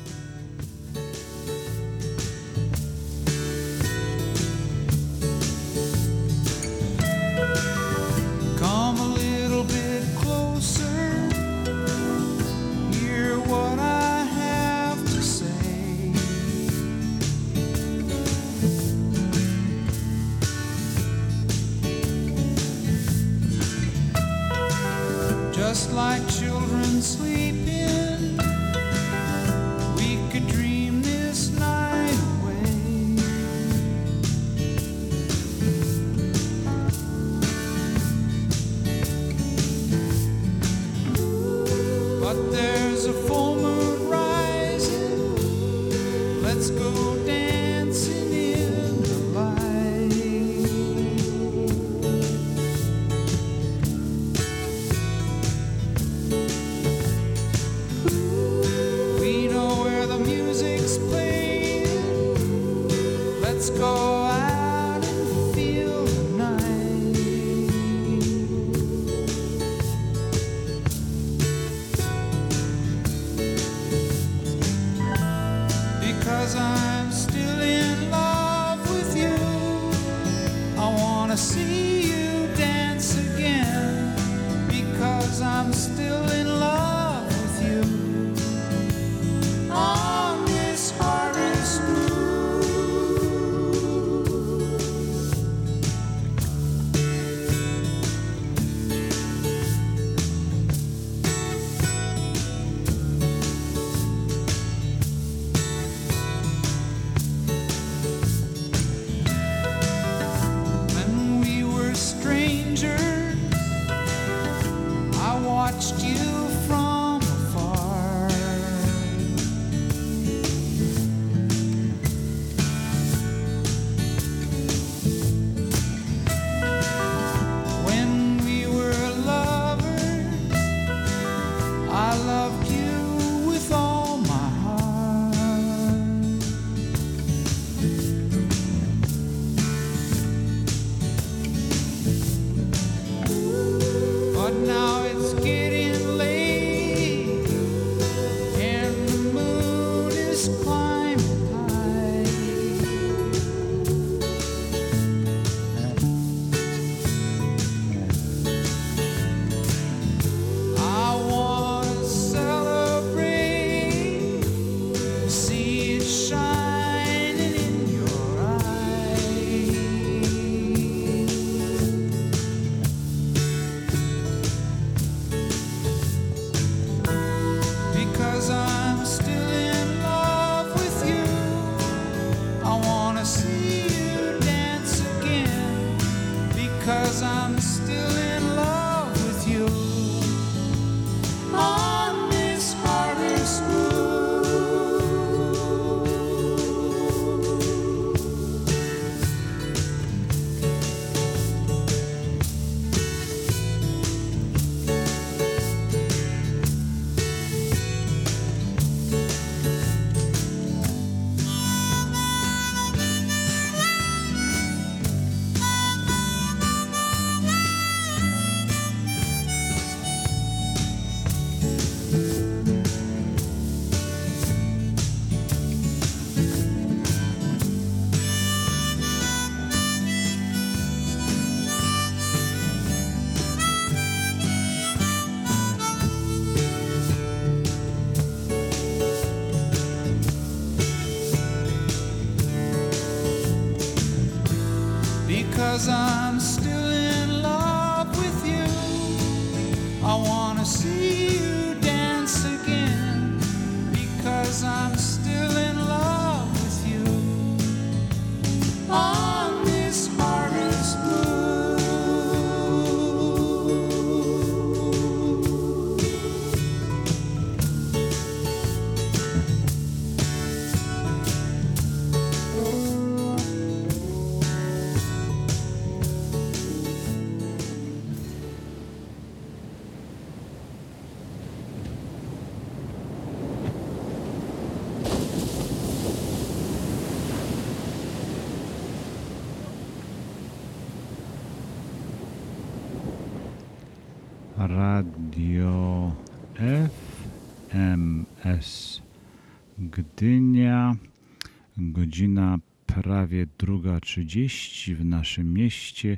Godzina prawie 2.30 w naszym mieście.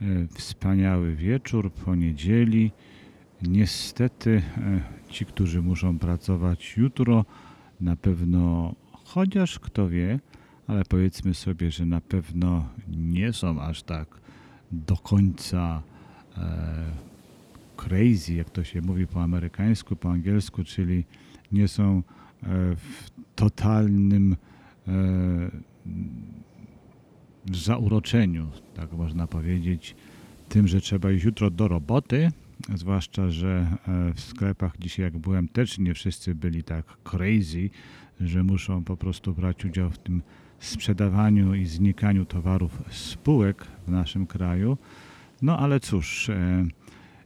E, Wspaniały wieczór, poniedzieli. Niestety e, ci, którzy muszą pracować jutro, na pewno, chociaż kto wie, ale powiedzmy sobie, że na pewno nie są aż tak do końca e, crazy, jak to się mówi po amerykańsku, po angielsku, czyli nie są w totalnym e, zauroczeniu, tak można powiedzieć, tym, że trzeba iść jutro do roboty, zwłaszcza, że e, w sklepach dzisiaj jak byłem też nie wszyscy byli tak crazy, że muszą po prostu brać udział w tym sprzedawaniu i znikaniu towarów spółek w naszym kraju. No ale cóż, e,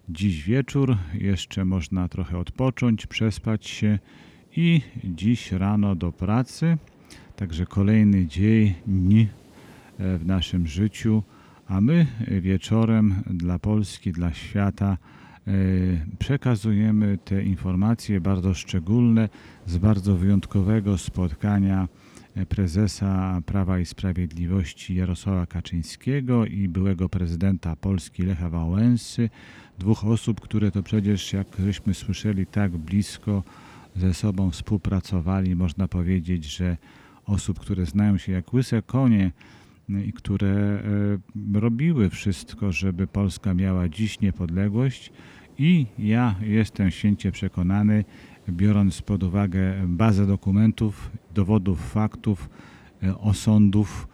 dziś wieczór, jeszcze można trochę odpocząć, przespać się i dziś rano do pracy. Także kolejny dzień e, w naszym życiu, a my wieczorem dla Polski, dla świata e, przekazujemy te informacje bardzo szczególne z bardzo wyjątkowego spotkania e, prezesa Prawa i Sprawiedliwości Jarosława Kaczyńskiego i byłego prezydenta Polski Lecha Wałęsy. Dwóch osób, które to przecież, jak żeśmy słyszeli, tak blisko ze sobą współpracowali. Można powiedzieć, że osób, które znają się jak łyse konie i które e, robiły wszystko, żeby Polska miała dziś niepodległość. I ja jestem święcie przekonany, biorąc pod uwagę bazę dokumentów, dowodów, faktów, e, osądów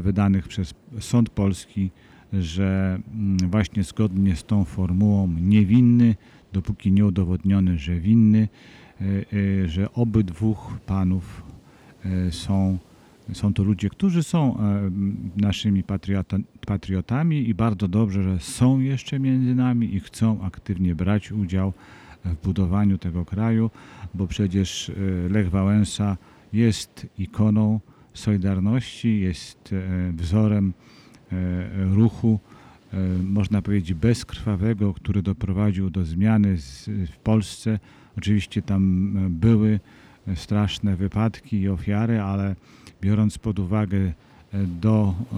wydanych przez Sąd Polski, że mm, właśnie zgodnie z tą formułą niewinny, dopóki nie udowodniony, że winny, że obydwóch panów są, są to ludzie, którzy są e, naszymi patriota, patriotami i bardzo dobrze, że są jeszcze między nami i chcą aktywnie brać udział w budowaniu tego kraju, bo przecież e, Lech Wałęsa jest ikoną Solidarności, jest e, wzorem e, ruchu, e, można powiedzieć, bezkrwawego, który doprowadził do zmiany w Polsce. Oczywiście tam e, były e, straszne wypadki i ofiary, ale biorąc pod uwagę e, do e,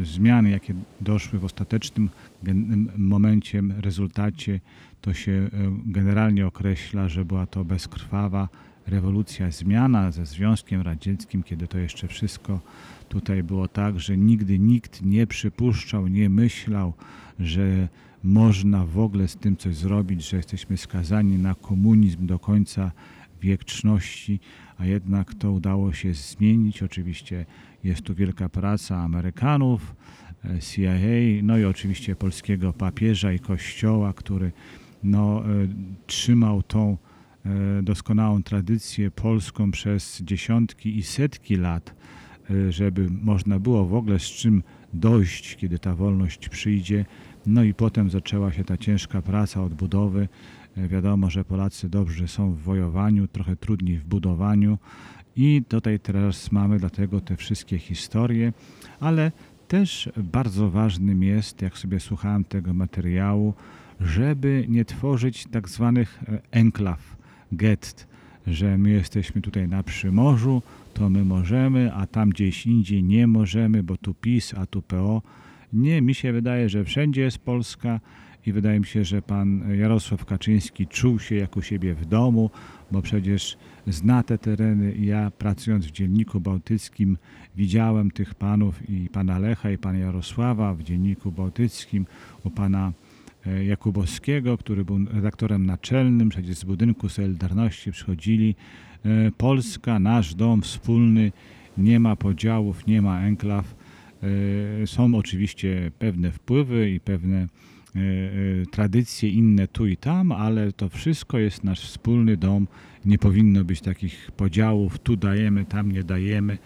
e, zmian, jakie doszły w ostatecznym momencie, rezultacie, to się generalnie określa, że była to bezkrwawa rewolucja, zmiana ze Związkiem Radzieckim, kiedy to jeszcze wszystko tutaj było tak, że nigdy nikt nie przypuszczał, nie myślał, że można w ogóle z tym coś zrobić, że jesteśmy skazani na komunizm do końca wieczności, a jednak to udało się zmienić. Oczywiście jest tu wielka praca Amerykanów, e, CIA, no i oczywiście polskiego papieża i kościoła, który no, e, trzymał tą e, doskonałą tradycję polską przez dziesiątki i setki lat, żeby można było w ogóle z czym dojść, kiedy ta wolność przyjdzie. No i potem zaczęła się ta ciężka praca odbudowy. E, Wiadomo, że Polacy dobrze są w wojowaniu, trochę trudniej w budowaniu i tutaj teraz mamy dlatego te wszystkie historie, ale też bardzo ważnym jest, jak sobie słuchałem tego materiału, żeby nie tworzyć tak zwanych e, enklaw, gett, że my jesteśmy tutaj na Przymorzu, to my możemy, a tam gdzieś indziej nie możemy, bo tu PiS, a tu PO. Nie, mi się wydaje, że wszędzie jest Polska i wydaje mi się, że pan Jarosław Kaczyński czuł się jak u siebie w domu, bo przecież zna te tereny i ja pracując w Dzienniku Bałtyckim widziałem tych panów i pana Lecha i pana Jarosława w Dzienniku Bałtyckim, u pana e, Jakubowskiego, który był redaktorem naczelnym, przecież z budynku Solidarności przychodzili. E, Polska, nasz dom wspólny, nie ma podziałów, nie ma enklaw. E, Są oczywiście pewne wpływy i pewne tradycje inne tu i tam, ale to wszystko jest nasz wspólny dom. Nie powinno być takich podziałów, tu dajemy, tam nie dajemy.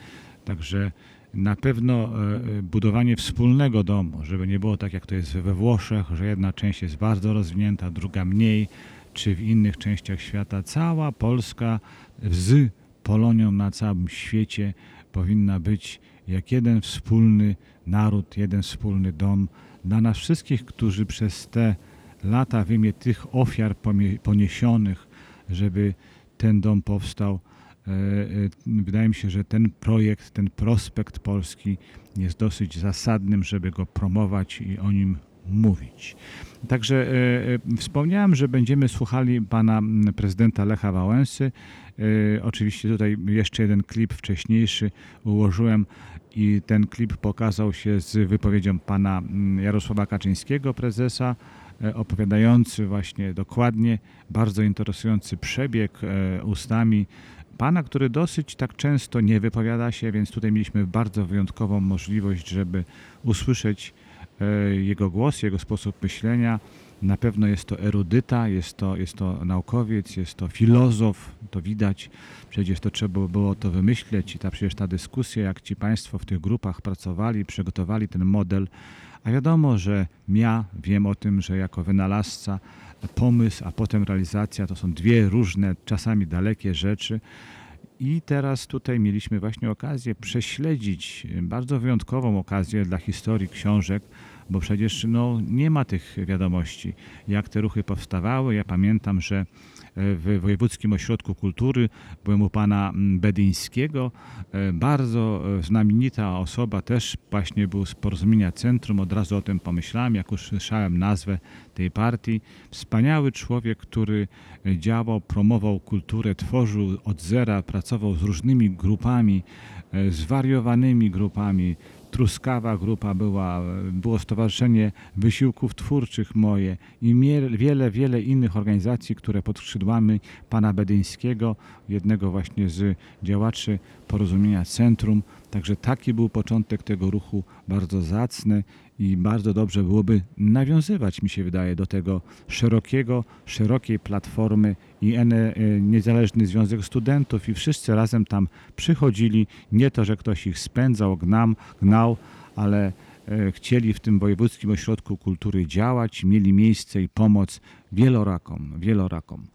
Także na pewno e, e, budowanie wspólnego domu, żeby nie było tak jak to jest we Włoszech, że jedna część jest bardzo rozwinięta, druga mniej, czy w innych częściach świata. Cała Polska z Polonią na całym świecie powinna być jak jeden wspólny naród, jeden wspólny dom dla nas wszystkich, którzy przez te lata w imię tych ofiar poniesionych, żeby ten dom powstał. E, e, Wydaje mi się, że ten projekt, ten prospekt polski jest dosyć zasadnym, żeby go promować i o nim mówić. Także e, wspomniałem, że będziemy słuchali pana m, prezydenta Lecha Wałęsy. Oczywiście tutaj jeszcze jeden klip wcześniejszy ułożyłem i ten klip pokazał się z wypowiedzią pana m, Jarosława Kaczyńskiego, prezesa, e, opowiadający właśnie dokładnie bardzo interesujący przebieg e, ustami pana, który dosyć tak często nie wypowiada się, więc tutaj mieliśmy bardzo wyjątkową możliwość, żeby usłyszeć e, jego głos, jego sposób myślenia. Na pewno jest to erudyta, jest to, jest to naukowiec, jest to filozof, to widać. Przecież to trzeba było to wymyśleć i ta przecież ta dyskusja, jak ci Państwo w tych grupach pracowali, przygotowali ten model. A wiadomo, że ja wiem o tym, że jako wynalazca pomysł, a potem realizacja to są dwie różne, czasami dalekie rzeczy. I teraz tutaj mieliśmy właśnie okazję prześledzić, bardzo wyjątkową okazję dla historii książek, bo przecież no, nie ma tych wiadomości, jak te ruchy powstawały. Ja pamiętam, że w Wojewódzkim Ośrodku Kultury byłem u pana mm, Bedyńskiego, e, bardzo e, znamienita osoba, też właśnie był z Porozumienia Centrum, od razu o tym pomyślałem, jak usłyszałem nazwę tej partii. Wspaniały człowiek, który e, działał, promował kulturę, tworzył od zera, pracował z różnymi grupami, e, zwariowanymi grupami, Truskawa grupa była, było Stowarzyszenie Wysiłków Twórczych moje i wiele, wiele innych organizacji, które pod skrzydłami pana Bedyńskiego, jednego właśnie z działaczy Porozumienia Centrum. Także taki był początek tego ruchu, bardzo zacny i bardzo dobrze byłoby nawiązywać, mi się wydaje, do tego szerokiego, szerokiej platformy i e, Niezależny Związek Studentów i wszyscy razem tam przychodzili. Nie to, że ktoś ich spędzał, gnam, gnał, ale e, chcieli w tym Wojewódzkim Ośrodku Kultury działać, mieli miejsce i pomoc wielorakom, wielorakom.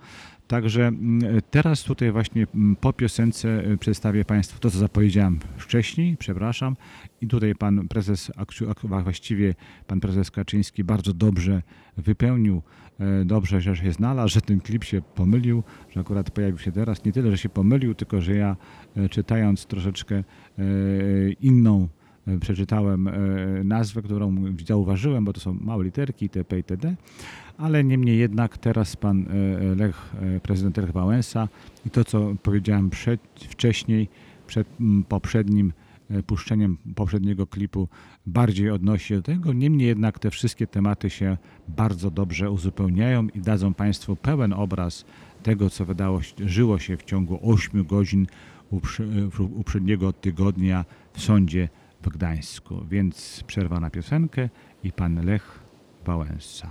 Także mm, teraz tutaj właśnie mm, po piosence e, przedstawię Państwu to, co zapowiedziałem wcześniej, przepraszam. I tutaj pan prezes, a właściwie pan prezes Kaczyński bardzo dobrze wypełnił, e, dobrze, że się znalazł, że ten klip się pomylił, że akurat pojawił się teraz. Nie tyle, że się pomylił, tylko że ja e, czytając troszeczkę e, inną przeczytałem nazwę, którą zauważyłem, bo to są małe literki itp. itd. Ale niemniej jednak teraz pan Lech, prezydent Lech Wałęsa i to, co powiedziałem przed, wcześniej, przed poprzednim puszczeniem poprzedniego klipu bardziej odnosi się do tego. Niemniej jednak te wszystkie tematy się bardzo dobrze uzupełniają i dadzą Państwu pełen obraz tego, co wydało, żyło się w ciągu 8 godzin w- uprzedniego tygodnia w sądzie w Gdańsku. Więc przerwa na piosenkę i pan Lech Wałęsa.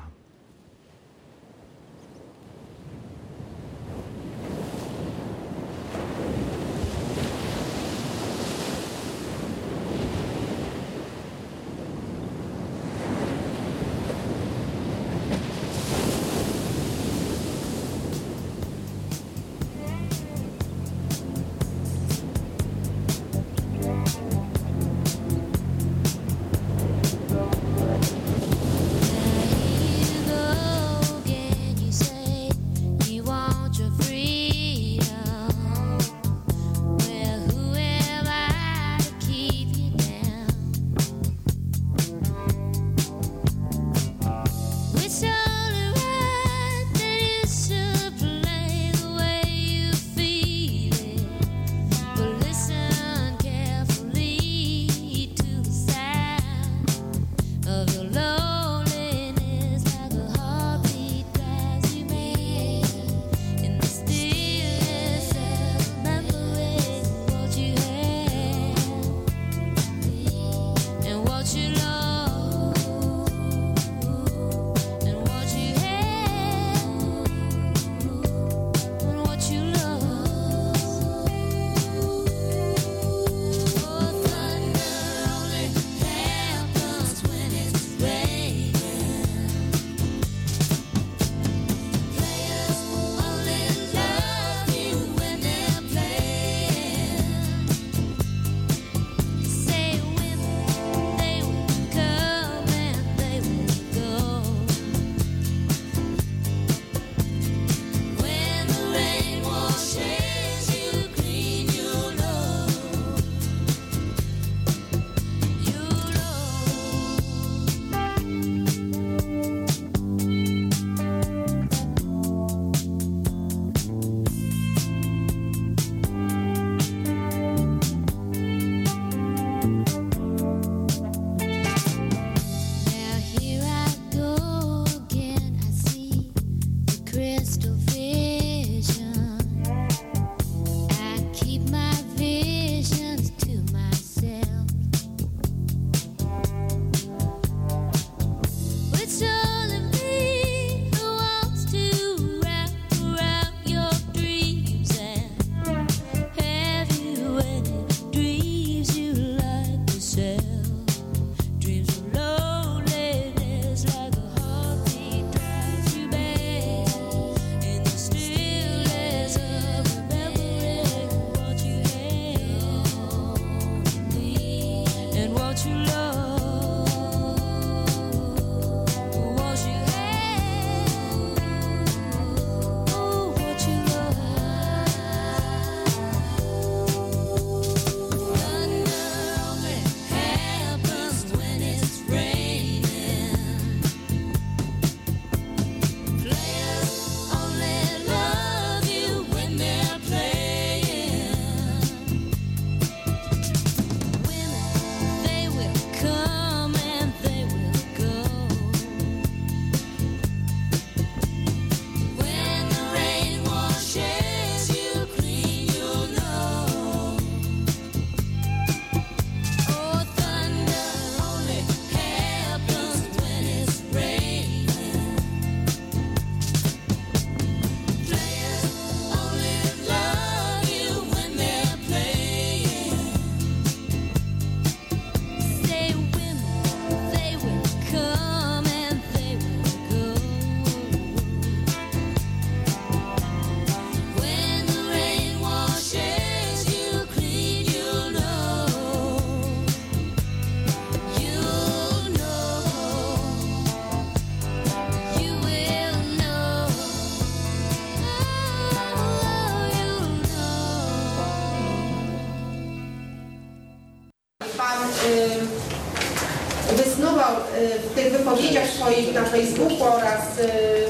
Wypowiedziach swoich na Facebooku oraz y,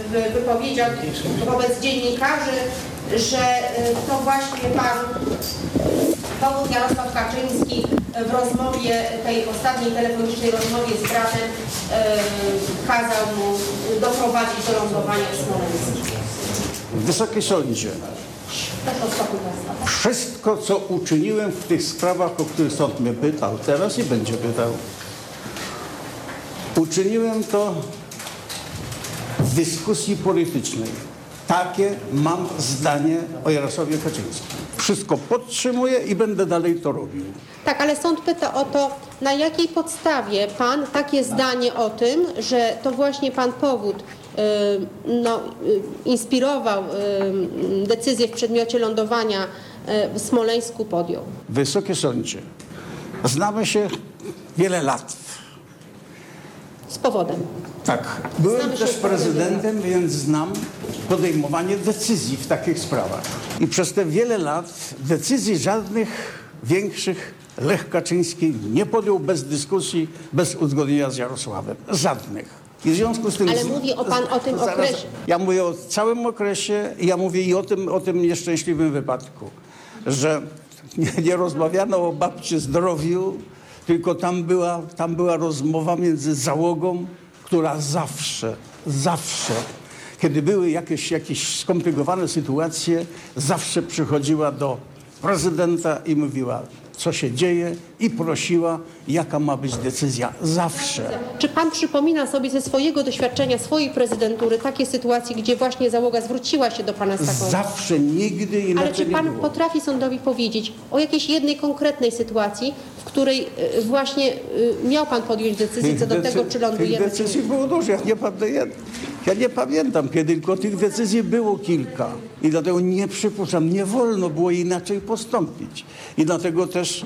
w wypowiedziach wobec dziennikarzy, że y, to właśnie pan powód Jarosław Kaczyński w rozmowie, tej ostatniej telefonicznej rozmowie z bratem y, kazał mu doprowadzić do lądowania w Smoleńsku. Wysoki sądzie, wszystko co uczyniłem w tych sprawach, o których sąd mnie pytał, teraz i będzie pytał, uczyniłem to w dyskusji politycznej. Takie mam zdanie o Jarosławie Kaczyńskim. Wszystko podtrzymuję i będę dalej to robił. Tak, ale sąd pyta o to, na jakiej podstawie pan takie zdanie o tym, że to właśnie pan powód y, no, y, inspirował y, decyzję w przedmiocie lądowania w Smoleńsku podjął. Wysokie sądzie, znamy się wiele lat. Powodem. Tak. Byłem Znamy też prezydentem, więc znam podejmowanie decyzji w takich sprawach. I przez te wiele lat decyzji żadnych większych Lech Kaczyński nie podjął bez dyskusji, bez uzgodnienia z Jarosławem. Żadnych. I w związku z tym... Ale mówi o pan o tym Zaraz- okresie. Ja mówię o całym okresie i ja mówię i o tym, o tym nieszczęśliwym wypadku, że nie, nie rozmawiano o babci zdrowiu, tylko tam była, tam była rozmowa między załogą, która zawsze, zawsze, kiedy były jakieś, jakieś skomplikowane sytuacje, zawsze przychodziła do prezydenta i mówiła, co się dzieje i prosiła, jaka ma być decyzja. Zawsze. Czy pan przypomina sobie ze swojego doświadczenia, swojej prezydentury takie sytuacje, gdzie właśnie załoga zwróciła się do pana z taką... Zawsze, nigdy inaczej Ale czy pan potrafi sądowi powiedzieć o jakiejś jednej konkretnej sytuacji, w której y, właśnie y, miał pan podjąć decyzję co do decy- tego, czy Tych lądujemy, czy decyzji było dużo. Ja nie, pamiętam, ja nie pamiętam kiedy, tylko tych decyzji było kilka. I dlatego nie przypuszczam, nie wolno było inaczej postąpić. I dlatego też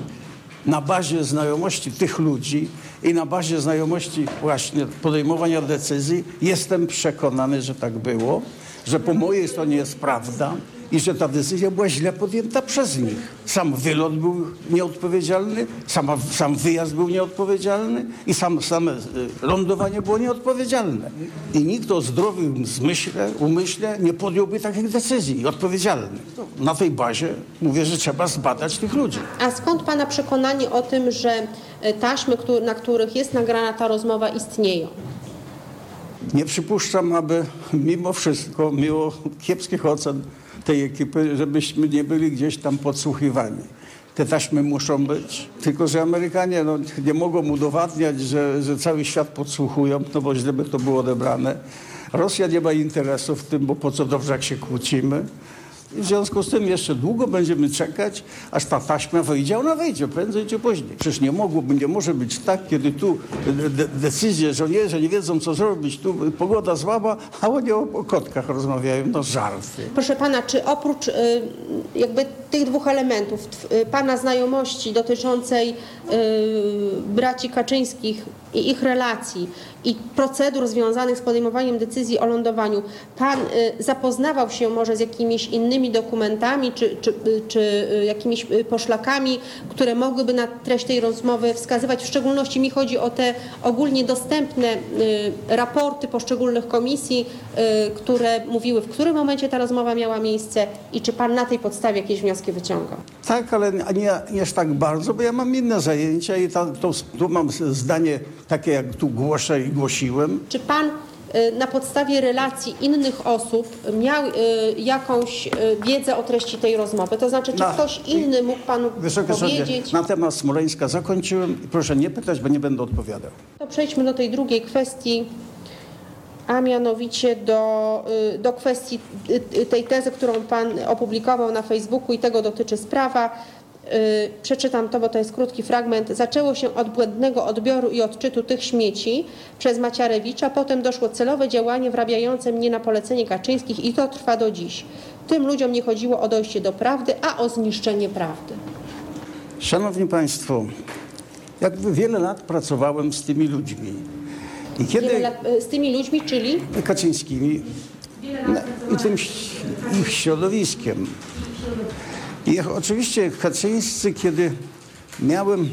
na bazie znajomości tych ludzi i na bazie znajomości właśnie podejmowania decyzji jestem przekonany, że tak było, że po mojej stronie jest prawda i że ta decyzja była źle podjęta przez nich. Sam wylot był nieodpowiedzialny, sama, sam wyjazd był nieodpowiedzialny i sam, same y, lądowanie było nieodpowiedzialne. I nikt o zdrowym zmyśle, umyśle nie podjąłby takich decyzji odpowiedzialnych. Na tej bazie mówię, że trzeba zbadać tych ludzi. A skąd pana przekonanie o tym, że y, taśmy, na których jest nagrana ta rozmowa istnieją? Nie przypuszczam, aby mimo wszystko, mimo kiepskich ocen tej ekipy, żebyśmy nie byli gdzieś tam podsłuchiwani. Te taśmy muszą być, tylko że Amerykanie no, nie mogą udowadniać, że, że cały świat podsłuchują, no bo źle by to było odebrane. Rosja nie ma interesu w tym, bo po co dobrze jak się kłócimy. W związku z tym jeszcze długo będziemy czekać, aż ta taśma wyjdzie. Ona wyjdzie prędzej czy później. Przecież nie mogłoby, nie może być tak, kiedy tu de de decyzje żołnierze nie wiedzą, co zrobić. Tu pogoda słaba, a oni o, o kotkach rozmawiają. No żarty. Proszę pana, czy oprócz y, jakby tych dwóch elementów, y, Pana znajomości dotyczącej y, braci Kaczyńskich i ich relacji i procedur związanych z podejmowaniem decyzji o lądowaniu, Pan y, zapoznawał się może z jakimiś innymi dokumentami czy, czy, y, czy y, jakimiś poszlakami, które mogłyby na treść tej rozmowy wskazywać? W szczególności mi chodzi o te ogólnie dostępne raporty poszczególnych komisji, które mówiły, w którym momencie ta rozmowa miała miejsce i czy Pan na tej podstawie jakieś wnioski wyciągał? Tak, ale nie, nie aż tak bardzo, bo ja mam inne zajęcia i ta, to, tu mam zdanie takie, jak tu głoszę i głosiłem. Czy Pan y, na podstawie relacji innych osób miał y, jakąś y, wiedzę o treści tej rozmowy? To znaczy, czy Na- ktoś inny mógł Panu Sądzie, powiedzieć? na temat Smoleńska zakończyłem i proszę nie pytać, bo nie będę odpowiadał. To przejdźmy do tej drugiej kwestii, a mianowicie do, y, do kwestii tej tezy, którą Pan opublikował na Facebooku i tego dotyczy sprawa. Y, Przeczytam to, bo to jest krótki fragment. Zaczęło się od błędnego odbioru i odczytu tych śmieci przez Maciarewicza, potem doszło celowe działanie wrabiające mnie na polecenie Kaczyńskich i to trwa do dziś. Tym ludziom nie chodziło o dojście do prawdy, a o zniszczenie prawdy. Szanowni Państwo, jakby wiele lat pracowałem z tymi ludźmi. I kiedy lat, y, z tymi ludźmi, czyli Kaczyńskimi no, i tym ich środowiskiem. I oczywiście Kaczyńscy, kiedy miałem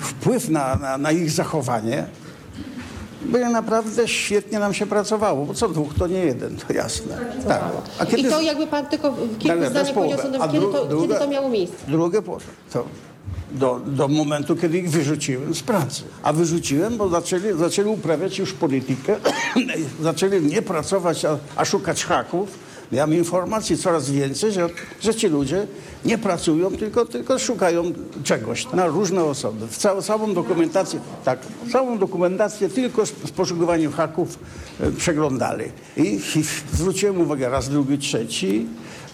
wpływ na, na, na ich zachowanie, bo naprawdę świetnie nam się pracowało, bo co dwóch to nie jeden, to jasne. Tak. A I to jakby Pan tylko w kilku zdaniach powiedział, sądem, kiedy, to, kiedy druga- to miało miejsce. Drugie po to do, do momentu, kiedy ich wyrzuciłem z pracy. A wyrzuciłem, bo zaczęli, zaczęli uprawiać już politykę, *coughs* zaczęli nie pracować, a, a szukać haków. Miałem informacji coraz więcej, że, że ci ludzie nie pracują, tylko, tylko szukają czegoś na różne osoby. W całą, całą dokumentację, tak, całą dokumentację tylko z, z poszukiwaniem haków e, przeglądali. I, I zwróciłem uwagę raz, drugi, trzeci.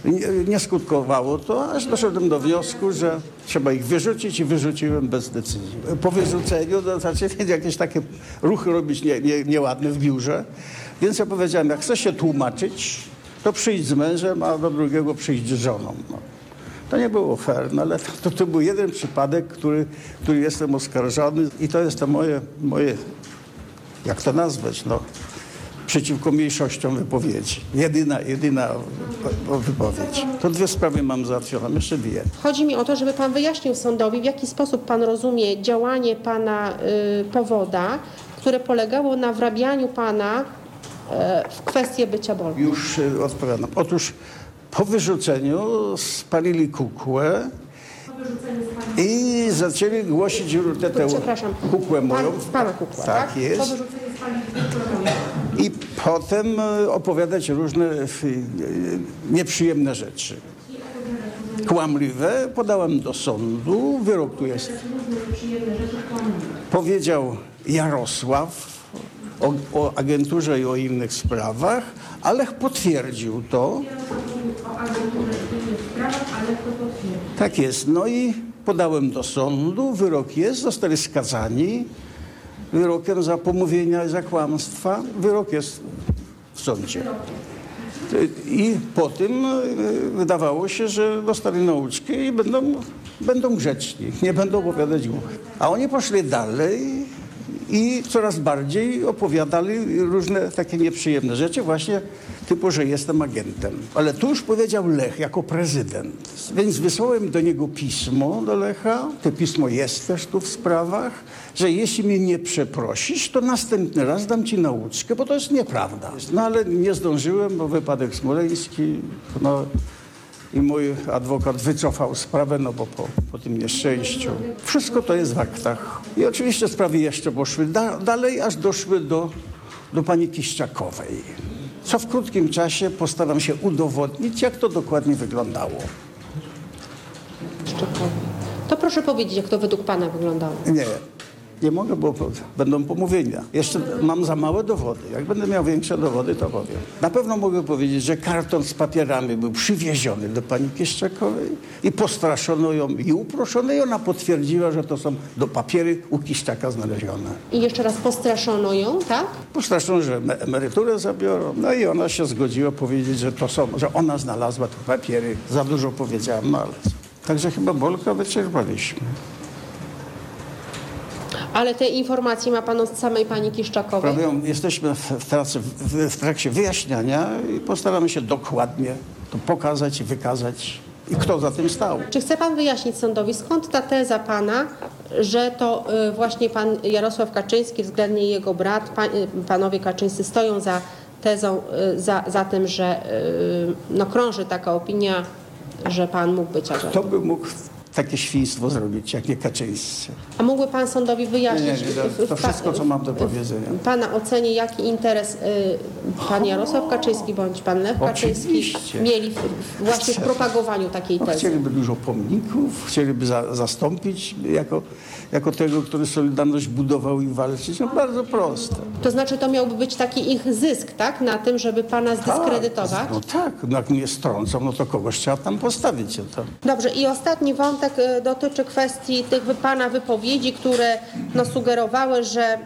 Nie, nie skutkowało to, aż doszedłem do wniosku, że trzeba ich wyrzucić i wyrzuciłem bez decyzji. Po wyrzuceniu to zaczęli *laughs* jakieś takie ruchy robić nie, nie, nieładne w biurze, więc ja powiedziałem, jak chcesz się tłumaczyć, to przyjdź z mężem, a do drugiego przyjdź z żoną. No. To nie było fair, no ale to, to był jeden przypadek, który, który jestem oskarżony i to jest to moje, moje jak to nazwać, no, przeciwko mniejszościom wypowiedzi. Jedyna, jedyna wypowiedź. To dwie sprawy mam załatwione, jeszcze dwie. Chodzi mi o to, żeby Pan wyjaśnił sądowi, w jaki sposób Pan rozumie działanie Pana y, powoda, które polegało na wrabianiu Pana w kwestię bycia bolką. Już y, odpowiadam. Otóż po wyrzuceniu spalili kukłę i zaczęli głosić tę tę Przepraszam. kukłę moją. Pan, pana kukła, tak? Tak jest. Po wyrzuceniu spalili I potem e, opowiadać różne e, nieprzyjemne rzeczy. Kłamliwe podałem do sądu, wyrok tu jest. Powiedział Jarosław o, o agenturze i o innych sprawach, ale potwierdził to. Tak jest. No i podałem do sądu, wyrok jest, zostali skazani wyrokiem za pomówienia i za kłamstwa. Wyrok jest w sądzie. I po tym e, wydawało się, że dostali nauczkę i będą, będą grzeczni, nie będą opowiadać głupot. A oni poszli dalej i coraz bardziej opowiadali różne takie nieprzyjemne rzeczy, właśnie typu, że jestem agentem. Ale tu już powiedział Lech jako prezydent. Więc wysłałem do niego pismo do Lecha, to pismo jest też tu w sprawach, że jeśli mnie nie przeprosisz, to następny raz dam ci nauczkę, bo to jest nieprawda. No ale nie zdążyłem, bo wypadek smoleński, no i mój adwokat wycofał sprawę, no bo po, po tym nieszczęściu. Wszystko to jest w aktach. I oczywiście sprawy jeszcze poszły da, dalej, aż doszły do, do pani Kiszczakowej. Co w krótkim czasie postaram się udowodnić, jak to dokładnie wyglądało. To proszę powiedzieć, jak to według Pana wyglądało. Nie. Nie mogę, bo będą pomówienia. Jeszcze mam za małe dowody. Jak będę miał większe dowody, to powiem. Na pewno mogę powiedzieć, że karton z papierami był przywieziony do pani Kiszczakowej i postraszono ją i uproszono i ona potwierdziła, że to są do papiery u Kiszczaka znalezione. I jeszcze raz postraszono ją, tak? Postraszono, że em- emeryturę zabiorą. No i ona się zgodziła powiedzieć, że to są, że ona znalazła te papiery. Za dużo powiedziałam, no ale. Także chyba Bolka wyczerpaliśmy. Ale te informacje ma pan od samej pani Kiszczakowej. Jesteśmy w, w, trakcie, w, w trakcie wyjaśniania i postaramy się dokładnie to pokazać i wykazać i kto za tym stał. Czy chce pan wyjaśnić sądowi, skąd ta teza pana, że to y, właśnie pan Jarosław Kaczyński, względnie jego brat, pan, y, panowie Kaczyńscy stoją za tezą, y, za, za tym, że no, krąży taka opinia, że pan mógł być agentem? Kto by mógł takie świństwo zrobić, jak nie Kaczyńscy? A mógłby pan sądowi wyjaśnić nie, nie, to wszystko, co mam do powiedzenia. pana ocenie, jaki interes y, pan Jarosław Kaczyński bądź pan Lech Kaczyński Oczywiście. mieli w, właśnie w propagowaniu takiej No, tezy? chcieliby dużo pomników, chcieliby za, zastąpić jako, jako tego, który Solidarność budował i walczyć. No bardzo proste. To znaczy to miałby być taki ich zysk, tak? Na tym, żeby pana zdyskredytować? No tak, no jak mnie strącą, no to kogoś trzeba tam postawić. To. Dobrze, i ostatni wątek y, dotyczy kwestii tych pana wypowiedzi, które no, sugerowały, że y,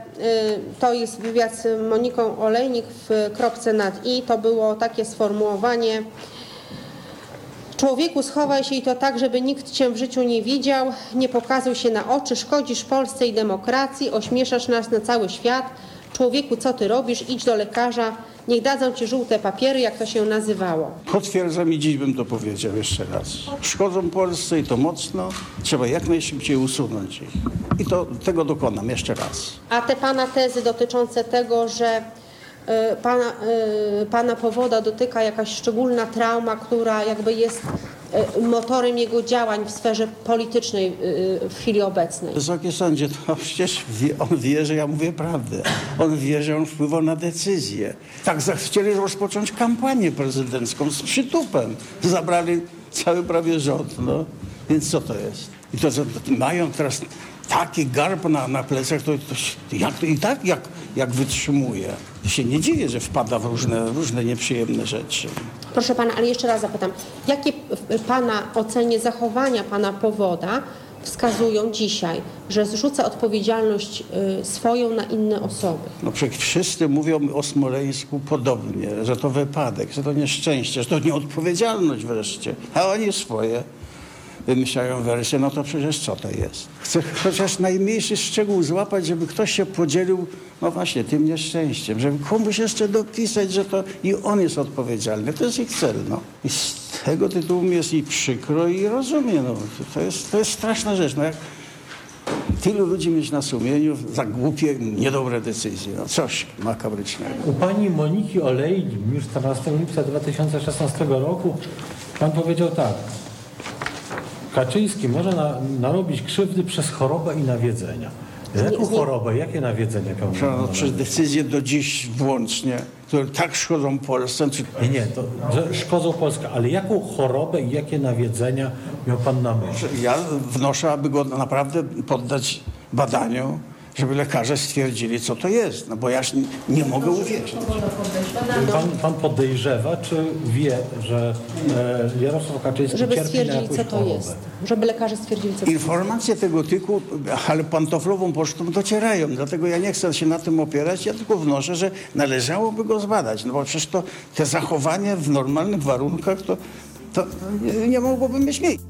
to jest wywiad z Moniką Olejnik w kropce nad i. To było takie sformułowanie. Człowieku, schowaj się i to tak, żeby nikt cię w życiu nie widział, nie pokazuj się na oczy, szkodzisz Polsce i demokracji, ośmieszasz nas na cały świat. Człowieku, co ty robisz? Idź do lekarza, niech dadzą ci żółte papiery, jak to się nazywało. Potwierdzam i dziś bym to powiedział jeszcze raz. Szkodzą Polsce i to mocno. Trzeba jak najszybciej usunąć ich. I to, tego dokonam jeszcze raz. A te pana tezy dotyczące tego, że pana, y, pana powoda dotyka jakaś szczególna trauma, która jakby jest y, motorem jego działań w sferze politycznej w chwili obecnej. Wysoki sądzie, to *laughs* przecież wie, on wie, że ja mówię prawdę. On wie, że on wpływał na decyzję. Tak chcieli rozpocząć kampanię prezydencką z przytupem. Zabrali cały prawie rząd, no. Więc co to jest? I to, że mają teraz taki garb na, na plecach, to, to jak, i tak jak, jak wytrzymuje. Ja się nie dziwię, że wpada w różne, różne nieprzyjemne rzeczy. Proszę pana, ale jeszcze raz zapytam, jakie w pana ocenie zachowania pana powoda wskazują dzisiaj, że zrzuca odpowiedzialność y, swoją na inne osoby? No przecież wszyscy mówią o Smoleńsku podobnie, że to wypadek, że to nieszczęście, że to nieodpowiedzialność wreszcie. A oni swoje wymyślają wersję, no to przecież co to jest? Chcę chociaż najmniejszy szczegół złapać, żeby ktoś się podzielił, no właśnie, tym nieszczęściem, żeby komuś jeszcze dopisać, że to i on jest odpowiedzialny. To jest ich cel, no. I z tego tytułu mi jest i przykro i rozumiem, no. To jest, to jest straszna rzecz, no jak tylu ludzi mieć na sumieniu za głupie, niedobre decyzje. No coś makabrycznego. U pani Moniki Olejnik już 14 lipca 2016 roku pan powiedział tak. Kaczyński może na, narobić krzywdy przez chorobę i nawiedzenia. Jaką chorobę, jakie nawiedzenie miał? No, przez decyzje do dziś włącznie, które tak szkodzą Polsce. Czy... Nie, nie, to że szkodzą Polskę, ale jaką chorobę i jakie nawiedzenia miał pan na myśli? Ja wnoszę, aby go naprawdę poddać badaniu, żeby lekarze stwierdzili, co to jest. No bo ja już nie, nie mogę uwierzyć. Pan, pan podejrzewa, czy wie, że e, Jarosław Kaczyński Żeby cierpi na stwierdzili, jakąś co to chorobę? jest. Żeby lekarze stwierdzili, co to jest. Informacje tego typu, ale pantoflową pocztą docierają, dlatego ja nie chcę się na tym opierać, ja tylko wnoszę, że należałoby go zbadać, no bo przecież to te zachowanie w normalnych warunkach to, to nie, nie mogłoby mieć miejsca.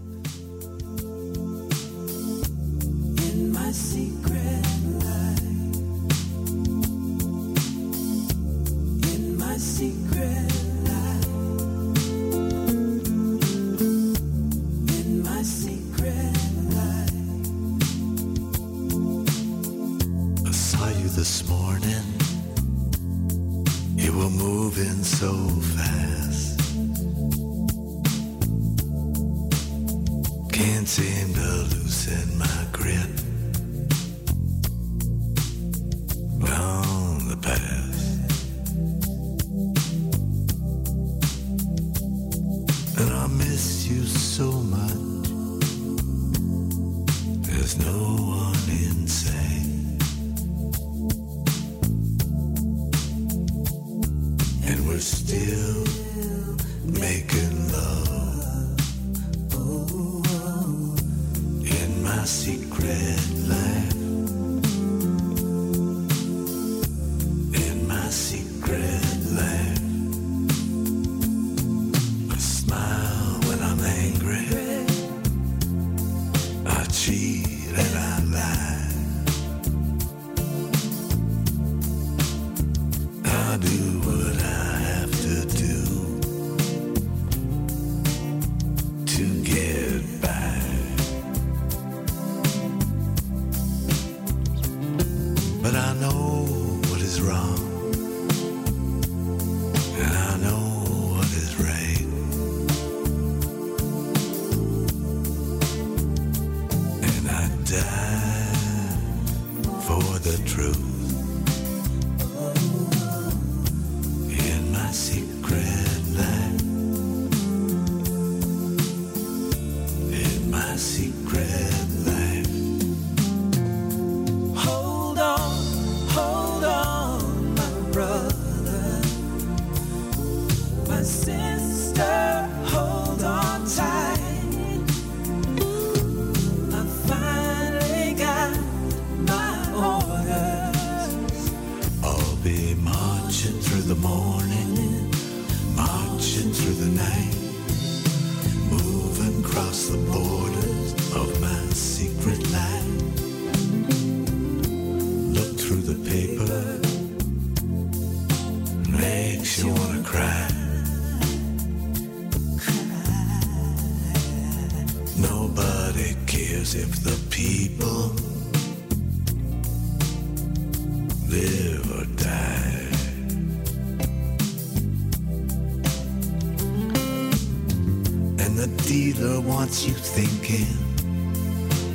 wants you thinking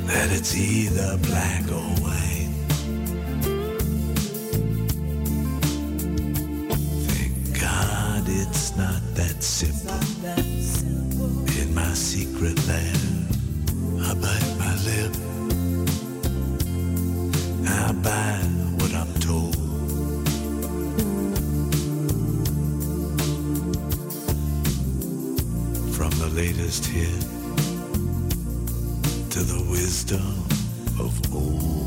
that it's either black or white. Thank God it's not that simple. In my secret land, I bite my lip. I buy what I'm told. From the latest hit to the wisdom of old.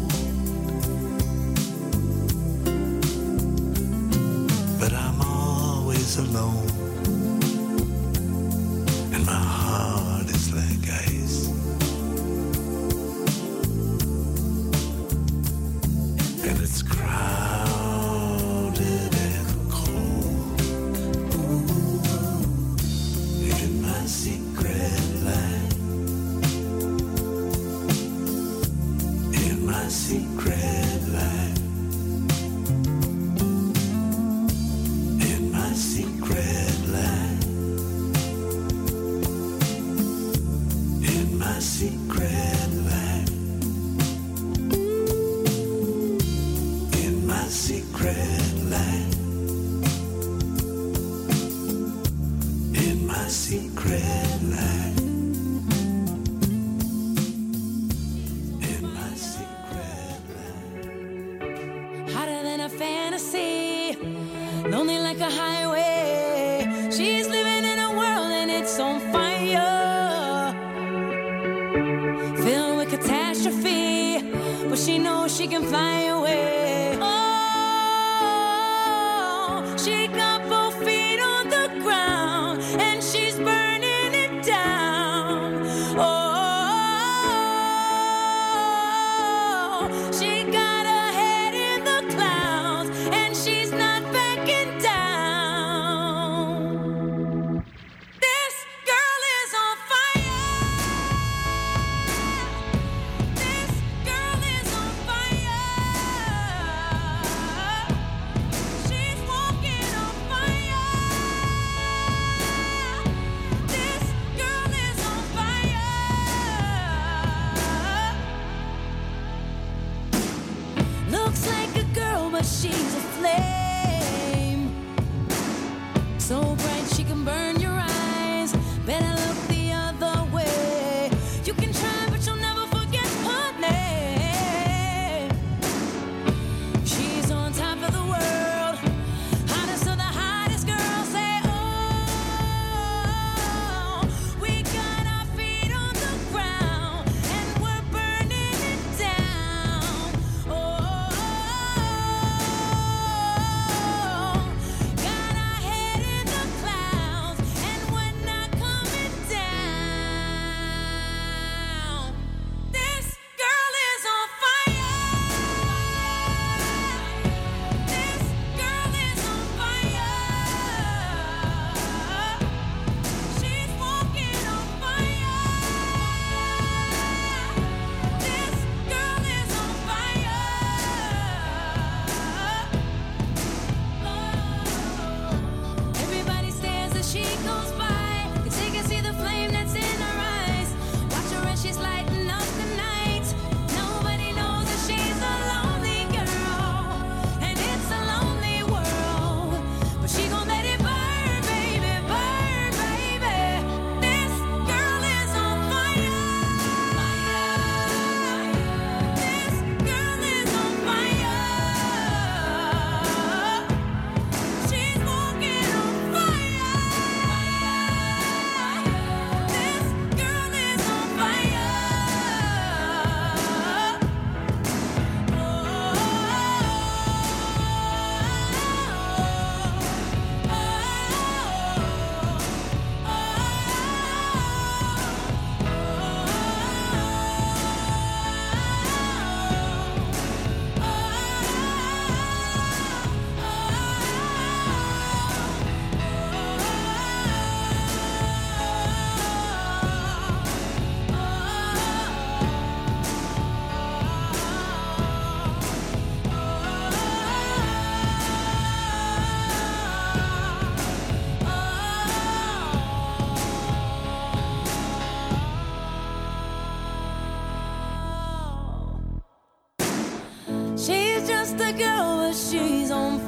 Girl, but she's on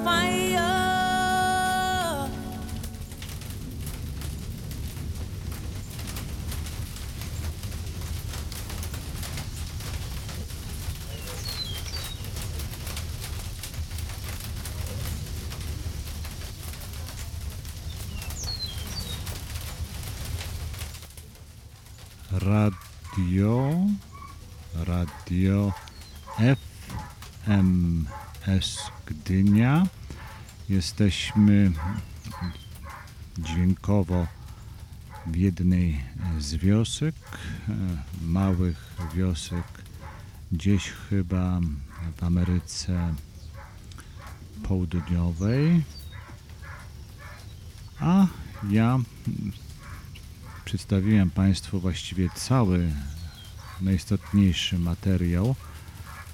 Jesteśmy dźwiękowo w jednej z wiosek, e, małych wiosek, gdzieś chyba w Ameryce Południowej. A ja przedstawiłem Państwu właściwie cały najistotniejszy materiał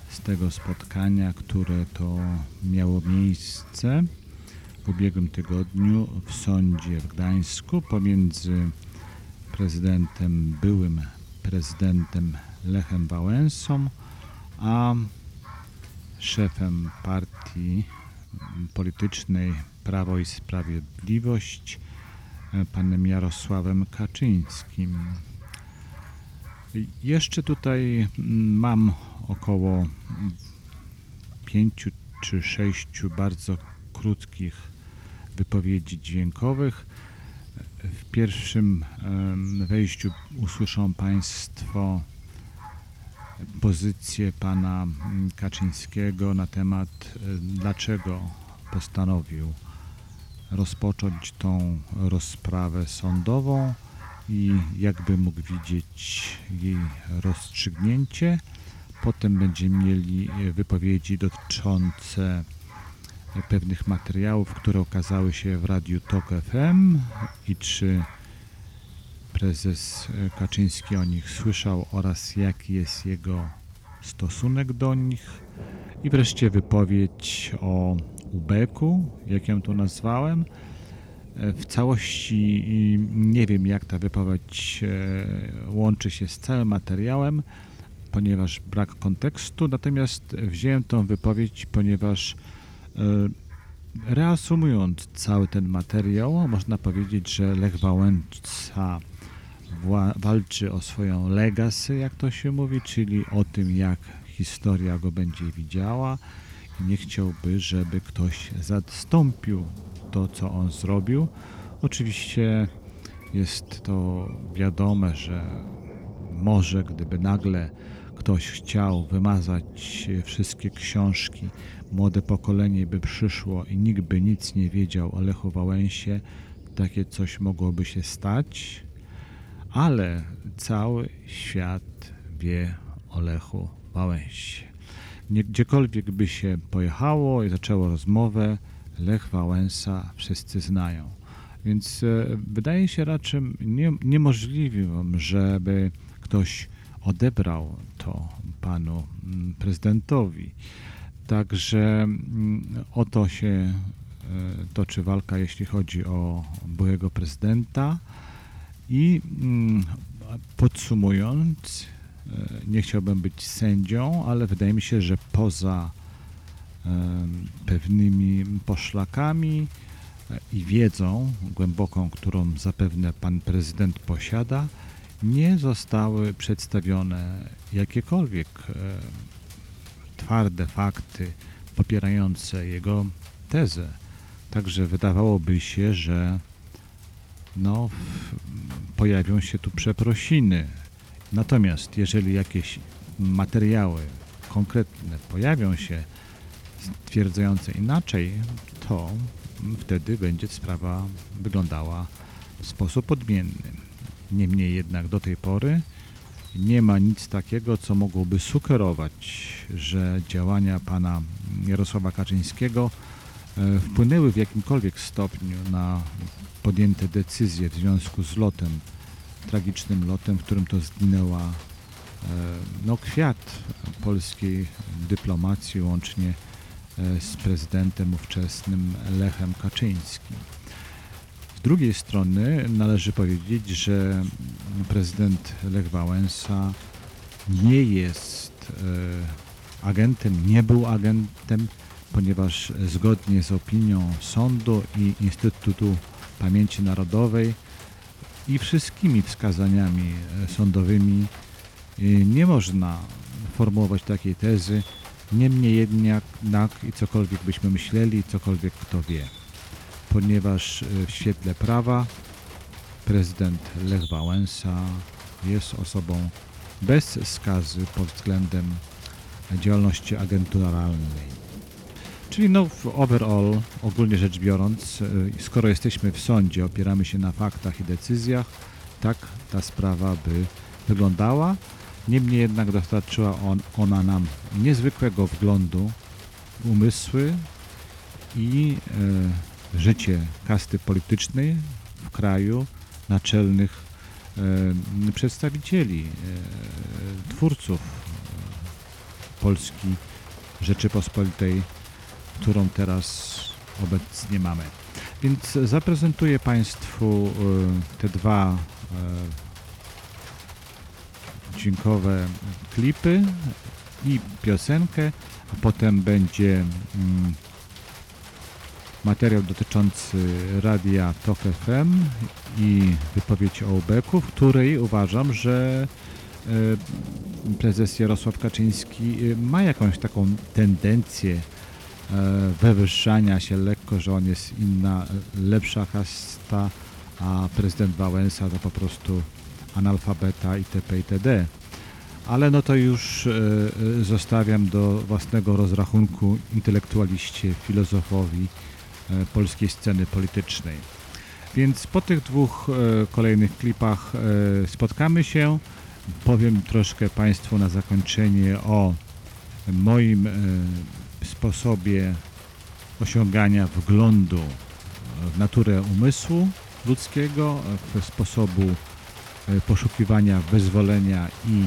z tego spotkania, które to miało miejsce ubiegłym tygodniu w sądzie w Gdańsku pomiędzy prezydentem, byłym prezydentem Lechem Wałęsą, a szefem partii politycznej Prawo i Sprawiedliwość panem Jarosławem Kaczyńskim. Jeszcze tutaj mam około pięciu czy sześciu bardzo krótkich wypowiedzi dźwiękowych. W pierwszym wejściu usłyszą Państwo pozycję pana Kaczyńskiego na temat, dlaczego postanowił rozpocząć tą rozprawę sądową i jakby mógł widzieć jej rozstrzygnięcie. Potem będziemy mieli wypowiedzi dotyczące pewnych materiałów, które okazały się w Radiu Tok FM i czy prezes Kaczyński o nich słyszał oraz jaki jest jego stosunek do nich. I wreszcie wypowiedź o ubeku, jak ją tu nazwałem. W całości nie wiem, jak ta wypowiedź e, łączy się z całym materiałem, ponieważ brak kontekstu, natomiast wziąłem tą wypowiedź, ponieważ reasumując cały ten materiał, można powiedzieć, że Lech Wałęsa walczy o swoją legacy, jak to się mówi, czyli o tym, jak historia go będzie widziała i nie chciałby, żeby ktoś zastąpił to, co on zrobił. Oczywiście jest to wiadome, że może gdyby nagle ktoś chciał wymazać wszystkie książki, młode pokolenie by przyszło i nikt by nic nie wiedział o Lechu Wałęsie, takie coś mogłoby się stać, ale cały świat wie o Lechu Wałęsie. Gdziekolwiek by się pojechało i zaczęło rozmowę, Lech Wałęsa wszyscy znają. Więc e, wydaje się raczej nie, niemożliwym, żeby ktoś odebrał to panu mm, prezydentowi. Także mm, o to się e, toczy walka, jeśli chodzi o byłego prezydenta. I mm, podsumując, e, nie chciałbym być sędzią, ale wydaje mi się, że poza em, pewnymi poszlakami e, i wiedzą głęboką, którą zapewne pan prezydent posiada, nie zostały przedstawione jakiekolwiek e, twarde fakty popierające jego tezę. Także wydawałoby się, że no, pojawią się tu przeprosiny. Natomiast jeżeli jakieś materiały konkretne pojawią się stwierdzające inaczej, to wtedy będzie sprawa wyglądała w sposób odmienny. Niemniej jednak do tej pory nie ma nic takiego, co mogłoby sugerować, że działania pana Jarosława Kaczyńskiego e, wpłynęły w jakimkolwiek stopniu na podjęte decyzje w związku z lotem, tragicznym lotem, w którym to zginęła e, no, kwiat polskiej dyplomacji łącznie e, z prezydentem ówczesnym Lechem Kaczyńskim. Drugiej strony należy powiedzieć, że prezydent Lech Wałęsa nie jest e, agentem, nie był agentem, ponieważ zgodnie z opinią sądu i Instytutu Pamięci Narodowej i wszystkimi wskazaniami e, sądowymi e, nie można formułować takiej tezy, niemniej jednak i cokolwiek byśmy myśleli, cokolwiek kto wie, ponieważ e, w świetle prawa prezydent Lech Wałęsa jest osobą bez skazy pod względem działalności agenturalnej. Czyli no overall, ogólnie rzecz biorąc, y, skoro jesteśmy w sądzie, opieramy się na faktach i decyzjach, tak ta sprawa by wyglądała. Niemniej jednak dostarczyła on, ona nam niezwykłego wglądu umysły i e, życie kasty politycznej w kraju, naczelnych e, przedstawicieli, e, twórców e, Polski Rzeczypospolitej, którą teraz obecnie mamy. Więc zaprezentuję Państwu te dwa dźwiękowe klipy i piosenkę, a potem będzie mm, materiał dotyczący radia TOK FM i wypowiedź o Ubeku, w której uważam, że e, prezes Jarosław Kaczyński e, ma jakąś taką tendencję e, wywyższania się lekko, że on jest inna, lepsza kasta, a prezydent Wałęsa to po prostu analfabeta itp. itd. Ale no to już zostawiam do własnego rozrachunku intelektualiście, filozofowi polskiej sceny politycznej. Więc po tych dwóch e, kolejnych klipach e, spotkamy się. Powiem troszkę Państwu na zakończenie o moim e, sposobie osiągania wglądu w naturę umysłu ludzkiego, w sposobu e, poszukiwania wyzwolenia i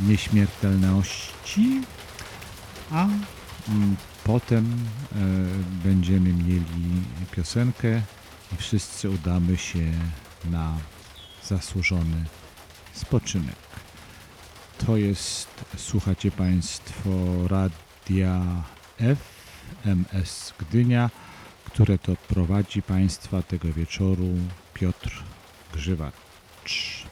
nieśmiertelności, a mm, potem e, będziemy mieli piosenkę i wszyscy udamy się na zasłużony spoczynek. To jest, słuchacie Państwo radia FMS Gdynia, które to prowadzi Państwa tego wieczoru Piotr Grzywacz.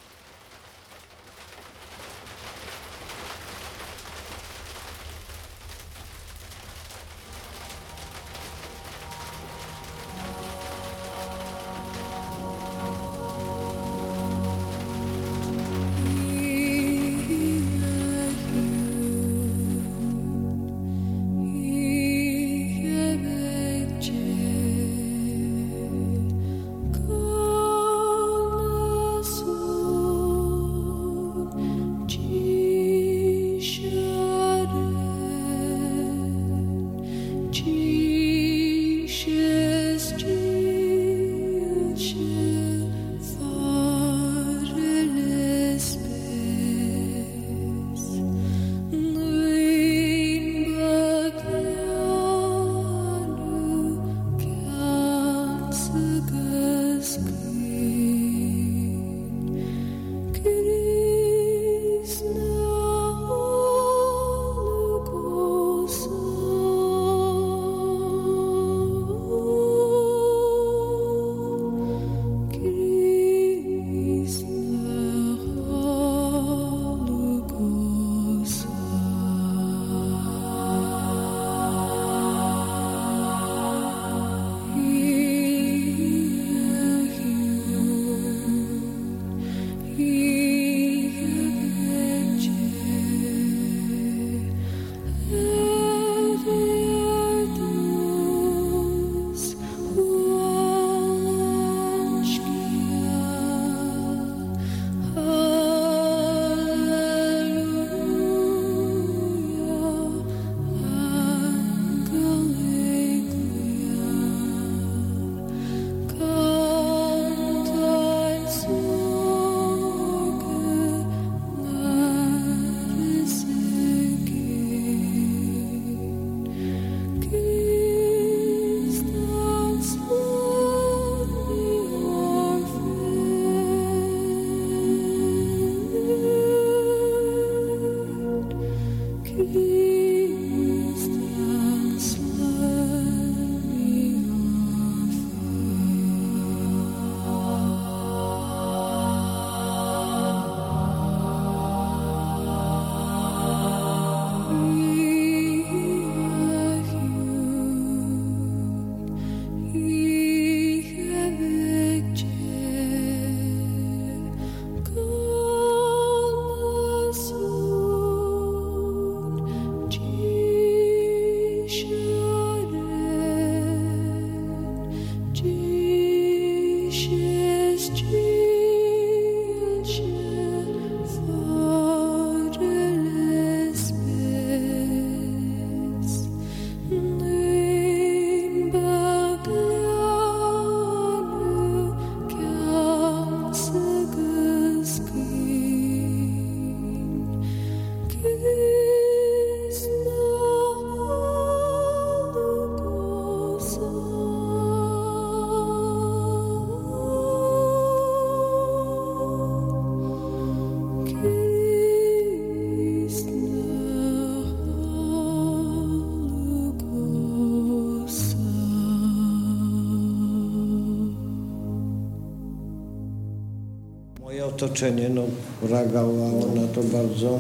Otoczenie no, reagowało na to bardzo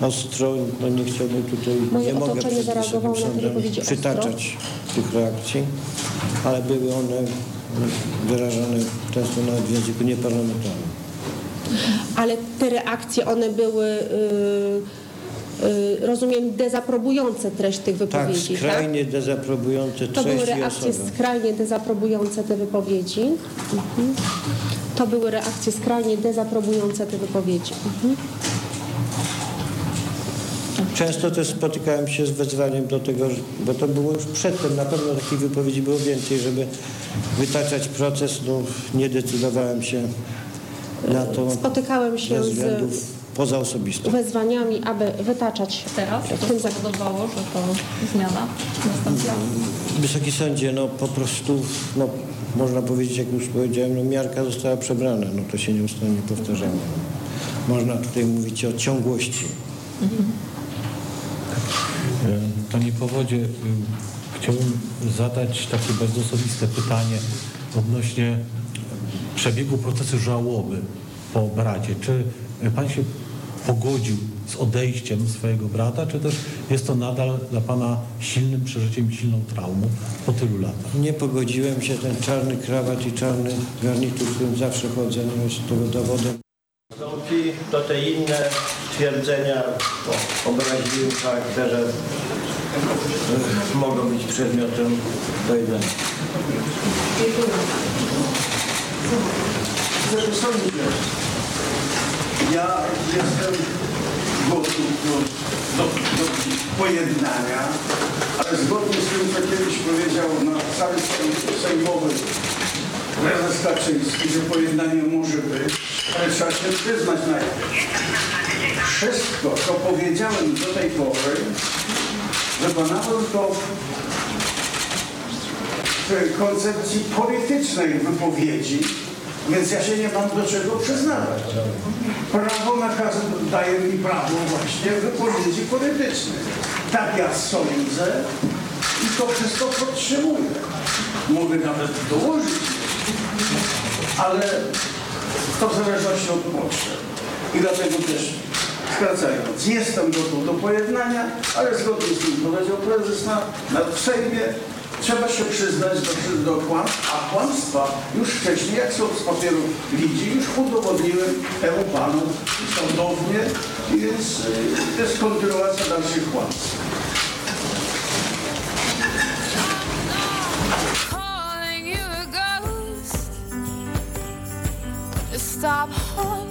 ostro. No nie chciałbym tutaj, Moje nie mogę przed Wysokim Sądem wypowiedzi ostro. przytaczać tych reakcji, ale były one wyrażane często nawet w języku nieparlamentarnym. Ale te reakcje, one były, y, y, rozumiem, dezaprobujące treść tych Tak, wypowiedzi, tak? skrajnie dezaprobujące To były reakcje skrajnie dezaprobujące te wypowiedzi. Mhm. To były reakcje skrajnie dezaprobujące te wypowiedzi. Mhm. Często też spotykałem się z wezwaniem do tego, że- bo to było już przedtem, na pewno takich wypowiedzi było więcej, żeby wytaczać proces, no nie decydowałem się na to Spotykałem się z względów pozaosobistych. wezwaniami, aby wytaczać Teraz w to tym spowodowało, że to zmiana nastąpiła. Wysoki sądzie, no po prostu, no można powiedzieć, jak już powiedziałem, no miarka została przebrana, no to się nieustannie powtarzało. Można tutaj mówić o ciągłości. E, Panie powodzie, y, chciałbym zadać takie bardzo osobiste pytanie odnośnie przebiegu procesu żałoby po bracie. Czy pan się pogodził z odejściem swojego brata, czy też jest to nadal dla pana silnym przeżyciem, silną traumą po tylu latach? Nie pogodziłem się, ten czarny krawat i czarny garnitur, w którym zawsze chodzę, no jest tego dowodem. To te inne twierdzenia o obraźliwym charakterze e, mogą być przedmiotem pojednania. Ja jestem gotów do, do, do pojednania, ale zgodnie z tym, co kiedyś powiedział na sali sejmowej prezes Kaczyński, że pojednanie może być, ale trzeba się przyznać najpierw. Wszystko, co powiedziałem do tej pory, wykonałem to w koncepcji politycznej wypowiedzi, więc ja się nie mam do czego przyznawać. Prawo nakazu daje mi prawo właśnie wypowiedzi politycznej. Tak ja sądzę i to wszystko podtrzymuję. Mogę nawet dołożyć, ale to w zależności od potrzeb. I dlatego też skracając, jestem gotów do pojednania, ale zgodnie z tym powiedział prezes na, na Sejmie, trzeba się przyznać do, do kłamstw, a kłamstwa już wcześniej, jak są z papieru widzi, już udowodniłem temu panu sądownie, więc y, to jest kontynuacja dalszych kłamstw. stop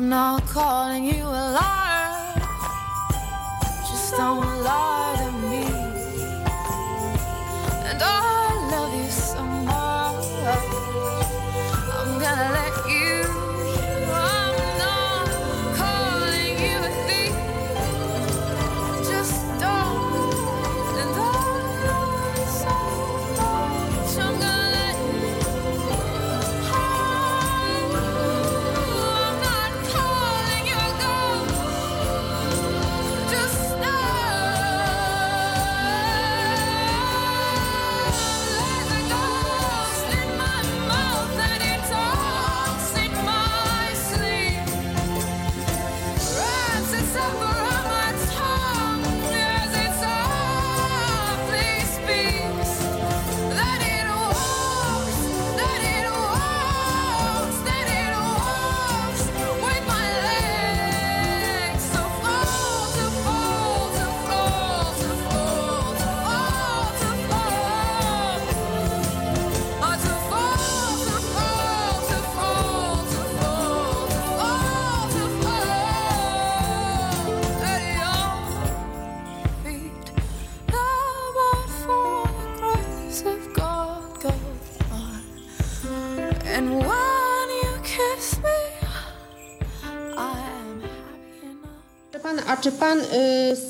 I'm not calling you a liar. Just don't lie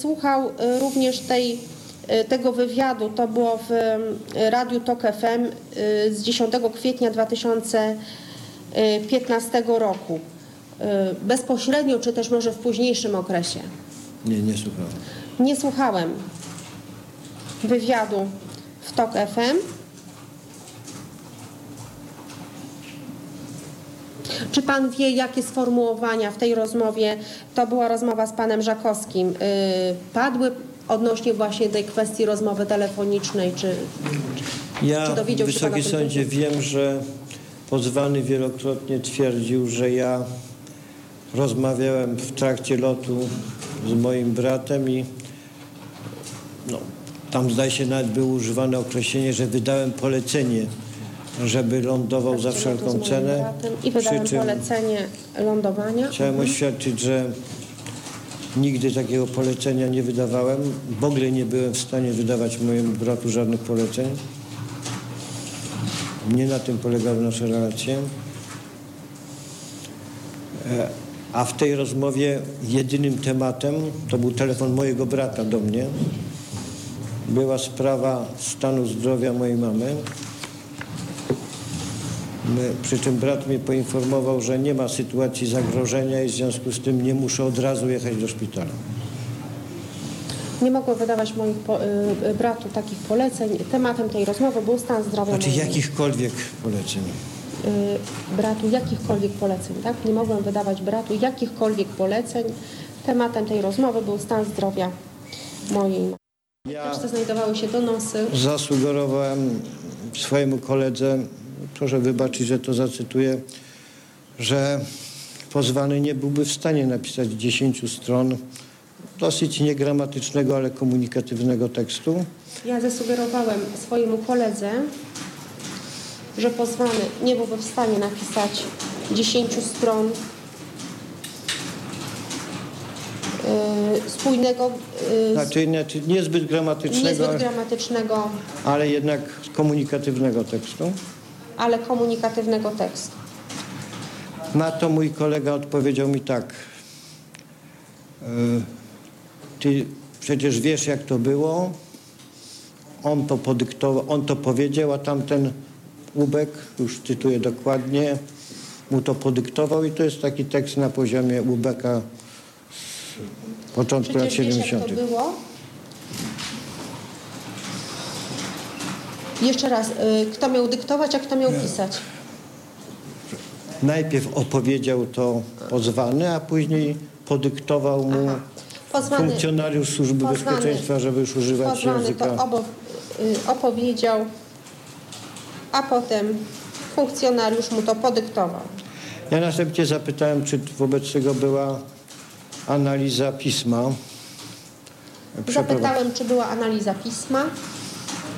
słuchał y, również tej, y, tego wywiadu? To było w y, Radiu Tok FM z 10 kwietnia 2015 roku. Bezpośrednio, czy też może w późniejszym okresie? Nie, nie słuchałem. Nie słuchałem wywiadu w Tok FM. Czy pan wie, jakie sformułowania w tej rozmowie, to była rozmowa z panem Żakowskim, yy, padły odnośnie właśnie tej kwestii rozmowy telefonicznej, czy, Ja, Czy dowiedział się pan Wysoki tym Sądzie, wiem, że pozwany wielokrotnie twierdził, że ja rozmawiałem w trakcie lotu z moim bratem i no, tam zdaje się nawet było używane określenie, że wydałem polecenie, żeby lądował za wszelką cenę. i wydałem Przy czym polecenie lądowania. Chciałem Mhm. oświadczyć, że nigdy takiego polecenia nie wydawałem. W ogóle nie byłem w stanie wydawać mojemu bratu żadnych poleceń. Nie na tym polegały nasze relacje. E, A w tej rozmowie jedynym tematem, to był telefon mojego brata do mnie, była sprawa stanu zdrowia mojej mamy. My, przy czym brat mnie poinformował, że nie ma sytuacji zagrożenia i w związku z tym nie muszę od razu jechać do szpitala. Nie mogłem wydawać moich po, y, y, bratu takich poleceń. Tematem tej rozmowy był stan zdrowia Znaczy jakichkolwiek poleceń. y, bratu jakichkolwiek poleceń, tak? Nie mogłem wydawać bratu jakichkolwiek poleceń. Tematem tej rozmowy był stan zdrowia mojej mamy. Ja znajdowały się donosy. zasugerowałem swojemu koledze, proszę wybaczyć, że to zacytuję, że pozwany nie byłby w stanie napisać 10 stron dosyć niegramatycznego, ale komunikatywnego tekstu. Ja zasugerowałem swojemu koledze, że pozwany nie byłby w stanie napisać 10 stron y, spójnego, y, Znaczy, znaczy niezbyt gramatycznego, niezbyt gramatycznego, ale jednak komunikatywnego tekstu. Ale komunikatywnego tekstu. Na to mój kolega odpowiedział mi tak. y, Ty przecież wiesz, jak to było. On to podyktował, on to powiedział, a tamten Ubek, już cytuję dokładnie, mu to podyktował i to jest taki tekst na poziomie Ubeka z początku lat Przecież wiesz, jak 70. to było? Jeszcze raz, y, kto miał dyktować, a kto miał pisać? Najpierw opowiedział to pozwany, a później podyktował mu Pozwany, funkcjonariusz Służby pozwany- Bezpieczeństwa, żeby już używać pozwany języka. to obo, y, opowiedział, a potem funkcjonariusz mu to podyktował. Ja następnie zapytałem, czy wobec tego była analiza pisma. Zapytałem, czy była analiza pisma.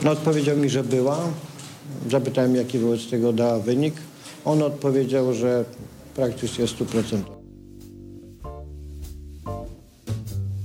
No, odpowiedział mi, że była. Zapytałem, jaki wobec tego dała wynik. On odpowiedział, że praktycznie 100%.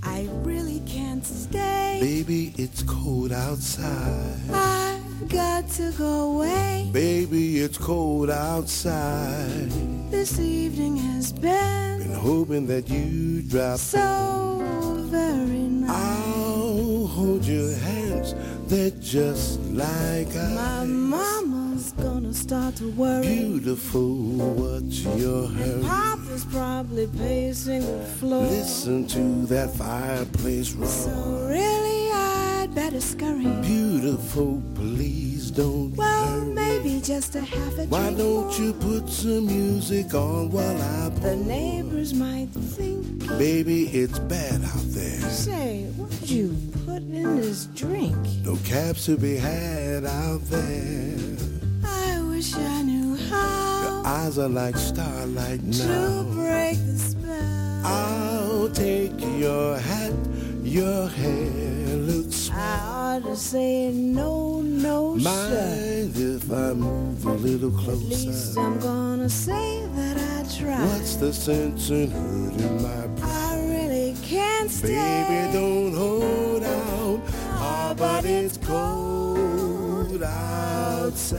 I really can't stay. Baby, it's cold outside. I've got to go away. Baby, it's cold outside. This evening has been Been hoping that you drop. so very nice. I'll hold your hands. They're just like My ice. mama's gonna start to worry. Beautiful, what's your hurry? Papa's probably pacing the floor. Listen to that fireplace roar. So really, I'd better scurry. Beautiful, please don't Well, hurry. maybe just a half a drink. Why don't you put some music on while I pour? The neighbors might think, Baby, it's bad out there. say, what'd you put in this drink? No cabs to be had out there. I wish I knew how Your Eyes are like starlight to now. break the spell. I'll take your hat, your hair looks. I ought to say no, no, sir. Mind if I move a little closer? At least? I'm gonna say that I tried. What's the sense in hurting my pride? I really can't stay. Baby, don't hold out. Ah, but it's cold outside.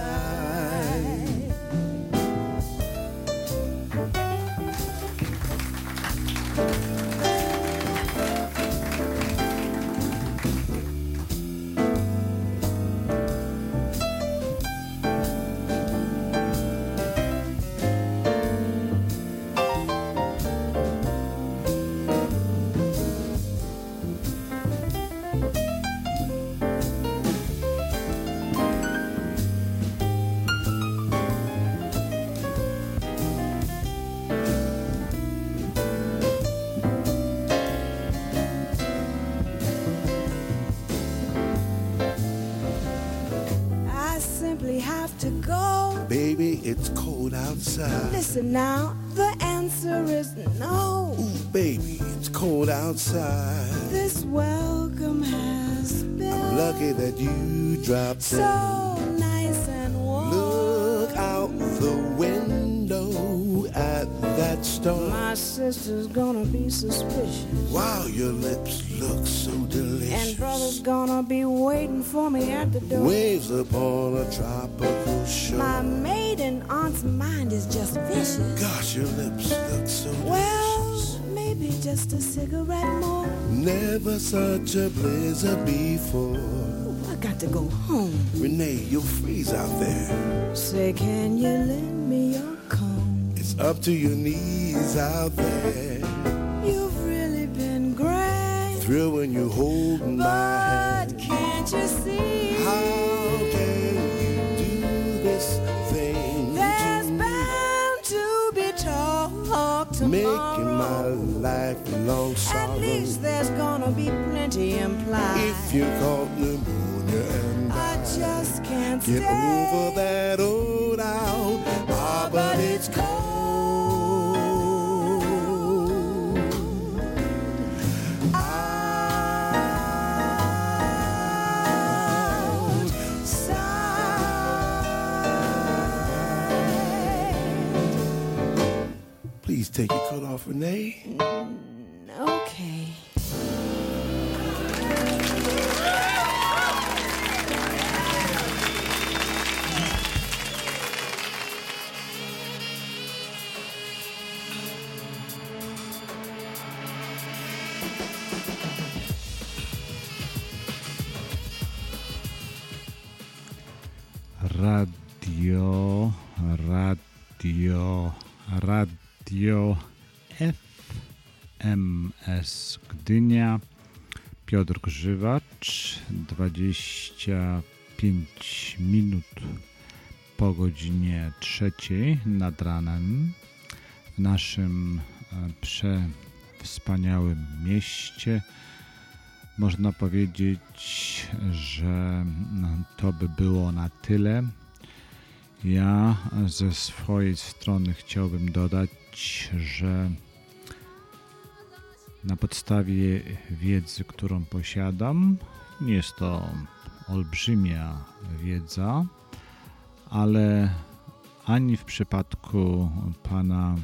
It's cold outside. Listen now, the answer is no. Ooh, baby, it's cold outside. This welcome has been I'm Lucky that you dropped so in. nice and warm. Look out the window at that storm. My sister's gonna be suspicious. Wow, your lips look so delicious. And brother's gonna be waiting for me at the door. Waves upon a tropical shore. My maiden aunt's mind is just vicious. Gosh, your lips look so Well, maybe just a cigarette more. Never such a blizzard before. I got to go home. Renee, you'll freeze out there. Say, can you lend me your comb? It's up to your knees out there. You've really been great. Thrill when you hold my hand. But can't you see? How can you do this thing There's to bound to be talk tomorrow. Making my life long sorrow. At least there's gonna be plenty implied. If you caught pneumonia and I just can't get stay. over that old out, ah, but it's cold. Take your coat off, Renee. Mm, okay. Radio, radio, radio FMS Gdynia. Piotr Grzywacz, 25 minut po godzinie trzeciej nad ranem w naszym e, przewspaniałym mieście. Można powiedzieć, że no, to by było na tyle. Ja ze swojej strony chciałbym dodać, że na podstawie wiedzy, którą posiadam, nie jest to olbrzymia wiedza, ale ani w przypadku pana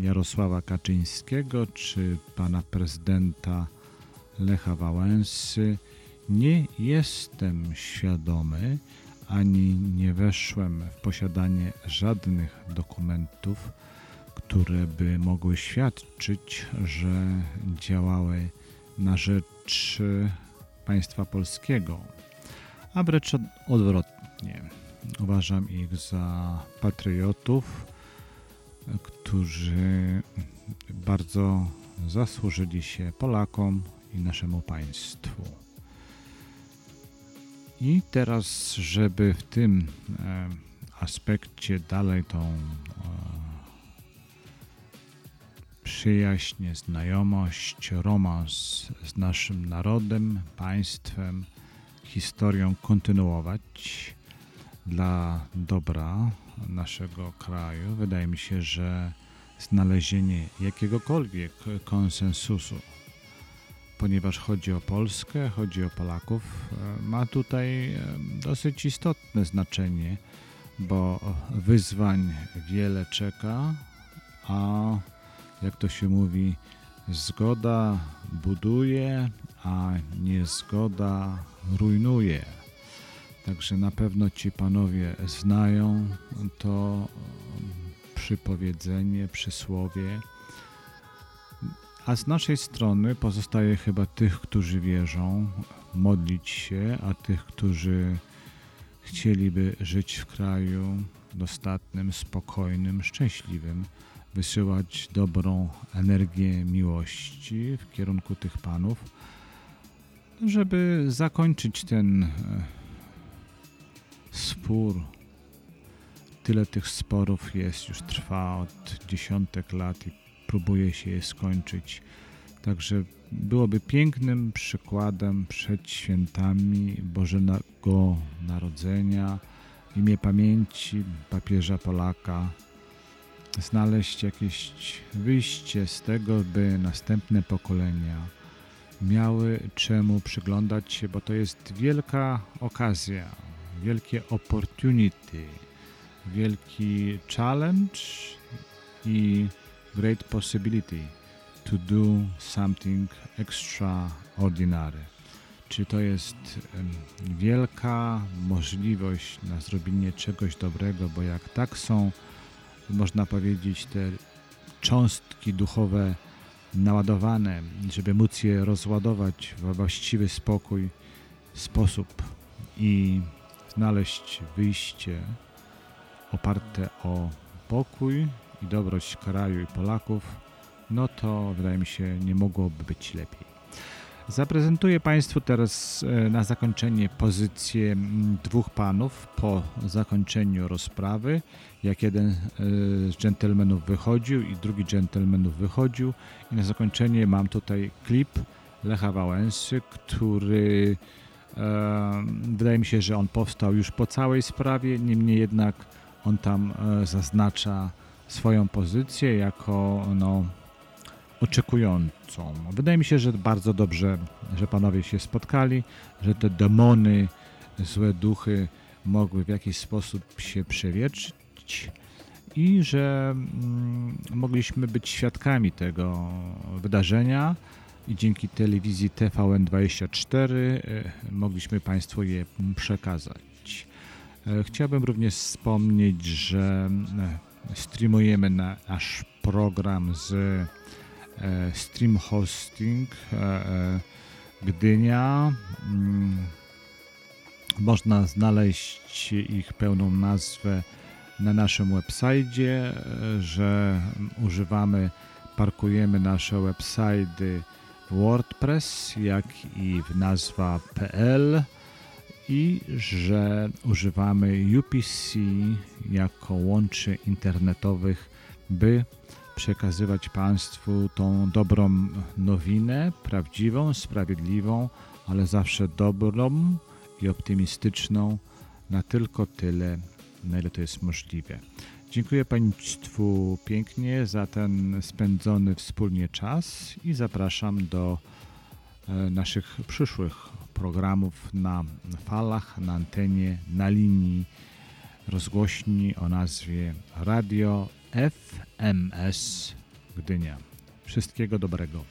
Jarosława Kaczyńskiego czy pana prezydenta Lecha Wałęsy nie jestem świadomy, ani nie weszłem w posiadanie żadnych dokumentów, które by mogły świadczyć, że działały na rzecz państwa polskiego, a wręcz odwrotnie. Uważam ich za patriotów, którzy bardzo zasłużyli się Polakom i naszemu państwu. I teraz, żeby w tym e, aspekcie dalej tą e, przyjaźń, znajomość, romans z naszym narodem, państwem, historią kontynuować dla dobra naszego kraju, wydaje mi się, że znalezienie jakiegokolwiek konsensusu ponieważ chodzi o Polskę, chodzi o Polaków, ma tutaj dosyć istotne znaczenie, bo wyzwań wiele czeka, a jak to się mówi, zgoda buduje, a niezgoda rujnuje. Także na pewno ci panowie znają to przypowiedzenie, przysłowie. A z naszej strony pozostaje chyba tych, którzy wierzą, modlić się, a tych, którzy chcieliby żyć w kraju dostatnym, spokojnym, szczęśliwym, wysyłać dobrą energię miłości w kierunku tych panów, żeby zakończyć ten e, spór. Tyle tych sporów jest, już trwa od dziesiątek lat i próbuje się je skończyć. Także byłoby pięknym przykładem przed świętami Bożego Narodzenia, w imię pamięci papieża Polaka znaleźć jakieś wyjście z tego, by następne pokolenia miały czemu przyglądać się, bo to jest wielka okazja, wielkie opportunity, wielki challenge i great possibility to do something extraordinary. Czy to jest wielka możliwość na zrobienie czegoś dobrego, bo jak tak są, można powiedzieć, te cząstki duchowe naładowane, żeby móc je rozładować we właściwy spokój sposób i znaleźć wyjście oparte o pokój i dobroć kraju i Polaków, no to wydaje mi się nie mogłoby być lepiej. Zaprezentuję Państwu teraz e, na zakończenie pozycję dwóch panów po zakończeniu rozprawy. Jak jeden e, z dżentelmenów wychodził i drugi dżentelmenów wychodził. I na zakończenie mam tutaj klip Lecha Wałęsy, który wydaje mi się, że on powstał już po całej sprawie, niemniej jednak on tam e, zaznacza swoją pozycję jako no, oczekującą. Wydaje mi się, że bardzo dobrze, że panowie się spotkali, że te demony, złe duchy mogły w jakiś sposób się przewietrzyć i że mm, mogliśmy być świadkami tego wydarzenia i dzięki telewizji TVN24 e, mogliśmy Państwu je przekazać. E, Chciałbym również wspomnieć, że e, streamujemy na nasz program z Stream Hosting e, e, Gdynia. Mm, Można znaleźć ich pełną nazwę na naszym website, że używamy, parkujemy nasze website WordPress, jak i w nazwa.pl i że używamy UPC jako łączy internetowych, by przekazywać Państwu tą dobrą nowinę, prawdziwą, sprawiedliwą, ale zawsze dobrą i optymistyczną na tylko tyle, na ile to jest możliwe. Dziękuję Państwu pięknie za ten spędzony wspólnie czas i zapraszam do e, naszych przyszłych programów na falach, na antenie, na linii rozgłośni o nazwie Radio FMS Gdynia. Wszystkiego dobrego.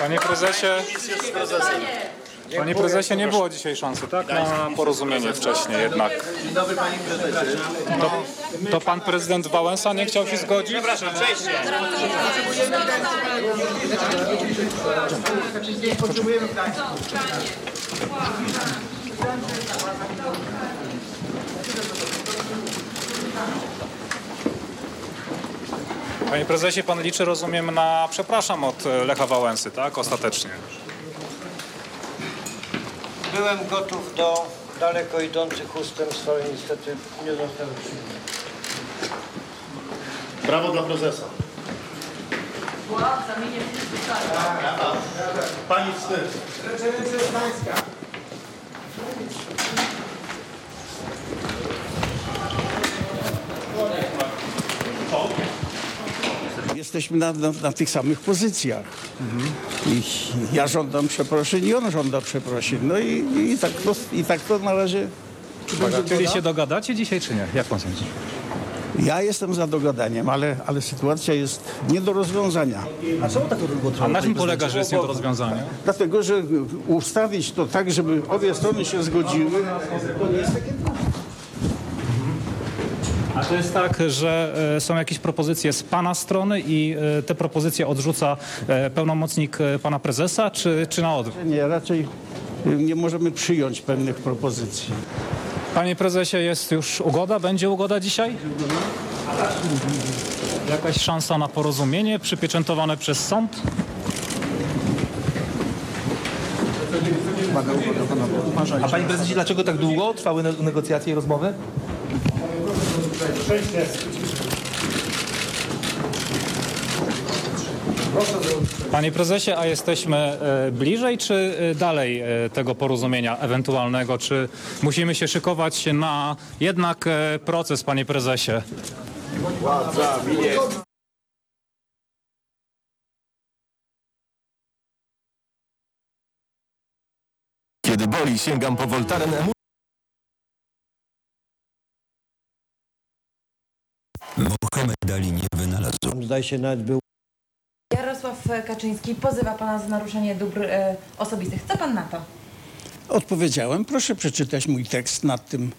Panie prezesie, panie prezesie, nie było dzisiaj szansy, tak? Na porozumienie wcześniej jednak. To, to pan prezydent Wałęsa nie chciał się zgodzić? Potrzebujemy Panie prezesie, pan liczy, rozumiem, na przepraszam od e, Lecha Wałęsy, tak? Ostatecznie. Byłem gotów do daleko idących ustępstw, ale niestety nie zostałem przyjęty. Brawo dla prezesa. Pani wstyd. Jesteśmy na, na, na tych samych pozycjach. I ja żądam przeprosin i on żąda przeprosin. No i, i, tak, to, i tak to na razie Czyli się dogadacie dzisiaj, czy nie? Jak pan sądzi? Ja jestem za dogadaniem, ale, ale sytuacja jest nie do rozwiązania. A czemu tak długo A na czym polega, że jest nie do rozwiązania? Dlatego, że ustawić to tak, żeby obie strony się zgodziły, to nie jest takie proste. A to jest tak, że e, są jakieś propozycje z pana strony i e, te propozycje odrzuca e, pełnomocnik pana prezesa, czy, czy na odwrót? Nie, raczej nie możemy przyjąć pewnych propozycji. Panie prezesie, jest już ugoda? Będzie ugoda dzisiaj? Jakaś szansa na porozumienie przypieczętowane przez sąd? A panie prezesie, dlaczego tak długo trwały ne- negocjacje i rozmowy? Panie prezesie, a jesteśmy e, bliżej czy e, dalej e, tego porozumienia ewentualnego? Czy musimy się szykować na jednak proces, panie prezesie? Władza. Kiedy boli, sięgam po Voltaren Mohamed Ali nie wynalazł. Zdaje się nawet był Jarosław Kaczyński pozywa pana za naruszenie dóbr e, osobistych. Co pan na to? Odpowiedziałem, proszę przeczytać mój tekst nad tym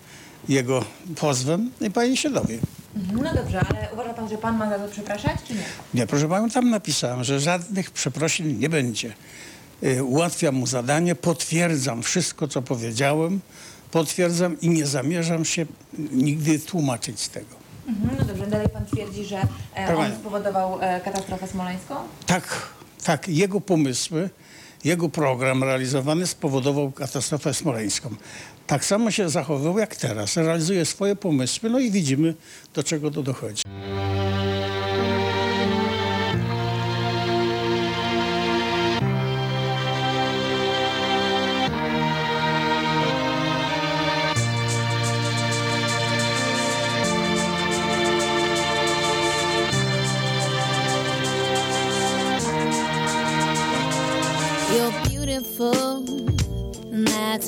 jego pozwem i pani się dowie. Mhm, No dobrze, ale uważa pan, że pan ma za to przepraszać, czy nie? Nie, proszę panią, tam napisałem, że żadnych przeprosin nie będzie. Y, Ułatwiam mu zadanie, potwierdzam wszystko, co powiedziałem, potwierdzam i nie zamierzam się nigdy tłumaczyć z tego. Mhm, no dobrze, dalej pan twierdzi, że e, on spowodował e, katastrofę smoleńską? Tak, tak, jego pomysły, jego program realizowany spowodował katastrofę smoleńską. Tak samo się zachowywał jak teraz. Realizuje swoje pomysły, no i widzimy, do czego to dochodzi.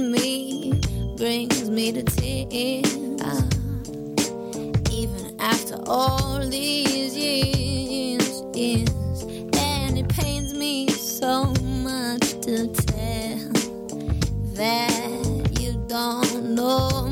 me brings me to tears. Even after all these years, years, and it pains me so much to tell that you don't know